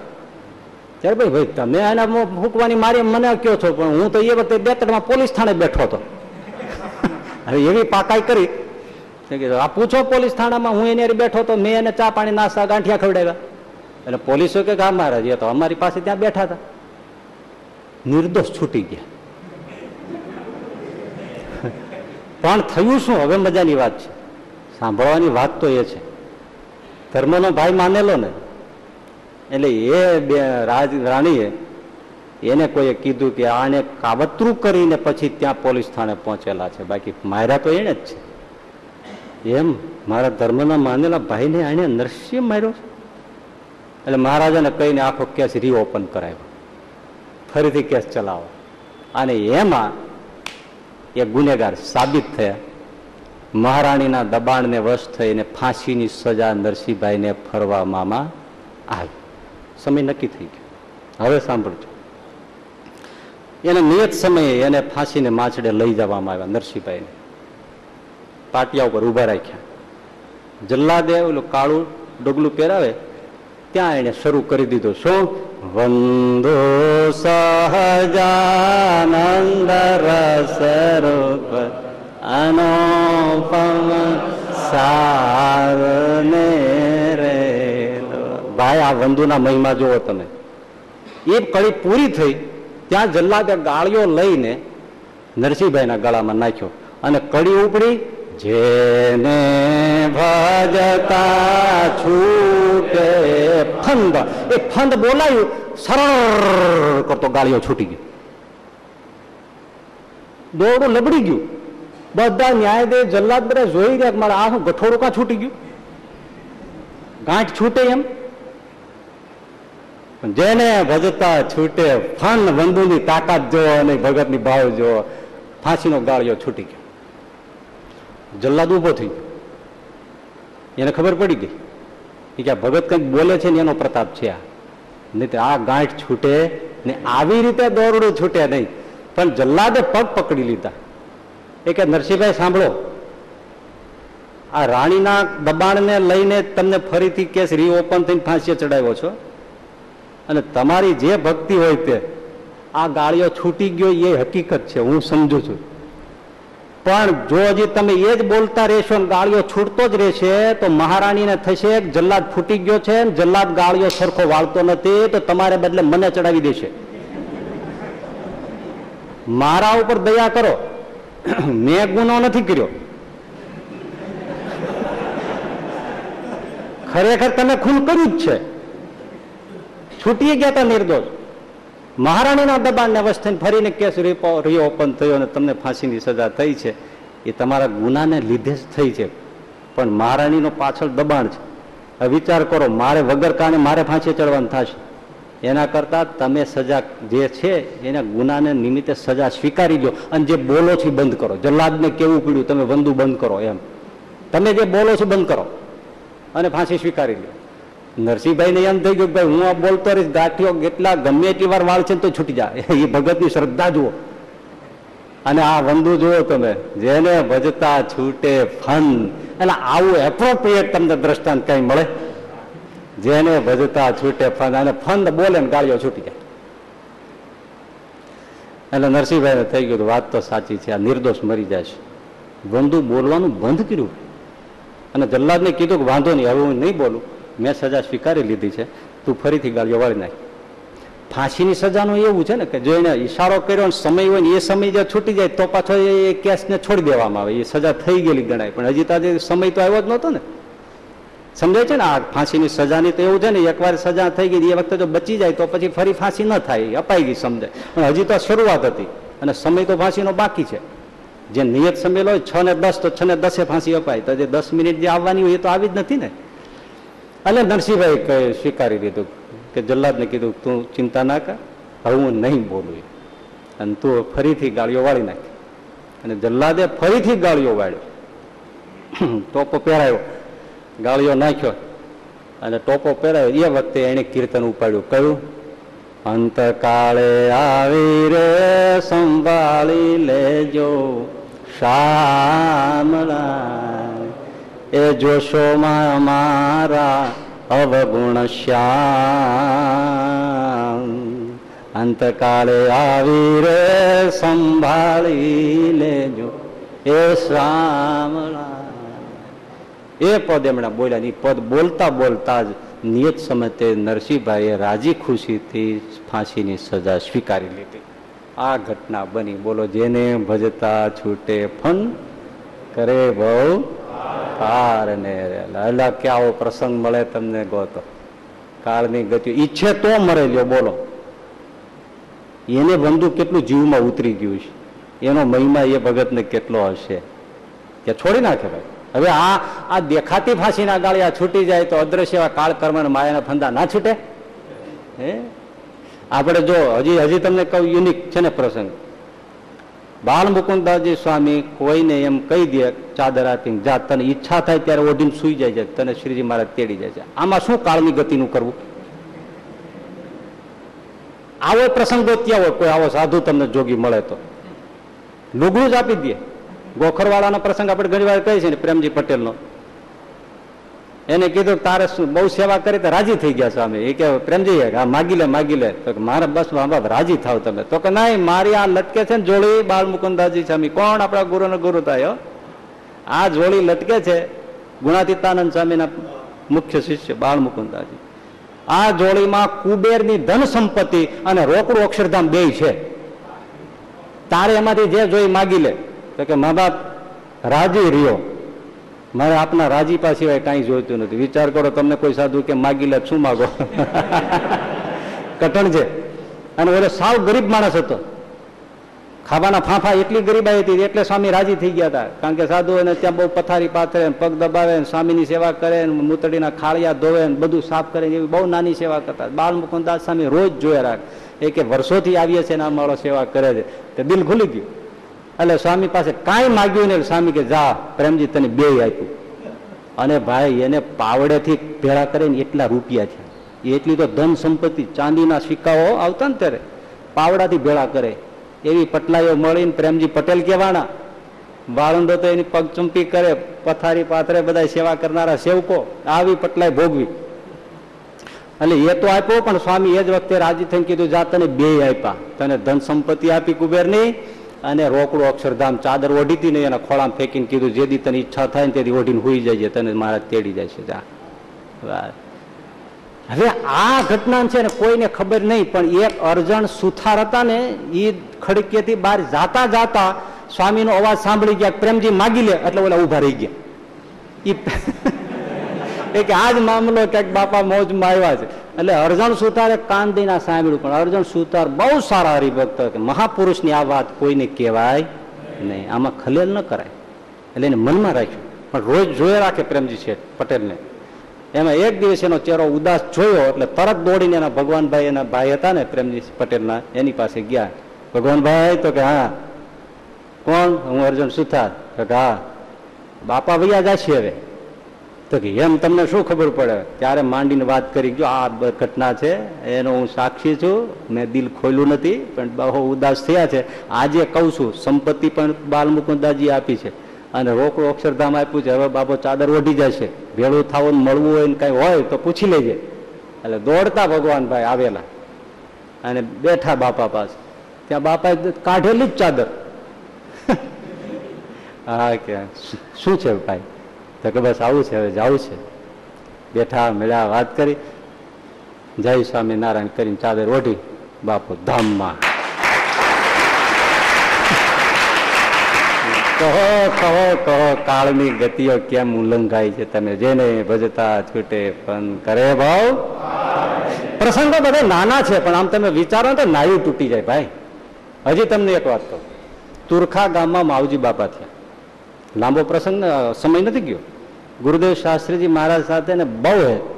ત્યારે ભાઈ ભાઈ, તમે આના ફૂંકવાની મારી મને કયો છો? પણ હું તો એ વખતે બેતડમાં પોલીસ થાણે બેઠો હતો. હવે એવી પાકાઈ કરી. આ પૂછો પોલીસ થાણામાં, હું એની બેઠો તો મેં એને ચા પાણી, નાસ્તા, ગાંઠિયા ખવડાવ્યા. એટલે પોલીસો કે ગામ મહારાજ, એ તો અમારી પાસે ત્યાં બેઠા હતા. નિર્દોષ છૂટી ગયા. પણ થયું શું? હવે મજાની વાત છે. સાંભળવાની વાત તો એ છે. ધર્મનો ભાઈ માનેલો ને, એટલે એ બે રાજ રાણીએ એને કોઈએ કીધું કે આને કાવતરું કરીને પછી ત્યાં પોલીસ થાણે પહોંચેલા છે. બાકી માર્યા તો એને જ છે. એમ મારા ધર્મના માનેલા ભાઈને આને નરસિંહ માર્યો છે. એટલે મહારાજાને કહીને આખો કેસ રીઓપન કરાવ્યો. ફરીથી કેસ ચલાવો. અને એમાં એ ગુનેગાર સાબિત થયા. મહારાણીના દબાણને વશ થઈને ફાંસીની સજા નરસિંહભાઈને ફરવામાં આવી. સમય નક્કી થઈ ગયો. હવે સાંભળજો. એને નિયત સમયે એને ફાંસીને માછડે લઈ જવામાં આવ્યા નરસિંહભાઈને. પાટિયા ઉપર ઊભા રાખ્યા. જલ્લાદે ઓલું કાળું ડગલું પહેરાવે, ત્યાં એને શરૂ કરી દીધું. શું? વંદો સહજાનંદ રસરૂપ અનોપમ સારને રે ભાઈ આ વંદુના મહિમા જુઓ તમે એ કળી પૂરી થઈ ત્યાં જલ્લાદે ગાળીઓ લઈને નરસિંહભાઈના ગળામાં નાખ્યો અને કળી ઉપડી જેને ભજતા છૂટે ફંદ. એ ફંદ બોલાયું સરળ કરતો ગાળીઓ છૂટી ગયો. દોરડું લબડી ગયું. બધા ન્યાયદે જલ્લાદ બધા જોઈ રહ્યા મારા આ ગઠોડું કાં છૂટી ગયું? ગાંઠ છૂટે એમ. જેને ભજતા છૂટે ફન બંધુની તાકાત જો અને ભગતની ભાવ જો, ફાંસીનો ગાળિયો છૂટી ગયો. જલ્લાદ ઊભો થઈ ગયો. એને ખબર પડી ગઈ કે આ ભગત કંઈક બોલે છે ને એનો પ્રતાપ છે આ. નહીં આ ગાંઠ છૂટે ને આવી રીતે દોરડું છૂટે નહીં. પણ જલ્લાદે પગ પકડી લીધા. એ કે, નરસિંહભાઈ, સાંભળો. આ રાણીના દબાણને લઈને તમને ફરીથી કેસ રીઓપન થઈને ફાંસીએ ચડાવ્યો છો? અને તમારી જે ભક્તિ હોય તે, આ ગાળીઓ છૂટી ગયો એ હકીકત છે. હું સમજુ છું. પણ જો હજી તમે એ જ બોલતા રહેશો ને ગાળીઓ છૂટતો જ રહેશે, તો મહારાણીને થશે જલ્લાદ ફૂટી ગયો છે જલ્લાદ ગાળીઓ સરખો વાળતો નથી, તો તમારે બદલે મને ચડાવી દેશે. મારા ઉપર દયા કરો. મેં ગુનો નથી કર્યો. ખરેખર તમે ખૂન કર્યું જ છે. છૂટી ગયા હતા નિર્દોષ. મહારાણીના દબાણને અવસ્થાને ફરીને કેસ રીઓપન થયો અને તમને ફાંસીની સજા થઈ છે. એ તમારા ગુનાને લીધે જ થઈ છે. પણ મહારાણીનો પાછળ દબાણ છે. વિચાર કરો, મારે વગર કારણે મારે ફાંસી ચડવાનું થશે. એના કરતા તમે સજા જે છે, એના ગુનાને નિમિત્તે સજા સ્વીકારી લો અને જે બોલો છો બંધ કરો. જલ્લાદને કેવું પડ્યું? તમે વંદુ બંધ કરો એમ. તમે જે બોલો છો બંધ કરો અને ફાંસી સ્વીકારી લો. નરસિંહભાઈને એમ થઈ ગયું ભાઈ હું આ બોલતો રહીશ ગાંઠીઓ કેટલા ગમે એટલી વાર વાળ છે ને તો છૂટી જાય. એ ભગતની શ્રદ્ધા જુઓ. અને આ વંદુ જુઓ તમે, જેને ભજતા છૂટે ફન. એટલે આવું એપ્રોપ્રિએટ તમને દ્રષ્ટાંત કઈ મળે? જેને ભજતા છૂટે ફન. અને ફન બોલે ને ગાળીઓ છૂટી જાય. એટલે નરસિંહભાઈને થઈ ગયું વાત તો સાચી છે, આ નિર્દોષ મરી જાય છે. વંદુ બોલવાનું બંધ કર્યું. અને જલ્લાદને કીધું કે વાંધો નહીં, હવે હું નહીં બોલું. મેં સજા સ્વીકારી લીધી છે. તું ફરીથી ગાળીઓ વાળી નાખ. ફાંસીની સજાનું એવું છે ને કે જો એને ઈશારો કર્યો ને સમય હોય ને એ સમય જો છૂટી જાય તો પાછો એ કેસને છોડી દેવામાં આવે. એ સજા થઈ ગયેલી ગણાય. પણ હજી તાજે સમય તો આવ્યો જ નહોતો ને. સમજાય છે ને? આ ફાંસીની સજાની તો એવું છે ને, એકવાર સજા થઈ ગઈ એ વખતે જો બચી જાય તો પછી ફરી ફાંસી ન થાય. અપાઈ ગઈ સમજાય. પણ હજી તો શરૂઆત હતી અને સમય તો ફાંસીનો બાકી છે. જે નિયત સમય હોય છ ને દસ, તો છ ને દસે ફાંસી અપાય. તો જે દસ મિનિટ જે આવવાની હોય એ તો આવી જ નથી ને. એટલે નરસિંહભાઈ કહે, સ્વીકારી દીધું કે જલ્લાદને કીધું, તું ચિંતા ના કર, હવે હું નહીં બોલું. અને તું ફરીથી ગાળીઓ વાળી નાખી. અને જલ્લાદે ફરીથી ગાળીઓ વાળ્યો. ટોપો પહેરાયો, ગાળીઓ નાખ્યો અને ટોપો પહેરાયો. એ વખતે એને કીર્તન ઉપાડ્યું. કયું અંતકાળે આવી રે, સંભાળી લેજો શામળા એ જોશોમાં મારા અવગુણ શ્યામ. અંતકાળે આવી રે સંભાળી લેજો એ શામળા એ પદ એમણે બોલ્યા ની પદ બોલતા બોલતા જ નિયત સમયે નરસિંહભાઈએ રાજી ખુશીથી ફાંસીની સજા સ્વીકારી લીધી. આ ઘટના બની. બોલો, જેને ભજતા છૂટે ફન કરે બહુ પાર ને અલા કે આવો પ્રસંગ મળે તમને ગોતો કાળની ગતિ, ઈચ્છે તો મરે લ્યો, બોલો. એને બંધુ કેટલું જીવમાં ઉતરી ગયું છે? એનો મહિમા એ ભગતને કેટલો હશે? કે છોડી નાખે ભાઈ. હવે આ આ દેખાતી ફાંસીના ગાળિયા છૂટી જાય તો અદ્રશ્ય કાળ કર્મ માયાના ફંદા ના છૂટે? હે? આપણે જો, હજી હજી તમને કહું યુનિક છે ને પ્રસંગ. બાળ મુકુંદાજી સ્વામી કોઈને એમ કહી દે ચાદર આપીને જા, તને ઈચ્છા થાય ત્યારે ઓઢીને સુઈ જાય છે, તને શ્રીજી મહારાજ તેડી જાય છે. આમાં શું કાળની ગતિનું કરવું? આવો પ્રસંગ ગોત્યા હોય, કોઈ આવો સાધુ તમને જોગી મળે તો. લુગડું જ આપી દે. ગોખરવાળાનો પ્રસંગ આપણે ઘણી વાર કહીએ છીએ ને, પ્રેમજી પટેલનો એને કીધું તારે બહુ સેવા કરી તો રાજી થઈ ગયા સ્વામી. એ કે, પ્રેમજી હા માગી લે માગી લે. તો મારા બસ બાપ રાજી થાવ તમે. તો કે, નહીં, મારી આ લટકે છે ને જોડી બાળ મુકુંદાજી સ્વામી. કોણ આપણા ગુરુનો ગુરુ થાય આ જોડી લટકે છે ગુણાતીતાનંદ સ્વામીના મુખ્ય શિષ્ય બાળ મુકુંદાજી આ જોડીમાં કુબેરની ધન સંપત્તિ અને રોકડું અક્ષરધામ બે છે. તારે એમાંથી જે જોઈ માગી લે. તો કે, મા બાપ, રાજી રહ્યો. મારે આપના રાજીપા સિવાય કાંઈ જોઈતું નથી. વિચાર કરો તમને કોઈ સાધુ કે માગી લે શું માગો? કટણ છે. અને ઓલો સાવ ગરીબ માણસ હતો. ખાવાના ફાંફા એટલી ગરીબાઈ હતી એટલે સ્વામી રાજી થઈ ગયા હતા. કારણ કે સાધુ એને ત્યાં બહુ પથારી પાથરે પગ દબાવે ને સ્વામીની સેવા કરે મૂતડીના ખાળિયા ધોવે બધું સાફ કરે એવી બહુ નાની સેવા કરતા બાળ મુકુદાસ સ્વામી રોજ જોયા રાખ. એ કે વર્ષોથી આવીએ છે ને આ મારો સેવા કરે છે. તે દિલ ખુલી ગયું. એટલે સ્વામી પાસે કાંઈ માગ્યું ને સ્વામી કે, જા, પ્રેમજી, તને બે આપ્યું. અને ભાઈ, એને પાવડેથી ભેળા કરીને એટલા રૂપિયા છે એટલી તો ધન સંપત્તિ, ચાંદીના સિક્કાઓ આવતા ને ત્યારે. પાવડાથી ભેળા કરે. એવી પટલાઈઓ મળીને પ્રેમજી પટેલ કહેવાના. વાળંદો તો એની પગ ચૂંપી કરે. પથારી પાથરે બધા સેવા કરનારા સેવકો. આવી પટલાઈ ભોગવી. એટલે એ તો આપ્યો, પણ સ્વામી એ જ વખતે રાજી થઈને કીધું, જા, તને બે આપ્યા. તને ધન સંપત્તિ આપી કુબેરની. અને રોકડું અક્ષરધામ ચાદર ઓઢીતી નહીં એના ખોળામાં ફેંકીને કીધું, જે દી તને ઈચ્છા થાય ને તેથી ઓઢીને હોઈ જાય તને મારા તેડી જાય છે, જા. હવે આ ઘટના છે ને કોઈને ખબર નહીં, પણ એક અર્જણ સુથાર હતા ને એ ખડકેથી બહાર જાતા જાતા સ્વામીનો અવાજ સાંભળી ગયા, પ્રેમજી, માગી લે. એટલે ઓલા ઊભા રહી ગયા. ઈ એ કે જ મામલો ક્યાંક બાપા મોજમાં આવ્યા છે. એટલે અર્જણ સુતારે કાન દઈને આ સાંભળ્યું, પણ અર્જણ સુતાર બહુ સારા હરિભક્ત કે મહાપુરુષની આ વાત કોઈને કહેવાય નહીં. આમાં ખલેલ ન કરાય. એટલે એને મનમાં રાખ્યું. પણ રોજ જોયે રાખે પ્રેમજી છે પટેલને. એમાં એક દિવસ એનો ચહેરો ઉદાસ જોયો, એટલે તરત દોડીને એના ભગવાનભાઈ એના ભાઈ હતા ને પ્રેમજી પટેલના, એની પાસે ગયા. ભગવાનભાઈ, તો કે હા. કોણ? હું અર્જુન સુથાર. તો કે હા. બાપા ભૈયા જશે હવે. તો કે, એમ તમને શું ખબર પડે? ત્યારે માંડીને વાત કરી ગયો આ ઘટના છે, એનો હું સાક્ષી છું, મેં દિલ ખોલ્યું નથી, પણ બહુ ઉદાસ થયા છે. આજે કહું છું, સંપત્તિ પણ બાલમુકુદાજી આપી છે. અને રોકડો અક્ષરધામ આપ્યું છે, હવે બાપો ચાદર ઓઢી જશે. ભેળું થવું મળવું હોય ને કઈ હોય તો પૂછી લેજે. એટલે દોડતા ભગવાનભાઈ આવેલા અને બેઠા બાપા પાસે. ત્યાં બાપાએ કાઢેલી જ ચાદર. હા, કે શું છે ભાઈ? તો કે બસ આવું છે, હવે જવું છે. બેઠા, મેળ્યા, વાત કરી. જય સ્વામી નારાયણ કરીને ચાદર ઓઢી. બાપુ ધામમાં. કહો કહો કહો, કાળની ગતિઓ કેમ ઉલ્લંઘાય છે? તમે જેને ભજતા છૂટે પણ કરે ભાવ. પ્રસંગો બધા નાના છે, પણ આમ તમે વિચારો તો નાયું તૂટી જાય, ભાઈ. હજી તમને એક વાત કહું. તુરખા ગામમાં માવજી બાપા થયા. લાંબો પ્રસંગ સમય નથી ગયો. ગુરુદેવ શાસ્ત્રીજી મહારાજ સાથે ને બહુ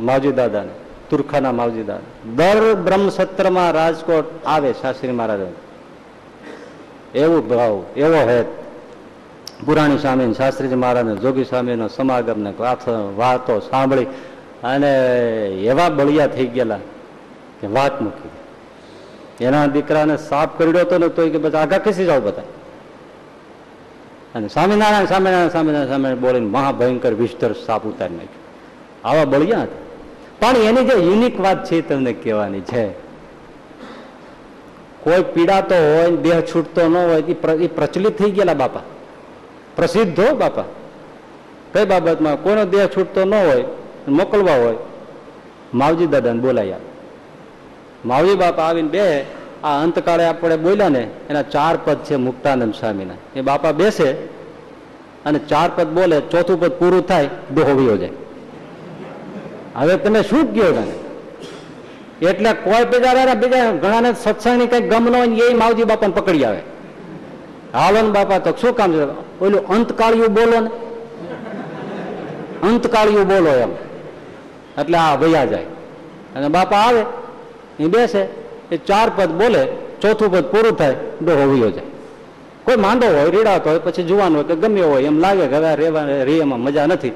માવજી દાદાને, તુરખાના માવજી દાદા. દર બ્રહ્મ સત્રમાં રાજકોટ આવે શાસ્ત્રી મહારાજ. એવું ભાવ, એવો હેત પુરાણી સ્વામી શાસ્ત્રીજી મહારાજ જોગી સ્વામીનો સમાગમ ને વાતો સાંભળી અને એવા બળિયા થઈ ગયેલા કે વાત મૂકી. એના દીકરાને સાફ કર્યો હતો ને તોય કે બધા આગા ખસી જાવ બધા. અને સ્વામિનારાયણ સ્વામિનારાયણ સ્વામિનારાયણ સ્વામિનારાયણ બોલીને મહાભયંકર વિસ્તર સાપ ઉતારી આવા બળિયા હતા. પણ એની જે યુનિક વાત છે તમને કહેવાની છે. કોઈ પીડાતો હોય દેહ છૂટતો ન હોય એ પ્રચલિત થઈ ગયેલા બાપા. પ્રસિદ્ધ હો બાપા. કઈ બાબતમાં? કોઈનો દેહ છૂટતો ન હોય મોકલવા હોય. માવજી દાદાને બોલાયા. માવજી બાપા આવીને બે આ અંતકાળે આપણે બોલ્યા ને એના ચાર પદ છે મુક્તાનંદ સ્વામીના. એ બાપા બેસે અને ચાર પદ બોલે, ચોથું પદ પૂરું થાય દોહો વયો જાય. હવે તમે શું કહો તને એટલે કોઈ બીજા બીજા ઘણાને સત્સંગની કઈ ગમ ન હોય એ માવજી બાપાને પકડી આવે. હાલો બાપા, તો શું કામ છે? ઓલું અંતકાળિયું બોલો ને. અંતકાળિયું બોલો એમ. એટલે આ ભૈયા જાય. અને બાપા આવે, એ બેસે. એ ચાર પદ બોલે, ચોથું પદ પૂરું થાય, ડોહો વયો જાય. કોઈ માંદો હોય, રીડાતો હોય, પછી જુવાન હોય કે ગમ્યો હોય, એમ લાગે કે હવે રેવા રે એમાં મજા નથી.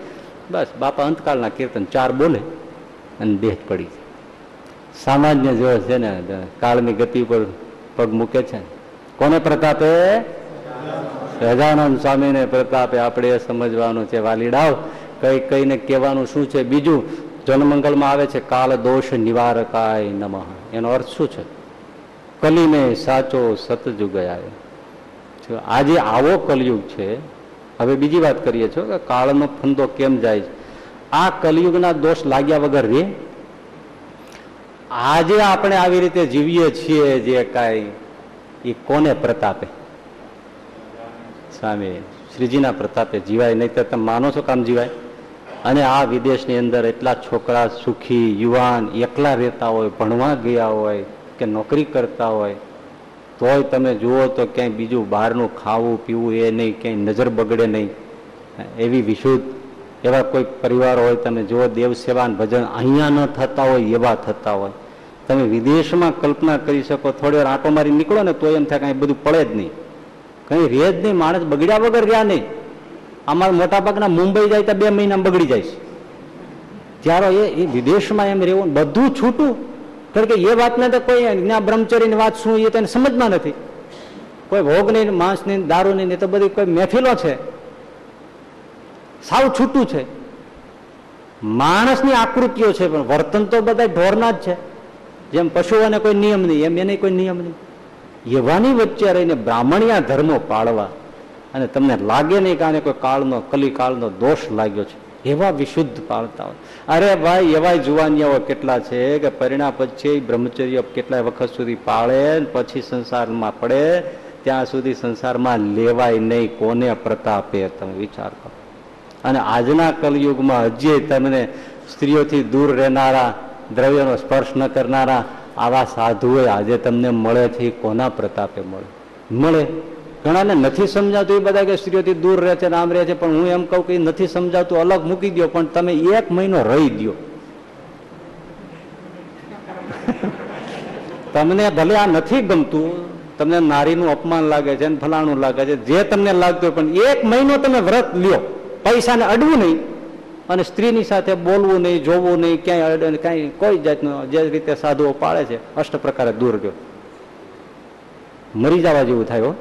બસ, બાપા અંતકાળના કીર્તન ચાર બોલે અને દેહ પડી જાય. સામાન્ય જો છે ને કાળની ગતિ પર પગ મૂકે છે. કોને પ્રતાપે? સહજાનંદ સ્વામીને પ્રતાપે. આપણે સમજવાનું છે વાલીડાવ કઈ કઈને કહેવાનું શું છે? બીજું જનમંગલમાં આવે છે કાળ દોષ નિવારકાય નમઃ. એનો અર્થ શું છે? કલીને સાચો સતજુગયાય આજે આવો કલયુગ છે, હવે બીજી વાત કરીએ છો કે કાળનો ફંદો કેમ જાય આ કલયુગના દોષ લાગ્યા વગર રે? આજે આપણે આવી રીતે જીવીએ છીએ જે કાંઈ, એ કોને પ્રતાપે? સ્વામી, શ્રીજીના પ્રતાપે જીવાય નહીં તો તમે માનો છો કામ જીવાય? અને આ વિદેશની અંદર એટલા છોકરા, સુખી, યુવાન, એકલા રહેતા હોય, ભણવા ગયા હોય કે નોકરી કરતા હોય, તોય તમે જુઓ તો ક્યાંય બીજું બહારનું ખાવું, પીવું એ નહીં, ક્યાંય નજર બગડે નહીં. એવી વિશુદ્ધ, એવા કોઈ પરિવાર હોય, તમે જુઓ દેવ સેવાન ભજન અહીંયા ન થતા હોય, એવા થતા હોય. તમે વિદેશમાં કલ્પના કરી શકો, થોડી વાર આંટો મારી નીકળો ને તો એમ થાય કાંઈ બધું પડે જ નહીં. કંઈ રહે જ નહીં, માણસ બગડ્યા વગર રહ્યા નહીં. અમારા મોટા ભાગના મુંબઈ જાય તો બે મહિના બગડી જાય છે. ત્યારે એ વિદેશમાં એમ રહેવું, બધું છૂટું. કારણ કે એ વાતને તો કોઈ જ્ઞા બ્રહ્મચર્યની વાત શું એ તેને સમજમાં નથી. કોઈ ભોગ નહીં માંસ નહીં દારૂ નહીં એ તો બધી કોઈ મહેફિલો છે. સાવ છૂટું છે. માણસની આકૃતિઓ છે, પણ વર્તન તો બધા ઢોરના જ છે. જેમ પશુઓને કોઈ નિયમ નહીં, એમ એને કોઈ નિયમ નહીં. એવાની વચ્ચે રહીને બ્રાહ્મણિયા ધર્મો પાળવા અને તમને લાગે નહીં કારણે કોઈ કાળનો, કલિકાળનો દોષ લાગ્યો છે. એવા વિશુદ્ધ પાળતા હોય અરે ભાઈ એવા જુવાનિયાઓ કેટલા છે કે પરિણામ પછી બ્રહ્મચર્ય કેટલાય વખત સુધી પાળે પછી સંસારમાં પડે, ત્યાં સુધી સંસારમાં લેવાય નહીં, કોને પ્રતાપે તમે વિચાર કરો. અને આજના કલયુગમાં હજી તમને સ્ત્રીઓથી દૂર રહેનારા, દ્રવ્યનો સ્પર્શ ન કરનારા આવા સાધુઓ આજે તમને મળે છે, કોના પ્રતાપે મળે? મળે. ઘણાને નથી સમજાતું એ બધા કે સ્ત્રીઓથી દૂર રહે છે આમ રહે છે, પણ હું એમ કહું કે નથી સમજાતું, અલગ મૂકી દો પણ તમે એક મહિનો રહી દો તમને ભલે આ નથી ગમતું, તમને નારીનું અપમાન લાગે છે ફલાણું લાગે છે, જે તમને લાગતું હોય, પણ એક મહિનો તમે વ્રત લ્યો, પૈસાને અડવું નહીં, અને સ્ત્રીની સાથે બોલવું નહીં, જોવું નહીં, ક્યાંય કાંઈ કોઈ જાતનું જે રીતે સાધુઓ પાળે છે અષ્ટ પ્રકારે દૂર ગયો મરી જવા જેવું થાય હો.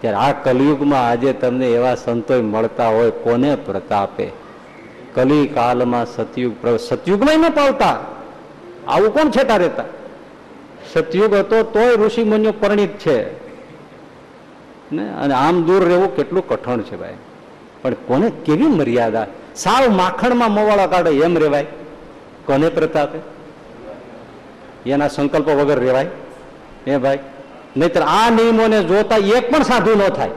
ત્યારે આ કલિયુગમાં આજે તમને એવા સંતોય મળતા હોય કોને પ્રતાપે? કલી કાલમાં સતયુગ સતયુગમાં ન પાવતા. આવું કોણ છેતા રહેતા? સતયુગ હતો તોય ઋષિ મુનિઓ પરિણિત છે. ને અને આમ દૂર રહેવું કેટલું કઠણ છે ભાઈ. પણ કોને કેવી મર્યાદા? સાવ માખણમાં મોવાળા કાઢે એમ રેવાય. કોને પ્રતાપે? એના સંકલ્પ વગર રેવાય. એ ભાઈ? નહીતર આ નિયમોને જોતા એક પણ સાધુ ન થાય.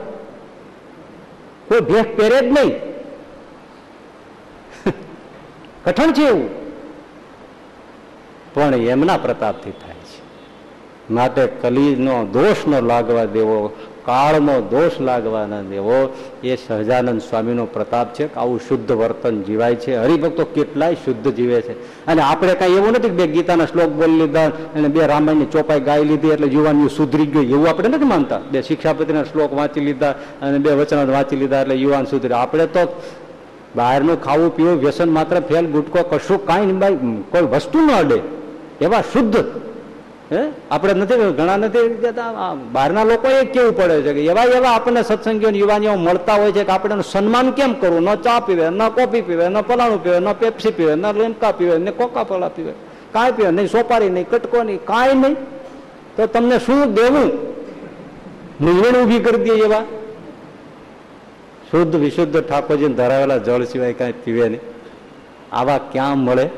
કોઈ ભેખ પહેરે જ નહીં. કઠણ છે એવું. પણ એમના પ્રતાપથી થાય છે. માટે કલીનો દોષ ન લાગવા દેવો કાળનો દોષ લાગવા ન દેવો, એ સહજાનંદ સ્વામીનો પ્રતાપ છે આવું શુદ્ધ વર્તન જીવાય છે. હરિભક્તો કેટલાય શુદ્ધ જીવે છે. અને આપણે કાંઈ એવું નથી કે બે ગીતાના શ્લોક બોલી લીધા અને બે રામાયણની ચોપાઈ ગાઈ લીધી એટલે યુવાનીઓ સુધરી ગયું. એવું આપણે નથી માનતા. બે શિક્ષાપતિના શ્લોક વાંચી લીધા અને બે વચનો વાંચી લીધા એટલે યુવાન સુધરી આપણે તો બહારનું ખાવું પીવું, વ્યસન માત્ર ફેલ ગુટકો કશું કાંઈ કોઈ વસ્તુ ન અડે. એવા શુદ્ધ હે? આપણે નથી, ઘણા નથી બહારના લોકો એ કેવું પડે છે કે એવા એવા આપણને સત્સંગીઓ યુવાનીઓ મળતા હોય છે કે આપણે સન્માન કેમ કરવું? ન ચા પીવે, ન કોફી પીવે, ન પલાણું પીવે, ન પેપ્સી પીવે, ન લીમકા પીવે, ને કોકા પલા પીવે. કાંઈ પીવે નહીં, સોપારી નહીં, કટકો નહીં, કાંઈ નહીં. તો તમને શું દેવું? મૂંઝવણ ઊભી કરી દે એવા. શુદ્ધ વિશુદ્ધ ઠાકોરજીને ધરાવેલા જળ સિવાય કાંઈ પીવે નહીં. આવા ક્યાં મળે?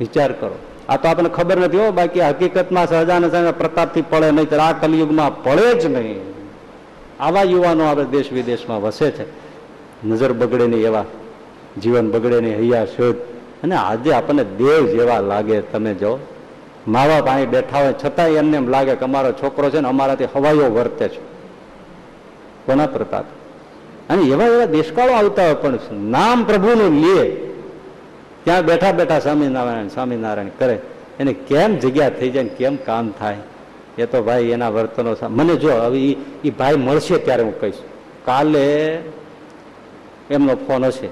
વિચાર કરો. આ તો આપણને ખબર નથી હો, બાકી હકીકતમાં સહજાન સામે પ્રતાપથી પડે નહીં તો આ કલયુગમાં પડે જ નહીં. આવા યુવાનો આપણે દેશ વિદેશમાં વસે છે. નજર બગડે નહીં એવા, જીવન બગડે નહીં, હૈયા શોધ. અને આજે આપણને દેવ જેવા લાગે, તમે જો. મા બાપ અહીં બેઠા હોય, છતાંય એમને એમ લાગે કે અમારો છોકરો છે ને અમારાથી હવાઈઓ વર્તે છે. કોના પ્રતાપ? અને એવા એવા દેશકાળો આવતા હોય પણ નામ પ્રભુનું લે. ત્યાં બેઠા બેઠા સ્વામિનારાયણ સ્વામિનારાયણ કરે. એને કેમ જગ્યા થઈ જાય કેમ કામ થાય? એ તો ભાઈ એના વર્તનો મને જો હવે એ ભાઈ મળશે ત્યારે હું કહીશ. કાલે એમનો ફોન હશે.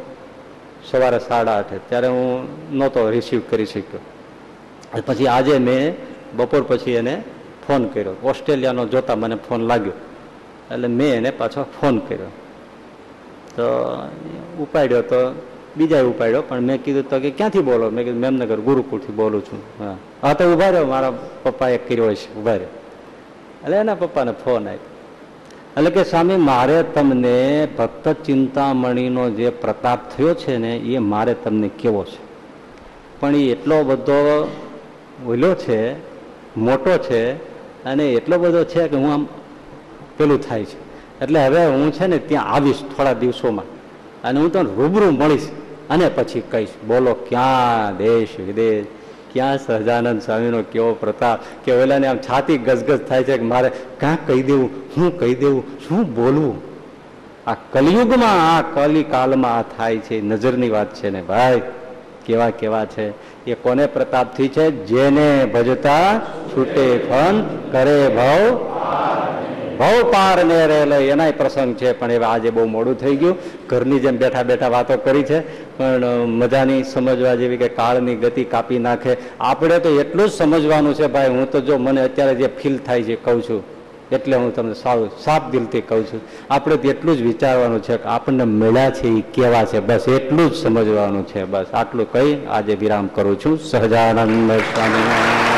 સવારે સાડા આઠે. ત્યારે હું નહોતો રિસીવ કરી શક્યો. પછી આજે મેં બપોર પછી એને ફોન કર્યો. ઓસ્ટ્રેલિયાનો જોતા મને ફોન લાગ્યો. એટલે મેં એને પાછો ફોન કર્યો. તો ઉપાડ્યો તો બીજાએ ઉપાડ્યો, પણ મેં કીધું તો કે ક્યાંથી બોલો? મેં કીધું, મેમનગર ગુરુકુળથી બોલું છું. હા. હા, તો ઊભા રહ્યો. મારા પપ્પાએ કર્યો છે ઊભા રહ્યો. એટલે એના પપ્પાને ફોન આવ્યો એટલે કે, સ્વામી, મારે તમને ભક્ત ચિંતામણીનો જે પ્રતાપ થયો છે ને, એ મારે તમને કેવો છે? પણ એ એટલો બધો ઓલો છે, મોટો છે, અને એટલો બધો છે કે હું આમ પેલું થાય છે. એટલે હવે હું છે ને ત્યાં આવીશ થોડા દિવસોમાં. અને હું તો રૂબરૂ મળીશ. અને પછી કહીશ, બોલો, ક્યાં દેશ, વિદેશ? ક્યાં સહજાનંદ સ્વામીનો કેવો પ્રતાપ? કે ઓલાને આમ છાતી ગસગસ થાય છે કે મારે ક્યાં કહી દેવું? શું કહી દેવું? શું બોલવું? આ કલિયુગમાં, આ કલિકાલમાં આ થાય છે, નજરની વાત છે ને ભાઈ. કેવા કેવા છે? એ કોને પ્રતાપથી છે? જેને ભજતા છૂટે ફન કરે ભવ. ભવ પાર ને રહેલો એનાય પ્રસંગ છે, પણ એવા આજે બહુ મોડું થઈ ગયું. ઘરની જેમ બેઠા બેઠા વાતો કરી છે, પણ મજાની સમજવા જેવી કે કાળની ગતિ કાપી નાખે. આપણે તો એટલું જ સમજવાનું છે, ભાઈ, હું તો જો મને અત્યારે જે ફીલ થાય છે કહું છું. એટલે હું તમને સાવ, સાફ દિલથી કહું છું. આપણે એટલું જ વિચારવાનું છે કે આપણને મળ્યા છે એ કેવા છે, બસ એટલું જ સમજવાનું છે, બસ. આટલું કહી આજે વિરામ કરું છું. સહજાનંદ સ્વામી.